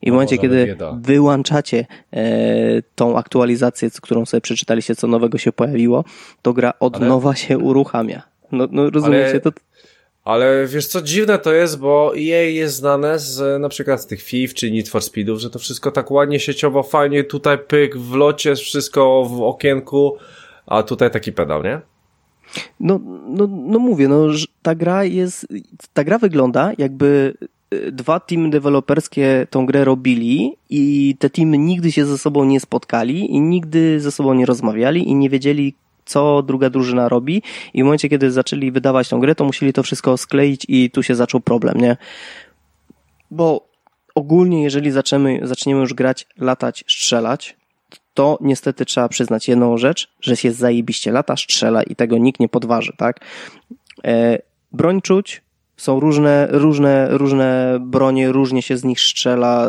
I w momencie, kiedy bieda. wyłączacie e, tą aktualizację, którą sobie przeczytaliście, co nowego się pojawiło, to gra od ale... nowa się uruchamia. No, no rozumiecie? Ale... To... Ale wiesz co, dziwne to jest, bo EA jest znane z na przykład z tych FIF czy Need for Speedów, że to wszystko tak ładnie sieciowo, fajnie, tutaj pyk, w locie, wszystko w okienku, a tutaj taki pedał, nie? No, no, no mówię, no, ta gra jest, ta gra wygląda jakby dwa teamy deweloperskie tą grę robili i te teamy nigdy się ze sobą nie spotkali i nigdy ze sobą nie rozmawiali i nie wiedzieli, co druga drużyna robi i w momencie, kiedy zaczęli wydawać tą grę, to musieli to wszystko skleić i tu się zaczął problem, nie? Bo ogólnie, jeżeli zaczniemy, zaczniemy już grać, latać, strzelać, to niestety trzeba przyznać jedną rzecz, że się zajebiście lata, strzela i tego nikt nie podważy, tak? E, broń czuć, są różne, różne, różne bronie, różnie się z nich strzela.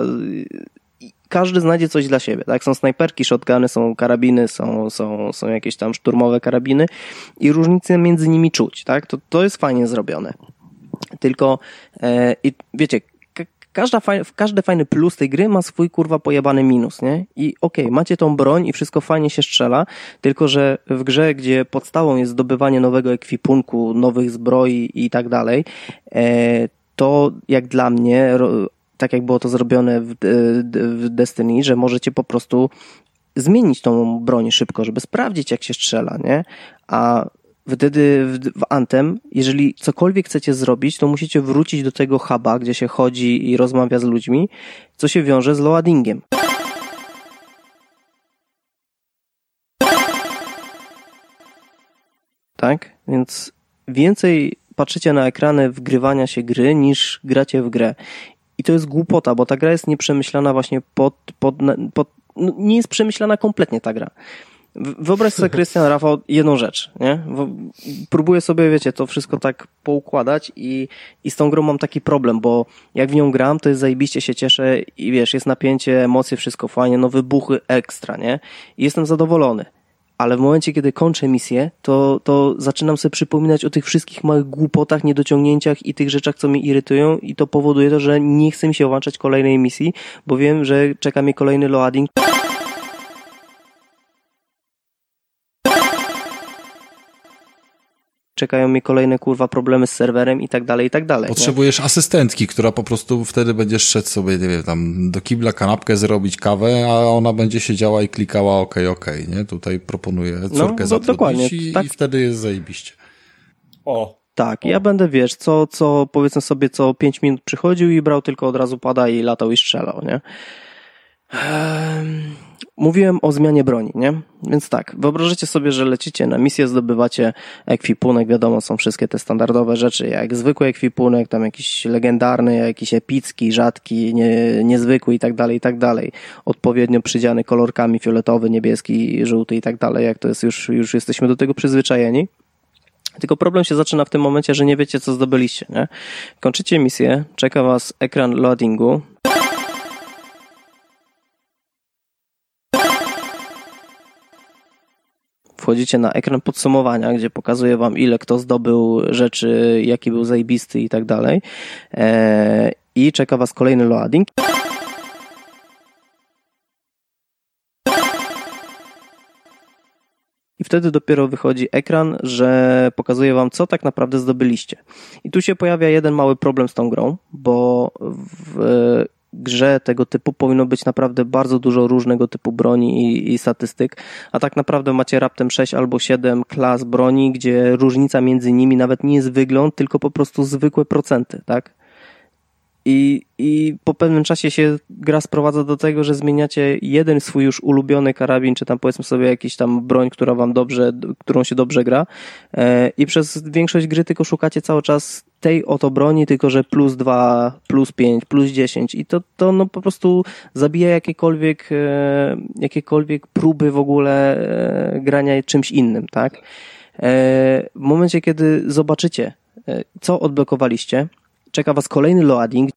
Każdy znajdzie coś dla siebie, tak? Są snajperki, shotguny, są karabiny, są, są, są jakieś tam szturmowe karabiny i różnice między nimi czuć, tak? To, to jest fajnie zrobione. Tylko, e, i wiecie, każda każdy fajny plus tej gry ma swój kurwa pojebany minus, nie? I okej, okay, macie tą broń i wszystko fajnie się strzela, tylko że w grze, gdzie podstawą jest zdobywanie nowego ekwipunku, nowych zbroi i tak dalej, e, to jak dla mnie, tak jak było to zrobione w, w Destiny, że możecie po prostu zmienić tą broń szybko, żeby sprawdzić jak się strzela, nie? A wtedy w, Anthem, jeżeli cokolwiek chcecie zrobić, to musicie wrócić do tego huba, gdzie się chodzi i rozmawia z ludźmi, co się wiąże z loadingiem. Tak? Więc więcej patrzycie na ekrany wgrywania się gry niż gracie w grę. I to jest głupota, bo ta gra jest nieprzemyślana właśnie pod, pod, pod no nie jest przemyślana kompletnie ta gra. Wyobraź sobie, Krystian, Rafał, jedną rzecz, nie? Próbuję sobie, wiecie, to wszystko tak poukładać i, i z tą grą mam taki problem, bo jak w nią gram, to jest zajebiście się cieszę i wiesz, jest napięcie, emocje, wszystko fajnie, no wybuchy ekstra, nie? I jestem zadowolony. Ale w momencie, kiedy kończę misję, to, to zaczynam sobie przypominać o tych wszystkich małych głupotach, niedociągnięciach i tych rzeczach, co mnie irytują i to powoduje to, że nie chce mi się włączać kolejnej misji, bo wiem, że czeka mnie kolejny loading. Czekają mi kolejne kurwa problemy z serwerem i tak dalej, i tak dalej. Potrzebujesz nie? asystentki, która po prostu wtedy będzie szedł sobie, nie wiem, tam do kibla kanapkę zrobić, kawę, a ona będzie siedziała i klikała ok, ok, nie? Tutaj proponuję no, córkę no, zatrudnić dokładnie, i, tak. i wtedy jest zajebiście. O, tak, ja będę, wiesz, co, co powiedzmy sobie, co 5 minut przychodził i brał tylko od razu pada i latał i strzelał, nie? Mówiłem o zmianie broni, nie? Więc tak, wyobrażacie sobie, że lecicie na misję, zdobywacie ekwipunek, wiadomo, są wszystkie te standardowe rzeczy, jak zwykły ekwipunek, tam jakiś legendarny, jakiś epicki, rzadki, nie, niezwykły i tak dalej, i tak dalej. Odpowiednio przydziany kolorkami fioletowy, niebieski, żółty i tak dalej, jak to jest już, już jesteśmy do tego przyzwyczajeni. Tylko problem się zaczyna w tym momencie, że nie wiecie, co zdobyliście, nie? Kończycie misję, czeka was ekran loadingu, wchodzicie na ekran podsumowania, gdzie pokazuje wam ile kto zdobył rzeczy, jaki był zajebisty i tak dalej. E, I czeka was kolejny loading. I wtedy dopiero wychodzi ekran, że pokazuje wam, co tak naprawdę zdobyliście. I tu się pojawia jeden mały problem z tą grą, bo w grze tego typu powinno być naprawdę bardzo dużo różnego typu broni i, i, statystyk, a tak naprawdę macie raptem 6 albo 7 klas broni, gdzie różnica między nimi nawet nie jest wygląd, tylko po prostu zwykłe procenty, tak? I, I po pewnym czasie się gra sprowadza do tego, że zmieniacie jeden swój już ulubiony karabin, czy tam powiedzmy sobie jakiś tam broń, która wam dobrze, którą się dobrze gra e, i przez większość gry tylko szukacie cały czas tej oto broni, tylko że plus 2, plus 5, plus 10 i to, to no po prostu zabija jakiekolwiek, e, jakiekolwiek próby w ogóle e, grania czymś innym, tak? W momencie, kiedy zobaczycie, co odblokowaliście, czeka Was kolejny loading.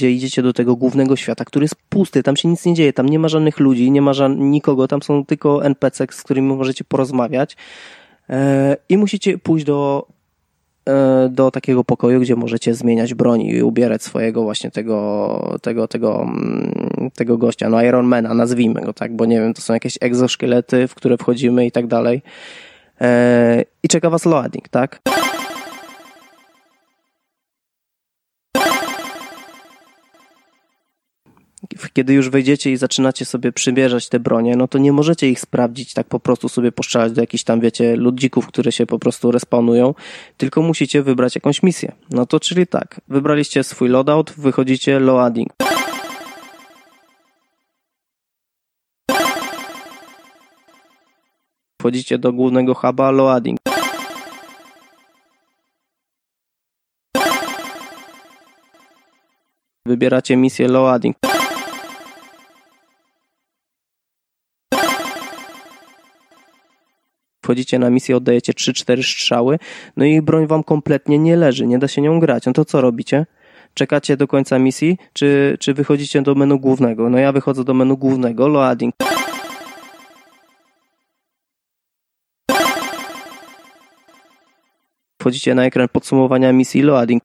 Gdzie idziecie do tego głównego świata, który jest pusty, tam się nic nie dzieje, tam nie ma żadnych ludzi, nie ma ża- nikogo, tam są tylko NPC, z którymi możecie porozmawiać e, i musicie pójść do E, do takiego pokoju, gdzie możecie zmieniać broń i ubierać swojego właśnie tego, tego, tego, mm, tego gościa, no Ironmana, nazwijmy go tak, bo nie wiem, to są jakieś egzoszkielety, w które wchodzimy i tak dalej. E, I czeka was loading, tak? Kiedy już wejdziecie i zaczynacie sobie przybierzać te bronie, no to nie możecie ich sprawdzić tak po prostu sobie poszczelać do jakichś tam, wiecie, ludzików, które się po prostu respawnują, tylko musicie wybrać jakąś misję. No to czyli tak, wybraliście swój loadout, wychodzicie loading. Wchodzicie do głównego huba, loading. Wybieracie misję loading. Wchodzicie na misję, oddajecie 3-4 strzały, no i broń wam kompletnie nie leży, nie da się nią grać. No to co robicie? Czekacie do końca misji, czy, czy wychodzicie do menu głównego? No ja wychodzę do menu głównego, loading. Wchodzicie na ekran podsumowania misji, loading.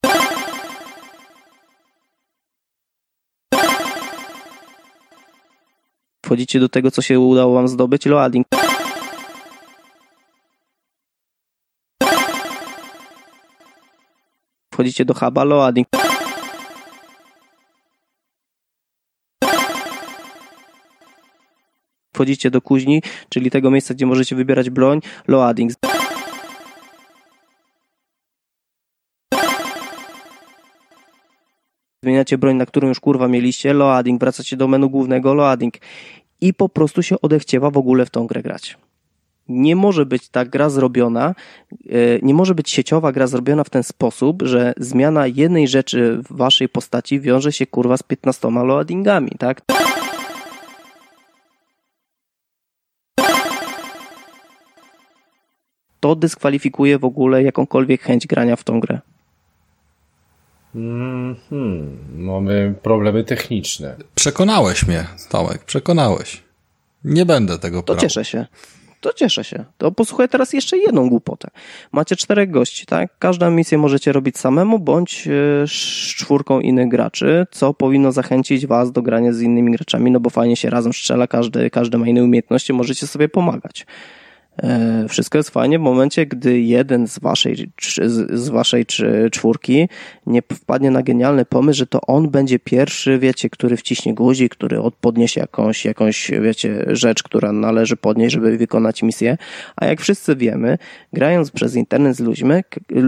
Wchodzicie do tego, co się udało wam zdobyć, loading. Wchodzicie do huba loading. Wchodzicie do kuźni, czyli tego miejsca, gdzie możecie wybierać broń, loading. Zmieniacie broń, na którą już kurwa mieliście, loading, wracacie do menu głównego, loading. I po prostu się odechciewa w ogóle w tą grę grać nie może być ta gra zrobiona, e, nie może być sieciowa gra zrobiona w ten sposób, że zmiana jednej rzeczy w waszej postaci wiąże się kurwa z 15 loadingami, tak? To dyskwalifikuje w ogóle jakąkolwiek chęć grania w tą grę. Mm hmm, mamy problemy techniczne. Przekonałeś mnie, Tomek, przekonałeś. Nie będę tego To cieszę się to cieszę się. To posłuchaj teraz jeszcze jedną głupotę. Macie czterech gości, tak? Każdą misję możecie robić samemu bądź e, z czwórką innych graczy, co powinno zachęcić was do grania z innymi graczami, no bo fajnie się razem strzela, każdy, każdy ma inne umiejętności, możecie sobie pomagać. E, wszystko jest fajnie w momencie, gdy jeden z waszej, z waszej czwórki nie wpadnie na genialny pomysł, że to on będzie pierwszy, wiecie, który wciśnie guzik, który podniesie jakąś, jakąś, wiecie, rzecz, która należy podnieść, żeby wykonać misję. A jak wszyscy wiemy, grając przez internet z ludźmi,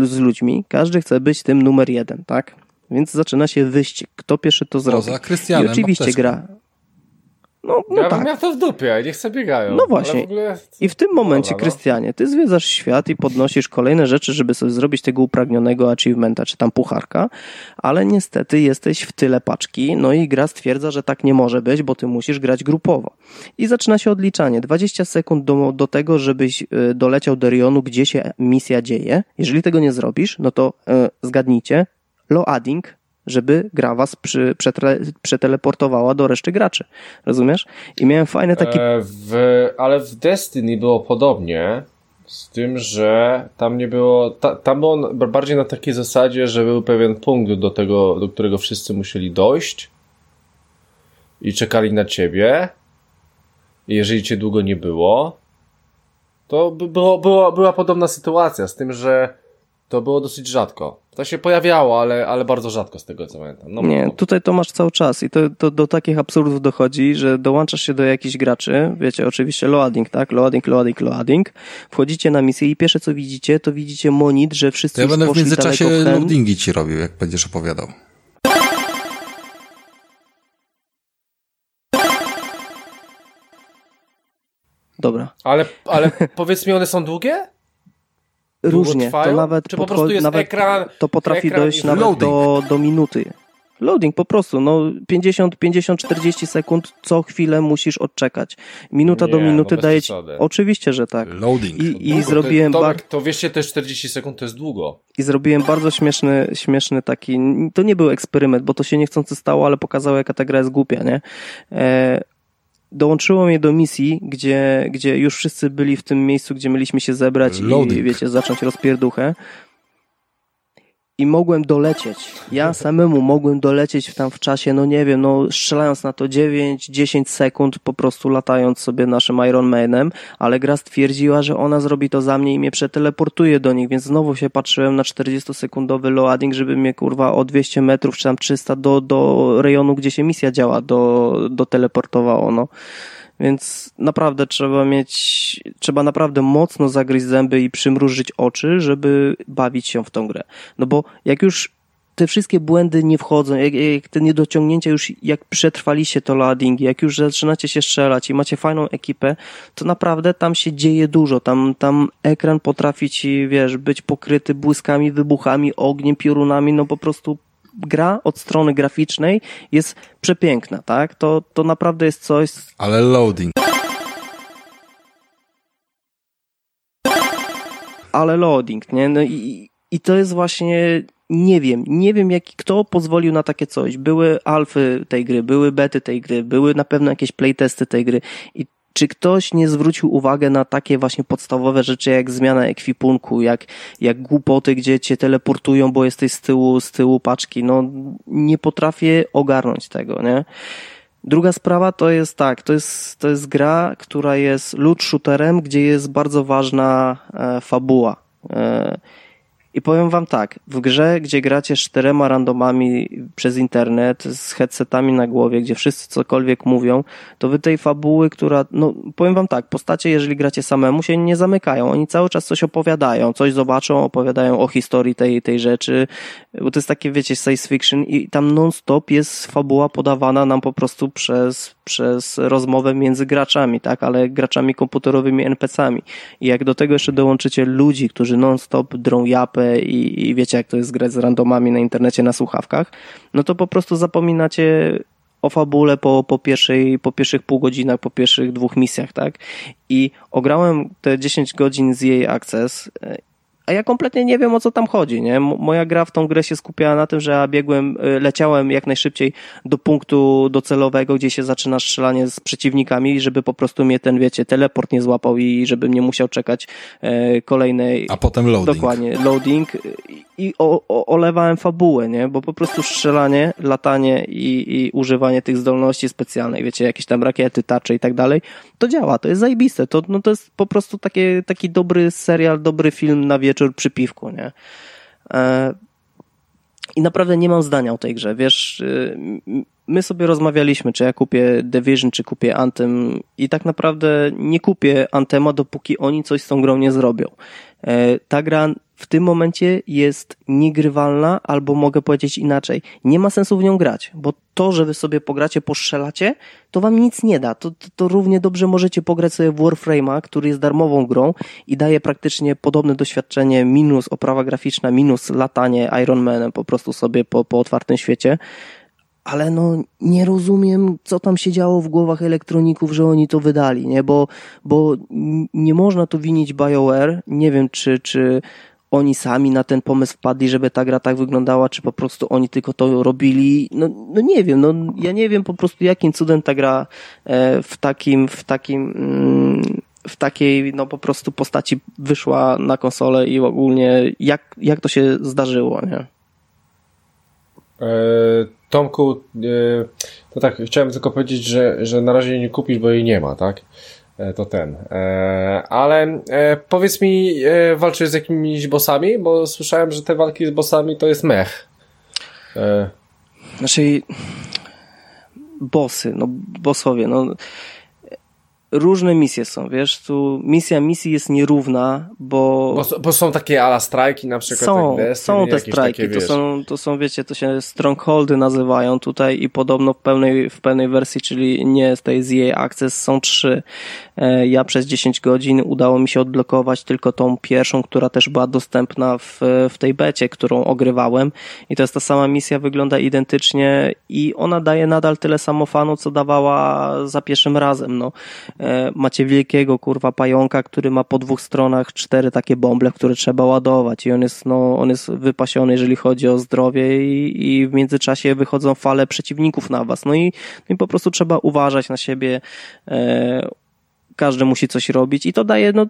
z ludźmi każdy chce być tym numer jeden, tak? Więc zaczyna się wyścig. Kto pierwszy to zrobi? Poza Krystianem. I oczywiście gra. No, no ja tak. miał to w dupie, niech sobie biegają. No właśnie. W ogóle... I w tym momencie, Dobra, no. Krystianie, ty zwiedzasz świat i podnosisz kolejne rzeczy, żeby sobie zrobić tego upragnionego achievementa, czy tam pucharka, ale niestety jesteś w tyle paczki, no i gra stwierdza, że tak nie może być, bo ty musisz grać grupowo. I zaczyna się odliczanie. 20 sekund do, do tego, żebyś y, doleciał do rejonu, gdzie się misja dzieje. Jeżeli tego nie zrobisz, no to yy, zgadnijcie, loading żeby gra was przy, przetre, przeteleportowała do reszty graczy. Rozumiesz? I miałem fajny taki... E, ale w Destiny było podobnie, z tym, że tam nie było, ta, tam było bardziej na takiej zasadzie, że był pewien punkt do tego, do którego wszyscy musieli dojść i czekali na ciebie. I jeżeli cię długo nie było, to by było, było, była podobna sytuacja, z tym, że to było dosyć rzadko. To się pojawiało, ale, ale bardzo rzadko z tego co pamiętam. No, nie, no. tutaj to masz cały czas i to, to do takich absurdów dochodzi, że dołączasz się do jakichś graczy, wiecie, oczywiście loading, tak? Loading, loading, loading. Wchodzicie na misję i pierwsze co widzicie, to widzicie monit, że wszyscy ja będę w międzyczasie loadingi ci robił, jak będziesz opowiadał. Dobra. Ale, ale powiedz mi, one są długie? Różnie. To nawet, Czy po prostu jest nawet ekran? To potrafi ekran dojść nawet do, do minuty. Loading po prostu, no 50, 50, 40 sekund co chwilę musisz odczekać. Minuta nie, do minuty no daje ci... Oczywiście, że tak. Loading. I, i zrobiłem... To, to, to wieszcie też 40 sekund to jest długo. I zrobiłem bardzo śmieszny, śmieszny taki... To nie był eksperyment, bo to się niechcący stało, ale pokazało jaka ta gra jest głupia, nie? E, dołączyło mnie do misji, gdzie, gdzie już wszyscy byli w tym miejscu, gdzie mieliśmy się zebrać Loading. i wiecie, zacząć rozpierduchę i mogłem dolecieć. Ja samemu mogłem dolecieć tam w czasie, no nie wiem, no strzelając na to 9-10 sekund, po prostu latając sobie naszym Iron Manem, ale gra stwierdziła, że ona zrobi to za mnie i mnie przeteleportuje do nich, więc znowu się patrzyłem na 40-sekundowy loading, żeby mnie kurwa o 200 metrów czy tam 300 do, do rejonu, gdzie się misja działa, do, do teleportowało, no. Więc naprawdę trzeba mieć, trzeba naprawdę mocno zagryźć zęby i przymrużyć oczy, żeby bawić się w tą grę. No bo jak już te wszystkie błędy nie wchodzą, jak, jak te niedociągnięcia już, jak przetrwaliście to loading, jak już zaczynacie się strzelać i macie fajną ekipę, to naprawdę tam się dzieje dużo. Tam, tam ekran potrafi ci, wiesz, być pokryty błyskami, wybuchami, ogniem, piorunami, no po prostu gra od strony graficznej jest przepiękna, tak? To, to naprawdę jest coś... Ale loading. Ale loading, nie? No i, i to jest właśnie nie wiem, nie wiem jak, kto pozwolił na takie coś. Były alfy tej gry, były bety tej gry, były na pewno jakieś playtesty tej gry i czy ktoś nie zwrócił uwagę na takie właśnie podstawowe rzeczy jak zmiana ekwipunku, jak, jak głupoty, gdzie cię teleportują, bo jesteś z tyłu, z tyłu paczki? No, nie potrafię ogarnąć tego, nie? Druga sprawa to jest tak, to jest, to jest gra, która jest loot shooterem, gdzie jest bardzo ważna e, fabuła. E, i powiem wam tak, w grze, gdzie gracie czterema randomami przez internet, z headsetami na głowie, gdzie wszyscy cokolwiek mówią, to wy tej fabuły, która, no powiem wam tak, postacie, jeżeli gracie samemu, się nie zamykają. Oni cały czas coś opowiadają, coś zobaczą, opowiadają o historii tej, tej rzeczy, bo to jest takie, wiecie, science fiction i tam non-stop jest fabuła podawana nam po prostu przez, przez rozmowę między graczami, tak, ale graczami komputerowymi NPC-ami. I jak do tego jeszcze dołączycie ludzi, którzy non-stop drą japę i, i wiecie, jak to jest grać z randomami na internecie, na słuchawkach, no to po prostu zapominacie o fabule po, po, pierwszej, po pierwszych pół godzinach, po pierwszych dwóch misjach, tak? I ograłem te 10 godzin z jej Access a ja kompletnie nie wiem o co tam chodzi, nie? Moja gra w tą grę się skupiała na tym, że ja biegłem, y, leciałem jak najszybciej do punktu docelowego, gdzie się zaczyna strzelanie z przeciwnikami, żeby po prostu mnie ten, wiecie, teleport nie złapał i żebym nie musiał czekać e, kolejnej... A potem loading. Dokładnie, loading i o, o, olewałem fabułę, nie? Bo po prostu strzelanie, latanie i, i używanie tych zdolności specjalnych, wiecie, jakieś tam rakiety, tacze i tak dalej, to działa, to jest zajebiste, to, no to jest po prostu takie, taki dobry serial, dobry film na wieczór przy piwku, nie? E, I naprawdę nie mam zdania o tej grze, wiesz, y, my sobie rozmawialiśmy, czy ja kupię Division, czy kupię Anthem i tak naprawdę nie kupię Anthema, dopóki oni coś z tą grą nie zrobią. E, ta gra w tym momencie jest niegrywalna, albo mogę powiedzieć inaczej, nie ma sensu w nią grać, bo to, że wy sobie pogracie, poszczelacie, to wam nic nie da. To, to, to równie dobrze możecie pograć sobie w Warframe'a, który jest darmową grą i daje praktycznie podobne doświadczenie, minus oprawa graficzna, minus latanie Iron Manem po prostu sobie po, po otwartym świecie ale no nie rozumiem, co tam się działo w głowach elektroników, że oni to wydali, nie? Bo, bo nie można tu winić BioWare. Nie wiem, czy, czy oni sami na ten pomysł wpadli, żeby ta gra tak wyglądała, czy po prostu oni tylko to robili. No, no nie wiem, no ja nie wiem po prostu jakim cudem ta gra e, w takim, w takim, mm, w takiej no po prostu postaci wyszła na konsolę i ogólnie jak, jak to się zdarzyło, nie? E, Tomku, e, to tak, chciałem tylko powiedzieć, że, że na razie nie kupisz, bo jej nie ma, tak? E, to ten. Ale powiedz mi, walczysz z jakimiś bossami? Bo słyszałem, że te walki z bossami to jest mech. Znaczy, bossy, no bossowie, no różne misje są, wiesz, tu misja misji jest nierówna, bo... bo, bo są takie ala strajki na przykład. Są, Destiny, są te strajki, takie, to, są, to są, wiecie, to się strongholdy nazywają tutaj i podobno w pełnej, w pełnej wersji, czyli nie z tej z jej Access są trzy. E, Ja przez 10 godzin udało mi się odblokować tylko tą pierwszą, która też była dostępna w, w tej becie, którą ogrywałem i to jest ta sama misja, wygląda identycznie i ona daje nadal tyle samo fanu, co dawała za pierwszym razem, no. E, Macie wielkiego, kurwa, pająka, który ma po dwóch stronach cztery takie bąble, które trzeba ładować. I on jest, no, on jest wypasiony, jeżeli chodzi o zdrowie i, i w międzyczasie wychodzą fale przeciwników na was, no i, no i po prostu trzeba uważać na siebie, e, każdy musi coś robić. I to daje, no,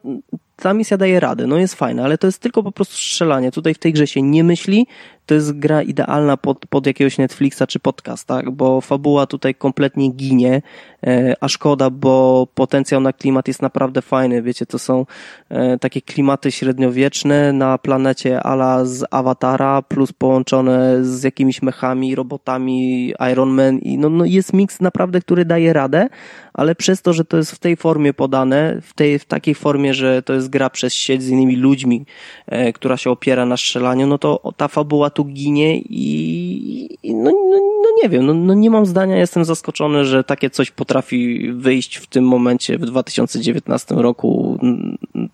ta misja daje radę, no jest fajna, ale to jest tylko po prostu strzelanie. Tutaj w tej grze się nie myśli, to jest gra idealna pod, pod jakiegoś Netflixa czy podcast, tak? Bo fabuła tutaj kompletnie ginie, e, a szkoda, bo potencjał na klimat jest naprawdę fajny. Wiecie, to są e, takie klimaty średniowieczne na planecie ala z Awatara, plus połączone z jakimiś mechami, robotami, Iron Man i no, no jest miks naprawdę, który daje radę, ale przez to, że to jest w tej formie podane, w tej, w takiej formie, że to jest gra przez sieć z innymi ludźmi, e, która się opiera na strzelaniu, no to ta fabuła tu ginie i, i no, no, no nie wiem, no, no nie mam zdania, jestem zaskoczony, że takie coś potrafi wyjść w tym momencie w 2019 roku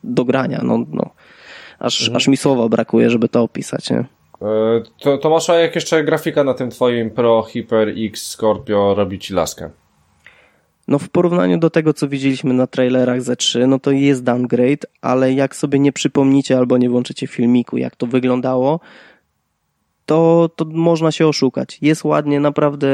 do grania, no, no. Aż, aż mi słowa brakuje, żeby to opisać, nie? E, To, Tomasza, jak jeszcze grafika na tym twoim Pro Hyper X Scorpio robi ci laskę? No w porównaniu do tego, co widzieliśmy na trailerach Z3, no to jest downgrade, ale jak sobie nie przypomnicie albo nie włączycie filmiku, jak to wyglądało, to, to można się oszukać. Jest ładnie, naprawdę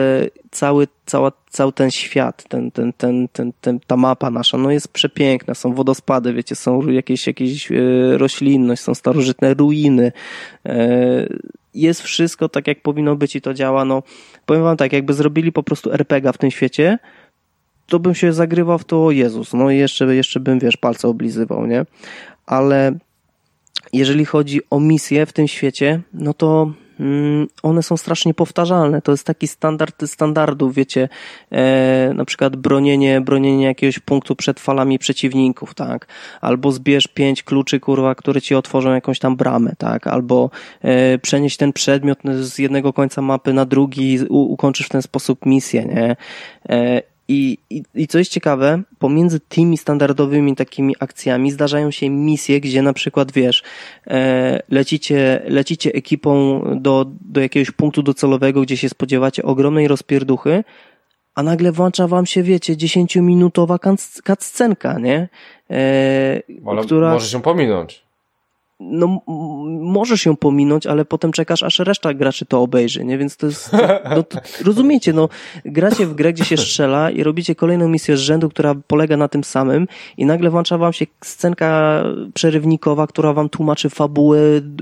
cały, cała, cały ten świat, ten, ten, ten, ten, ten, ta mapa nasza, no jest przepiękna. Są wodospady, wiecie, są jakieś, jakieś e, roślinność, są starożytne ruiny. E, jest wszystko tak, jak powinno być i to działa. No, powiem wam tak, jakby zrobili po prostu RPG w tym świecie, to bym się zagrywał w to, Jezus, no i jeszcze, jeszcze bym, wiesz, palce oblizywał, nie? Ale jeżeli chodzi o misje w tym świecie, no to mm, one są strasznie powtarzalne. To jest taki standard standardów, wiecie, e, na przykład bronienie, bronienie jakiegoś punktu przed falami przeciwników, tak? Albo zbierz pięć kluczy, kurwa, które ci otworzą jakąś tam bramę, tak? Albo e, przenieść ten przedmiot z jednego końca mapy na drugi i u, ukończysz w ten sposób misję, nie? E, i, i, I co jest ciekawe, pomiędzy tymi standardowymi takimi akcjami zdarzają się misje, gdzie na przykład wiesz, e, lecicie, lecicie ekipą do, do jakiegoś punktu docelowego, gdzie się spodziewacie ogromnej rozpierduchy, a nagle włącza wam się, wiecie, 10-minutowa cutscenka, nie? E, która może się pominąć. No, możesz ją pominąć, ale potem czekasz, aż reszta graczy to obejrzy, nie? Więc to jest, no, to, rozumiecie, no, gracie w grę, gdzie się strzela i robicie kolejną misję z rzędu, która polega na tym samym i nagle włącza wam się scenka przerywnikowa, która wam tłumaczy fabułę,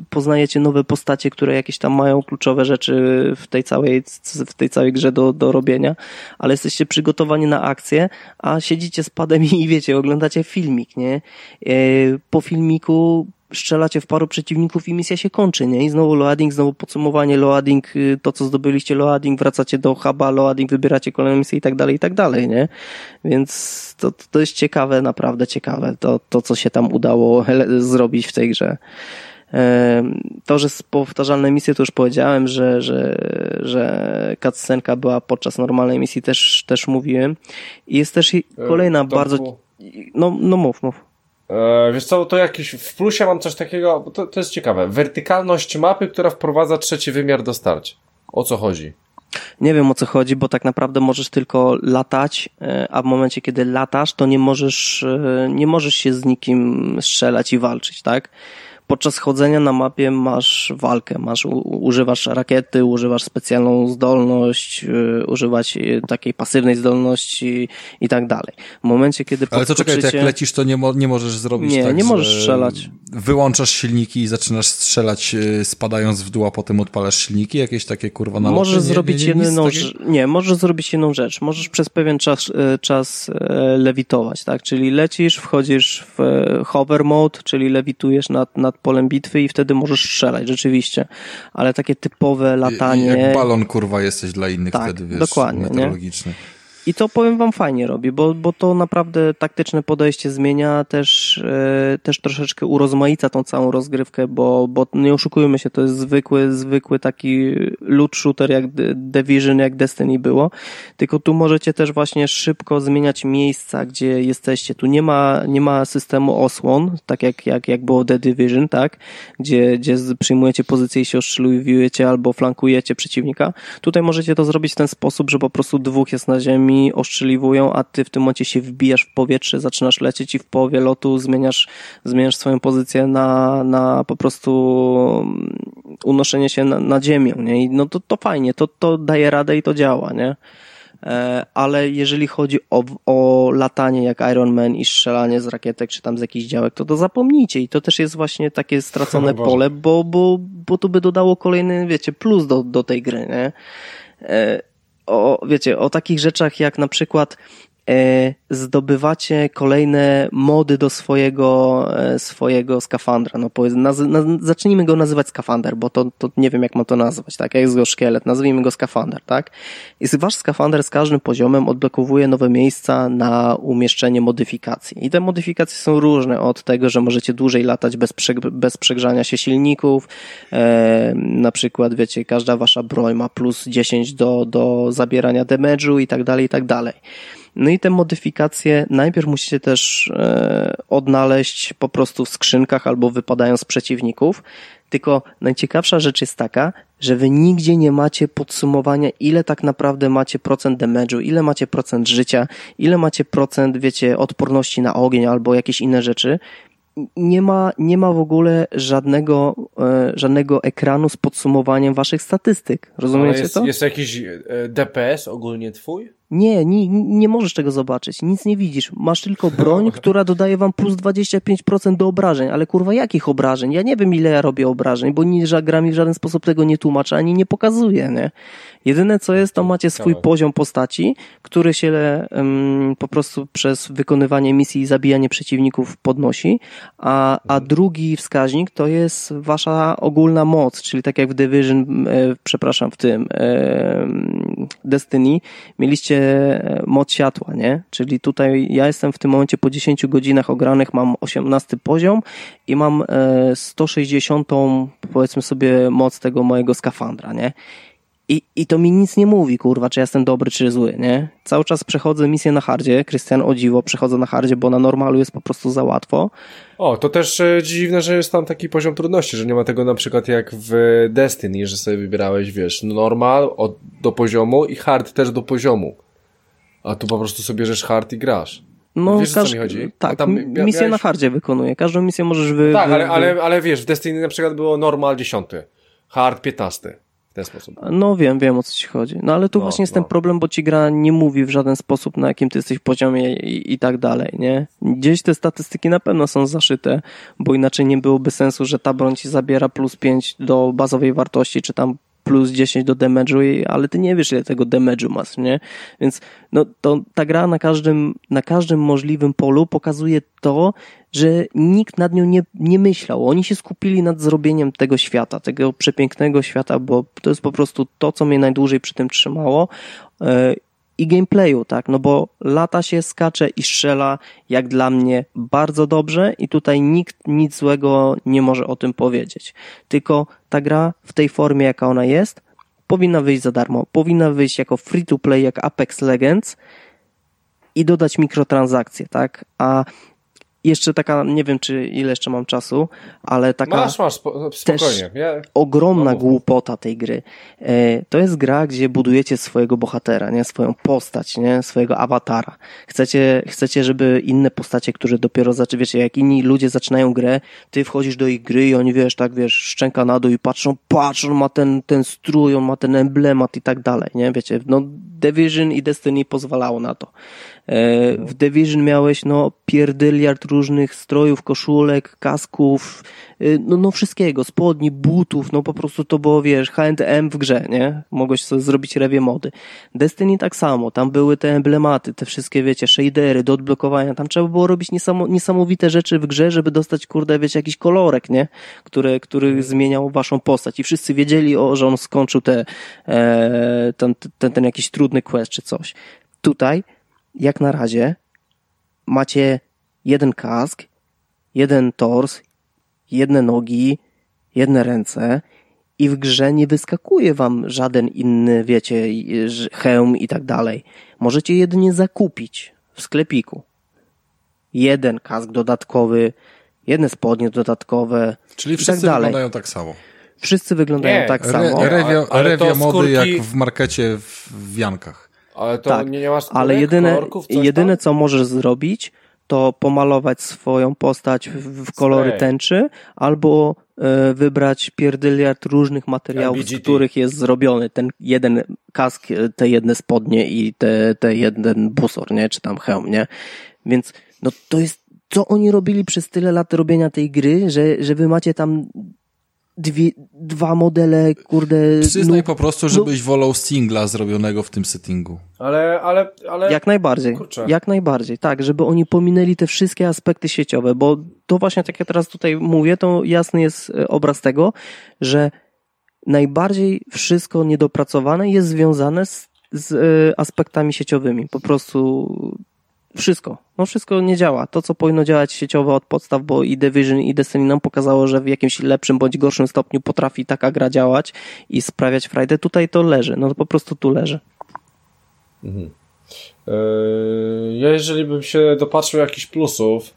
poznajecie nowe postacie, które jakieś tam mają kluczowe rzeczy w tej całej, w tej całej grze do, do robienia, ale jesteście przygotowani na akcję, a siedzicie z padem i wiecie, oglądacie filmik, nie? E, Po filmiku strzelacie w paru przeciwników i misja się kończy, nie? I znowu loading, znowu podsumowanie, loading, y, to co zdobyliście, loading, wracacie do huba, loading, wybieracie kolejną misję i tak dalej, i tak dalej, nie? Więc to, to jest ciekawe, naprawdę ciekawe, to, to co się tam udało zrobić w tej grze. To, że powtarzalne misje, to już powiedziałem, że, że, że cutscenka była podczas normalnej misji, też, też mówiłem. I jest też kolejna bardzo... No, no mów, mów. E, wiesz co, to jakiś w plusie mam coś takiego, bo to, to jest ciekawe. Wertykalność mapy, która wprowadza trzeci wymiar do starć. O co chodzi? Nie wiem o co chodzi, bo tak naprawdę możesz tylko latać, e, a w momencie kiedy latasz, to nie możesz, e, nie możesz się z nikim strzelać i walczyć, tak? Podczas chodzenia na mapie masz walkę, masz, używasz rakiety, używasz specjalną zdolność, y, używać y, takiej pasywnej zdolności i tak dalej. W momencie, kiedy Ale to czekaj, to jak lecisz, to nie, mo nie możesz zrobić nie, tak, Nie, możesz strzelać. Wyłączasz silniki i zaczynasz strzelać y, spadając w dół, a potem odpalasz silniki? Jakieś takie kurwa naloty? Możesz zrobić nie, nie, jedną rzecz. Nie, możesz zrobić jedną rzecz. Możesz przez pewien czas, czas lewitować, tak? Czyli lecisz, wchodzisz w hover mode, czyli lewitujesz nad, nad polem bitwy i wtedy możesz strzelać, rzeczywiście. Ale takie typowe latanie... Jak balon, kurwa, jesteś dla innych tak, wtedy, wiesz, dokładnie, meteorologiczny. Nie? I to powiem wam fajnie robi, bo, bo to naprawdę taktyczne podejście zmienia, też, e, też troszeczkę urozmaica tą całą rozgrywkę, bo, bo nie oszukujmy się, to jest zwykły, zwykły taki loot shooter jak Division, jak Destiny było, tylko tu możecie też właśnie szybko zmieniać miejsca, gdzie jesteście. Tu nie ma, nie ma systemu osłon, tak jak, jak, jak było The Division, tak? Gdzie, gdzie przyjmujecie pozycję i się ostrzeliwujecie albo flankujecie przeciwnika. Tutaj możecie to zrobić w ten sposób, że po prostu dwóch jest na ziemi, oni ostrzeliwują, a ty w tym momencie się wbijasz w powietrze, zaczynasz lecieć i w połowie lotu zmieniasz, zmieniasz swoją pozycję na, na po prostu mm, unoszenie się na, na ziemię, nie? I no to, to fajnie, to, to daje radę i to działa, nie? E, ale jeżeli chodzi o, o latanie jak Iron Man i strzelanie z rakietek czy tam z jakichś działek, to to zapomnijcie i to też jest właśnie takie stracone pole, bo, bo, bo to by dodało kolejny, wiecie, plus do, do tej gry, nie? O, wiecie, o takich rzeczach jak na przykład zdobywacie kolejne mody do swojego, e, swojego skafandra. No powiedz, naz, naz, zacznijmy go nazywać skafander, bo to, to nie wiem jak mam to nazwać, tak? Jak jest go szkielet, nazwijmy go skafander, tak? I wasz skafander z każdym poziomem odblokowuje nowe miejsca na umieszczenie modyfikacji. I te modyfikacje są różne od tego, że możecie dłużej latać bez, prze, bez przegrzania się silników, e, na przykład, wiecie, każda wasza broń ma plus 10 do, do zabierania damage'u i tak dalej, i tak dalej. No i te modyfikacje najpierw musicie też e, odnaleźć po prostu w skrzynkach albo wypadają z przeciwników. Tylko najciekawsza rzecz jest taka, że wy nigdzie nie macie podsumowania, ile tak naprawdę macie procent damage'u, ile macie procent życia, ile macie procent, wiecie, odporności na ogień albo jakieś inne rzeczy nie ma, nie ma w ogóle żadnego, e, żadnego ekranu z podsumowaniem waszych statystyk. Rozumiecie jest, to? Jest jakiś e, DPS ogólnie twój? Nie, nie, nie możesz tego zobaczyć, nic nie widzisz. Masz tylko broń, która dodaje wam plus 25% do obrażeń, ale kurwa jakich obrażeń? Ja nie wiem ile ja robię obrażeń, bo Ninja gra mi w żaden sposób tego nie tłumaczy, ani nie pokazuje, nie? Jedyne co jest, to macie swój poziom postaci, który się um, po prostu przez wykonywanie misji i zabijanie przeciwników podnosi, a, a drugi wskaźnik to jest wasza ogólna moc, czyli tak jak w Division, e, przepraszam, w tym e, Destiny, mieliście E, moc światła, nie? Czyli tutaj ja jestem w tym momencie po 10 godzinach ogranych, mam 18 poziom i mam 160 e, powiedzmy sobie moc tego mojego skafandra, nie? I, I to mi nic nie mówi, kurwa, czy jestem dobry, czy zły, nie? Cały czas przechodzę misję na hardzie, Krystian o dziwo, przechodzę na hardzie, bo na normalu jest po prostu za łatwo. O, to też e, dziwne, że jest tam taki poziom trudności, że nie ma tego na przykład jak w Destiny, że sobie wybierałeś, wiesz, normal od, do poziomu i hard też do poziomu. A tu po prostu sobie bierzesz hard i grasz. No, wiesz, każ... co mi chodzi? Tak, tam misję miałeś... na hardzie wykonuję. Każdą misję możesz wy... Tak, ale, ale, ale wiesz, w Destiny na przykład było normal 10, hard 15 w ten sposób. No wiem, wiem o co ci chodzi. No ale tu no, właśnie jest no. ten problem, bo ci gra nie mówi w żaden sposób, na jakim ty jesteś poziomie i, i tak dalej, nie? Gdzieś te statystyki na pewno są zaszyte, bo inaczej nie byłoby sensu, że ta broń ci zabiera plus 5 do bazowej wartości, czy tam plus 10 do damage'u, ale ty nie wiesz, ile tego damage'u masz, nie? Więc no, to ta gra na każdym, na każdym możliwym polu pokazuje to, że nikt nad nią nie, nie myślał. Oni się skupili nad zrobieniem tego świata, tego przepięknego świata, bo to jest po prostu to, co mnie najdłużej przy tym trzymało e, i gameplayu, tak, no bo lata się, skacze i strzela, jak dla mnie, bardzo dobrze i tutaj nikt nic złego nie może o tym powiedzieć. Tylko ta gra w tej formie, jaka ona jest, powinna wyjść za darmo. Powinna wyjść jako free to play, jak Apex Legends i dodać mikrotransakcje, tak? A jeszcze taka, nie wiem czy ile jeszcze mam czasu, ale taka Masz, masz, spo- spokojnie. Ja, ogromna No, głupota tej gry. E, To jest gra, gdzie budujecie swojego bohatera, nie? Swoją postać, nie? Swojego awatara. Chcecie, chcecie, żeby inne postacie, które dopiero zaczynają, wiecie, jak inni ludzie zaczynają grę, ty wchodzisz do ich gry i oni, wiesz, tak, wiesz, szczęka na dół i patrzą, patrz, on ma ten, ten strój, on ma ten emblemat i tak dalej, nie? Wiecie, no Division i Destiny pozwalało na to. E, W Division miałeś, no, pierdyliard różnych strojów, koszulek, kasków, y, no, no wszystkiego, spodni, butów, no po prostu to było, wiesz, H&M w grze, nie? Mogłeś sobie zrobić rewie mody. Destiny tak samo, tam były te emblematy, te wszystkie, wiecie, shadery do odblokowania, tam trzeba było robić niesamo, niesamowite rzeczy w grze, żeby dostać, kurde, wiecie, jakiś kolorek, nie? Który, który zmieniał waszą postać i wszyscy wiedzieli, o, że on skończył te, e, ten, ten, ten jakiś trudny quest czy coś. Tutaj, jak na razie, macie jeden kask, jeden tors, jedne nogi, jedne ręce i w grze nie wyskakuje wam żaden inny, wiecie, hełm i tak dalej. Możecie jedynie zakupić w sklepiku. Jeden kask dodatkowy, jedne spodnie dodatkowe Czyli i tak wszyscy dalej. wyglądają tak samo. Wszyscy wyglądają Nie, tak Re, samo, rewio, ale to rewio mody skórki- jak w markecie w, w Jankach. Ale to tak, nie, nie masz ale jedyne, kolorków, jedyne tam? co możesz zrobić, to pomalować swoją postać w, w kolory Spray. tęczy, albo e, wybrać pierdyliard różnych materiałów, z LBGT. których jest zrobiony ten jeden kask, e, te jedne spodnie i te, te jeden busor, nie? Czy tam hełm, nie? Więc no to jest, co oni robili przez tyle lat robienia tej gry, że, że wy macie tam dwie, dwa modele, kurde, Przyznaj no, po prostu, żebyś wolał singla zrobionego w tym settingu. Ale, ale, ale... Jak najbardziej. Kurczę. Jak najbardziej, tak, żeby oni pominęli te wszystkie aspekty sieciowe, bo to właśnie tak jak ja teraz tutaj mówię, to jasny jest e, obraz tego, że najbardziej wszystko niedopracowane jest związane z, z e, aspektami sieciowymi. Po prostu wszystko. No wszystko nie działa. To, co powinno działać sieciowo od podstaw, bo i Division i Destiny nam pokazało, że w jakimś lepszym bądź gorszym stopniu potrafi taka gra działać i sprawiać frajdę. Tutaj to leży. No to po prostu tu leży. Yy, Ja jeżeli bym się dopatrzył jakichś plusów,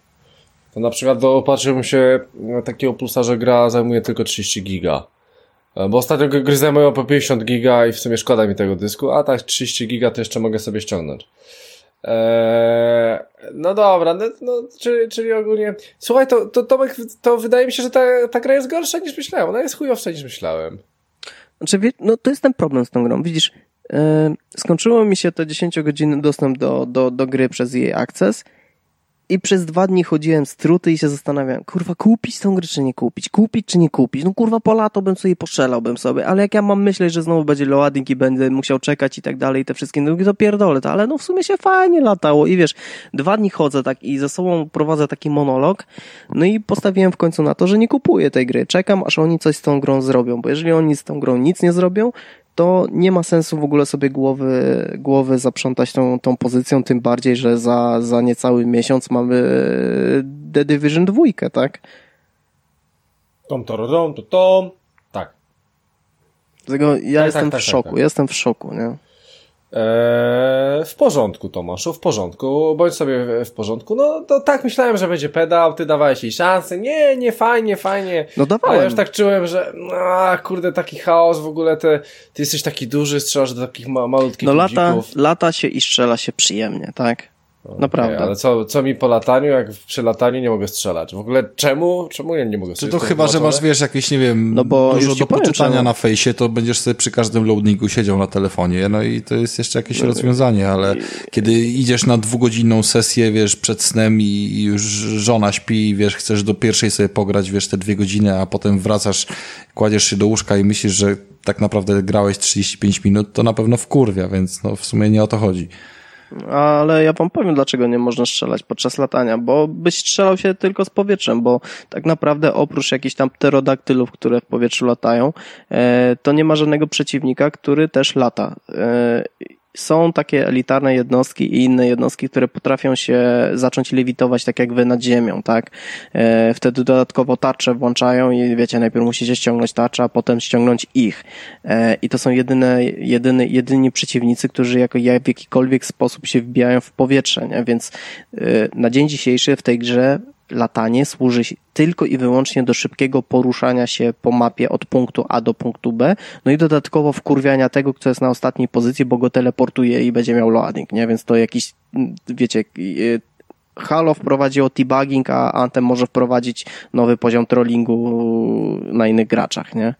to na przykład dopatrzyłbym się na takiego plusa, że gra zajmuje tylko 30 giga. E, Bo ostatnio gry zajmują po 50 giga i w sumie szkoda mi tego dysku, a tak 30 giga to jeszcze mogę sobie ściągnąć. Eee, no dobra, no, no, czyli, czyli ogólnie. Słuchaj, to, to, Tomek, to wydaje mi się, że ta, ta gra jest gorsza niż myślałem. Ona jest chujowsza niż myślałem. Znaczy, no to jest ten problem z tą grą. Widzisz, e, skończyło mi się to 10-godzinny dostęp do, do, do gry przez jej Access i przez dwa dni chodziłem z truty i się zastanawiałem, kurwa, kupić tą grę czy nie kupić, kupić czy nie kupić. No kurwa, po lato bym sobie postrzelałbym sobie, ale jak ja mam myśleć, że znowu będzie loading i będę musiał czekać i tak dalej, i te wszystkie drugi, to pierdolę to, ale no w sumie się fajnie latało i wiesz, dwa dni chodzę tak i ze sobą prowadzę taki monolog, no i postawiłem w końcu na to, że nie kupuję tej gry. Czekam, aż oni coś z tą grą zrobią, bo jeżeli oni z tą grą nic nie zrobią, to nie ma sensu w ogóle sobie głowy, głowy zaprzątać tą, tą pozycją, tym bardziej, że za, za niecały miesiąc mamy The Division 2, tak? Tom, tom, tom, tom, tom. Tak. Dlatego ja Tak, jestem tak, tak, w tak, szoku, tak. jestem w szoku, nie? Eee, w porządku, Tomaszu, w porządku. Bądź sobie w- porządku. No to tak myślałem, że będzie pedał, ty dawałeś jej szansę. Nie, nie, fajnie, fajnie. No ja dawałem. już tak czułem, że a, kurde, taki chaos w ogóle, te, ty jesteś taki duży, strzelasz do takich ma, malutkich No lata, ludzików. lata się i strzela się przyjemnie, tak? Naprawdę. Okej, ale co, co mi po lataniu, jak przy lataniu nie mogę strzelać? W ogóle czemu? Czemu ja nie mogę Czy strzelać? to Jest chyba, że masz, wiesz, jakieś, nie wiem, No bo dużo do poczytania czemu. na fejsie, to będziesz sobie przy każdym loadingu siedział na telefonie, no i to jest jeszcze jakieś rozwiązanie, ale kiedy idziesz na dwugodzinną sesję, wiesz, przed snem i i już żona śpi i wiesz, chcesz do pierwszej sobie pograć, wiesz, te dwie godziny, a potem wracasz, kładziesz się do łóżka i myślisz, że tak naprawdę grałeś 35 minut, to na pewno wkurwia, więc no w sumie nie o to chodzi. Ale ja wam powiem, dlaczego nie można strzelać podczas latania, bo byś strzelał się tylko z powietrzem, bo tak naprawdę oprócz jakichś tam pterodaktylów, które w powietrzu latają, e, to nie ma żadnego przeciwnika, który też lata. Są takie elitarne jednostki i inne jednostki, które potrafią się zacząć lewitować tak jak wy nad ziemią, tak? E, wtedy dodatkowo tarcze włączają i wiecie, najpierw musicie ściągnąć tarczę, a potem ściągnąć ich. E, I to są jedyne, jedyny, jedyni przeciwnicy, którzy jako ja w jakikolwiek sposób się wbijają w powietrze, nie? Więc e, na dzień dzisiejszy w tej grze latanie służy tylko i wyłącznie do szybkiego poruszania się po mapie od punktu A do punktu B, no i dodatkowo wkurwiania tego, kto jest na ostatniej pozycji, bo go teleportuje i będzie miał loading, nie? Więc to jakiś, wiecie, Halo wprowadziło debugging, a Anthem może wprowadzić nowy poziom trollingu na innych graczach, nie?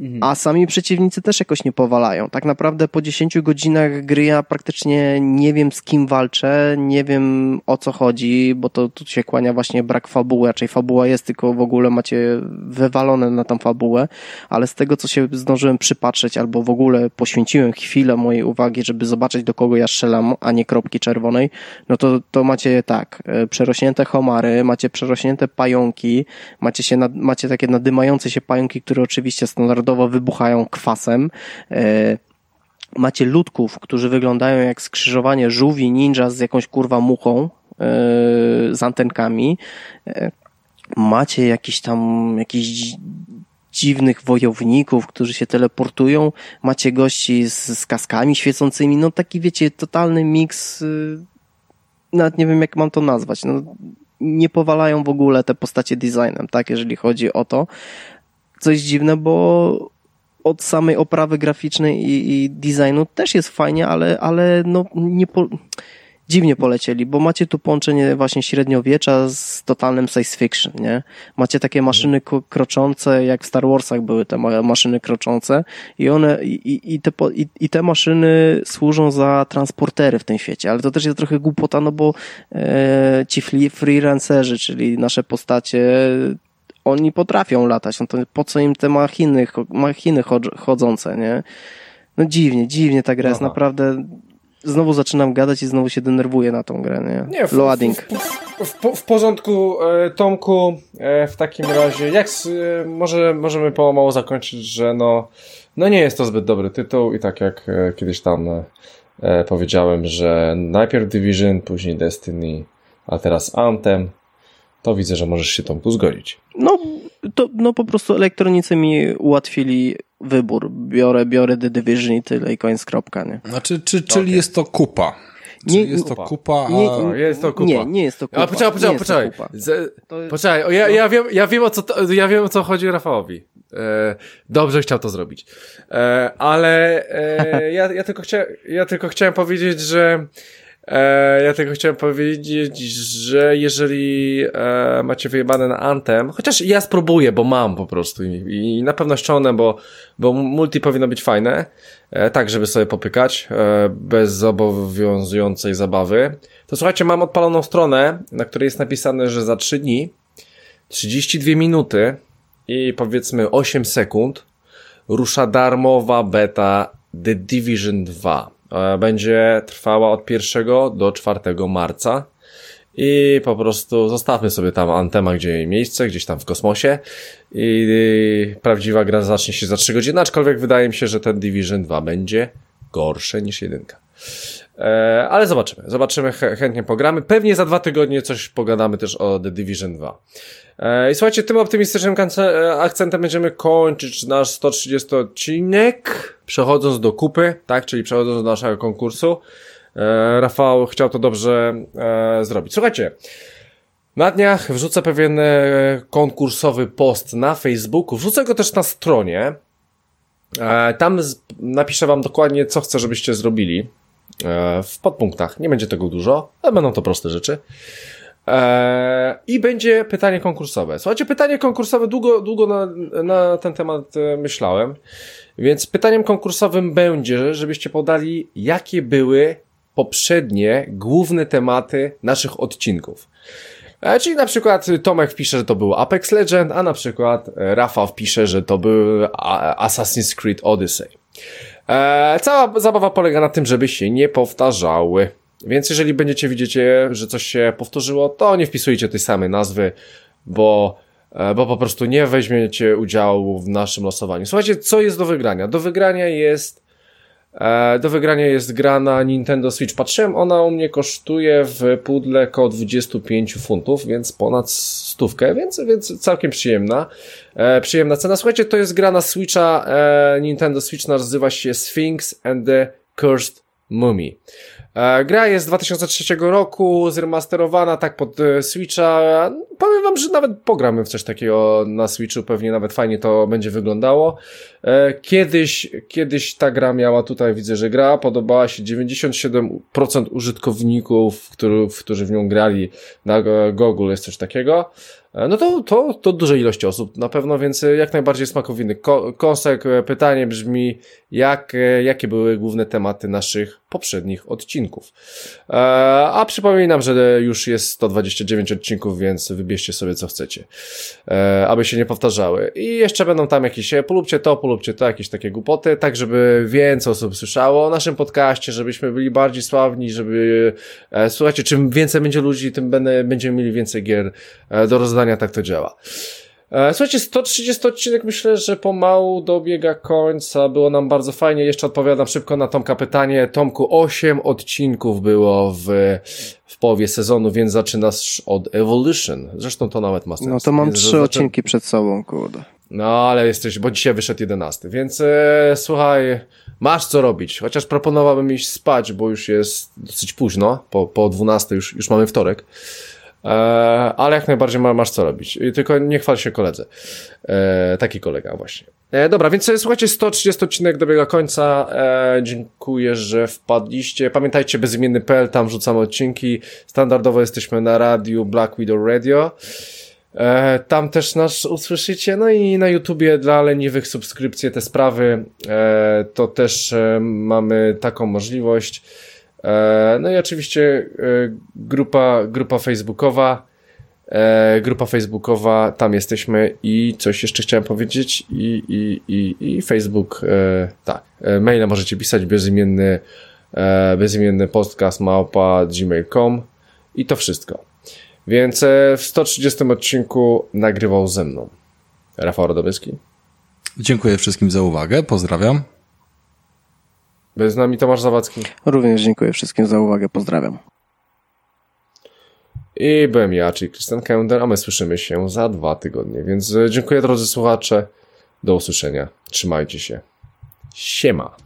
Mhm. A sami przeciwnicy też jakoś nie powalają. Tak naprawdę po 10 godzinach gry ja praktycznie nie wiem z kim walczę, nie wiem o co chodzi, bo to tu się kłania właśnie brak fabuły, raczej fabuła jest, tylko w ogóle macie wywalone na tą fabułę, ale z tego co się zdążyłem przypatrzeć, albo w ogóle poświęciłem chwilę mojej uwagi, żeby zobaczyć do kogo ja strzelam, a nie kropki czerwonej, no to, to macie tak, e, przerośnięte homary, macie przerośnięte pająki, macie, się nad, macie takie nadymające się pająki, które oczywiście standardowo standardowo wybuchają kwasem. E, macie ludków, którzy wyglądają jak skrzyżowanie żółwi ninja z jakąś kurwa muchą e, z antenkami. E, macie jakiś tam, jakiś dziwnych wojowników, którzy się teleportują. Macie gości z, z kaskami świecącymi. No taki, wiecie, totalny miks. Nawet nie wiem, jak mam to nazwać. No, nie powalają w ogóle te postacie designem, tak, jeżeli chodzi o to coś dziwne, bo od samej oprawy graficznej i, i designu też jest fajnie, ale, ale no nie po, dziwnie polecieli, bo macie tu połączenie właśnie średniowiecza z totalnym science fiction, nie? Macie takie maszyny kroczące, jak w Star Warsach były te maszyny kroczące i one, i, i, te, i, i te maszyny służą za transportery w tym świecie, ale to też jest trochę głupota, no bo e, ci freelancerzy, czyli nasze postacie oni potrafią latać, no to po co im te machiny, machiny chodzące, nie? No dziwnie, dziwnie ta gra jest naprawdę znowu zaczynam gadać i znowu się denerwuję na tą grę, nie? nie w, Loading. W, w, w, porządku, e, Tomku, e, w takim razie, jak e, może możemy pomału zakończyć, że no, no nie jest to zbyt dobry tytuł i tak jak kiedyś tam powiedziałem, że najpierw Division, później Destiny, a teraz Anthem, to widzę, że możesz się Tomku zgodzić. No, to, no po prostu elektronicy mi ułatwili wybór. Biorę, biorę The Division i tyle i koniec kropka, nie? Znaczy, czy, czyli okay. jest to kupa? Nie, jest to kupa, a... Nie, jest to kupa. Nie, nie jest to kupa. A poczekaj, poczekaj, poczekaj. Poczekaj, ja, ja, wiem, ja, wiem, o co to, ja wiem, o co chodzi Rafałowi. E, dobrze chciał to zrobić. E, ale e, ja, ja, tylko chcia, ja tylko chciałem powiedzieć, że E, ja tylko chciałem powiedzieć, że jeżeli e, macie wyjebane na Anthem, chociaż ja spróbuję, bo mam po prostu i, i na pewno ściągnę, bo, bo multi powinno być fajne, e, tak żeby sobie popykać, e, bez zobowiązującej zabawy, to słuchajcie, mam odpaloną stronę, na której jest napisane, że za 3 dni, 32 minuty i powiedzmy 8 sekund rusza darmowa beta The Division 2. E, będzie trwała od 1 do 4 marca. I po prostu zostawmy sobie tam Antema, gdzie jej miejsce, gdzieś tam w kosmosie. I prawdziwa gra zacznie się za 3 godziny, aczkolwiek wydaje mi się, że ten Division 2 będzie gorsze niż jedynka. E, ale zobaczymy. Zobaczymy, chętnie pogramy. Pewnie za dwa tygodnie coś pogadamy też o The Division 2. E, I słuchajcie, tym optymistycznym e, akcentem będziemy kończyć nasz 130 odcinek, przechodząc do kupy, tak, czyli przechodząc do naszego konkursu. Rafał chciał to dobrze zrobić. Słuchajcie, na dniach wrzucę pewien konkursowy post na Facebooku, wrzucę go też na stronie. Tam napiszę wam dokładnie, co chcę, żebyście zrobili E, w podpunktach. Nie będzie tego dużo, ale będą to proste rzeczy. E, I będzie pytanie konkursowe. Słuchajcie, pytanie konkursowe, długo, długo na, na ten temat e, myślałem, więc pytaniem konkursowym będzie, żebyście podali, jakie były poprzednie główne tematy naszych odcinków. Czyli na przykład Tomek wpisze, że to był Apex Legend, a na przykład Rafał wpisze, że to był Assassin's Creed Odyssey. E, cała zabawa polega na tym, żeby się nie powtarzały. Więc jeżeli będziecie widzicie, że coś się powtórzyło, to nie wpisujcie tej samej nazwy, bo, e, bo po prostu nie weźmiecie udziału w naszym losowaniu. Słuchajcie, co jest do wygrania? Do wygrania jest E, do wygrania jest gra na Nintendo Switch. Patrzyłem, ona u mnie kosztuje w pudle około 25 funtów, więc ponad stówkę, więc, więc całkiem przyjemna. E, przyjemna cena. Słuchajcie, to jest gra na Switcha. E, Nintendo Switch nazywa się Sphinx and the Cursed Mummy. E, gra jest z 2003 roku, zremasterowana tak pod e, Switcha. Powiem wam, że nawet pogramy w coś takiego na Switchu, pewnie nawet fajnie to będzie wyglądało. E, kiedyś, kiedyś ta gra miała, tutaj widzę, że gra podobała się 97% użytkowników, który, którzy w nią grali na Google, jest coś takiego. E, no to, to, to duże ilości osób na pewno, więc e, jak najbardziej smakowiny. Ko pytanie brzmi, jak, jakie były główne tematy naszych poprzednich odcinków. A przypominam, że już jest 129 odcinków, więc wybierzcie sobie co chcecie, aby się nie powtarzały. I jeszcze będą tam jakieś, polubcie to, polubcie to, jakieś takie głupoty, tak żeby więcej osób słyszało o naszym podcaście, żebyśmy byli bardziej sławni, żeby, e, słuchajcie, czym więcej będzie ludzi, tym będziemy mieli więcej gier do rozdania, tak to działa. E, słuchajcie, 130 odcinek myślę, że pomału dobiega końca. Było nam bardzo fajnie. Jeszcze odpowiadam szybko na Tomka pytanie. Tomku, 8 odcinków było w, w połowie sezonu, więc zaczynasz od Evolution. Zresztą to nawet ma sens. No to mam trzy zaczę... odcinki przed sobą, kurde. No, ale jesteś, bo dzisiaj wyszedł 11, więc e, słuchaj, masz co robić. Chociaż proponowałbym iść spać, bo już jest dosyć późno, po, po 12 już, już mamy wtorek. E, ale jak najbardziej masz co robić. Tylko nie chwal się koledze. E, taki kolega właśnie. E, dobra, więc słuchajcie, 130 odcinek dobiega końca. dziękuję, że wpadliście. Pamiętajcie, bezimienny.pl, tam rzucamy odcinki. Standardowo jesteśmy na radiu Black Widow Radio. Tam też nas usłyszycie. No i na YouTubie dla leniwych subskrypcje te sprawy, to też mamy taką możliwość. E, no i oczywiście e, grupa, grupa facebookowa, e, grupa facebookowa, tam jesteśmy. I coś jeszcze chciałem powiedzieć. I, i, i, i Facebook, tak, maile możecie pisać. Bezimienny, bezimienny podcast małpa gmail.com i to wszystko. Więc w 130 odcinku nagrywał ze mną Rafał Rodowyski. Dziękuję wszystkim za uwagę, pozdrawiam. Bez z nami Tomasz Zawadzki. Również dziękuję wszystkim za uwagę, pozdrawiam. I byłem ja, czyli Christian Kender, a my słyszymy się za dwa tygodnie. Więc e, dziękuję drodzy słuchacze. Do usłyszenia. Trzymajcie się. Siema.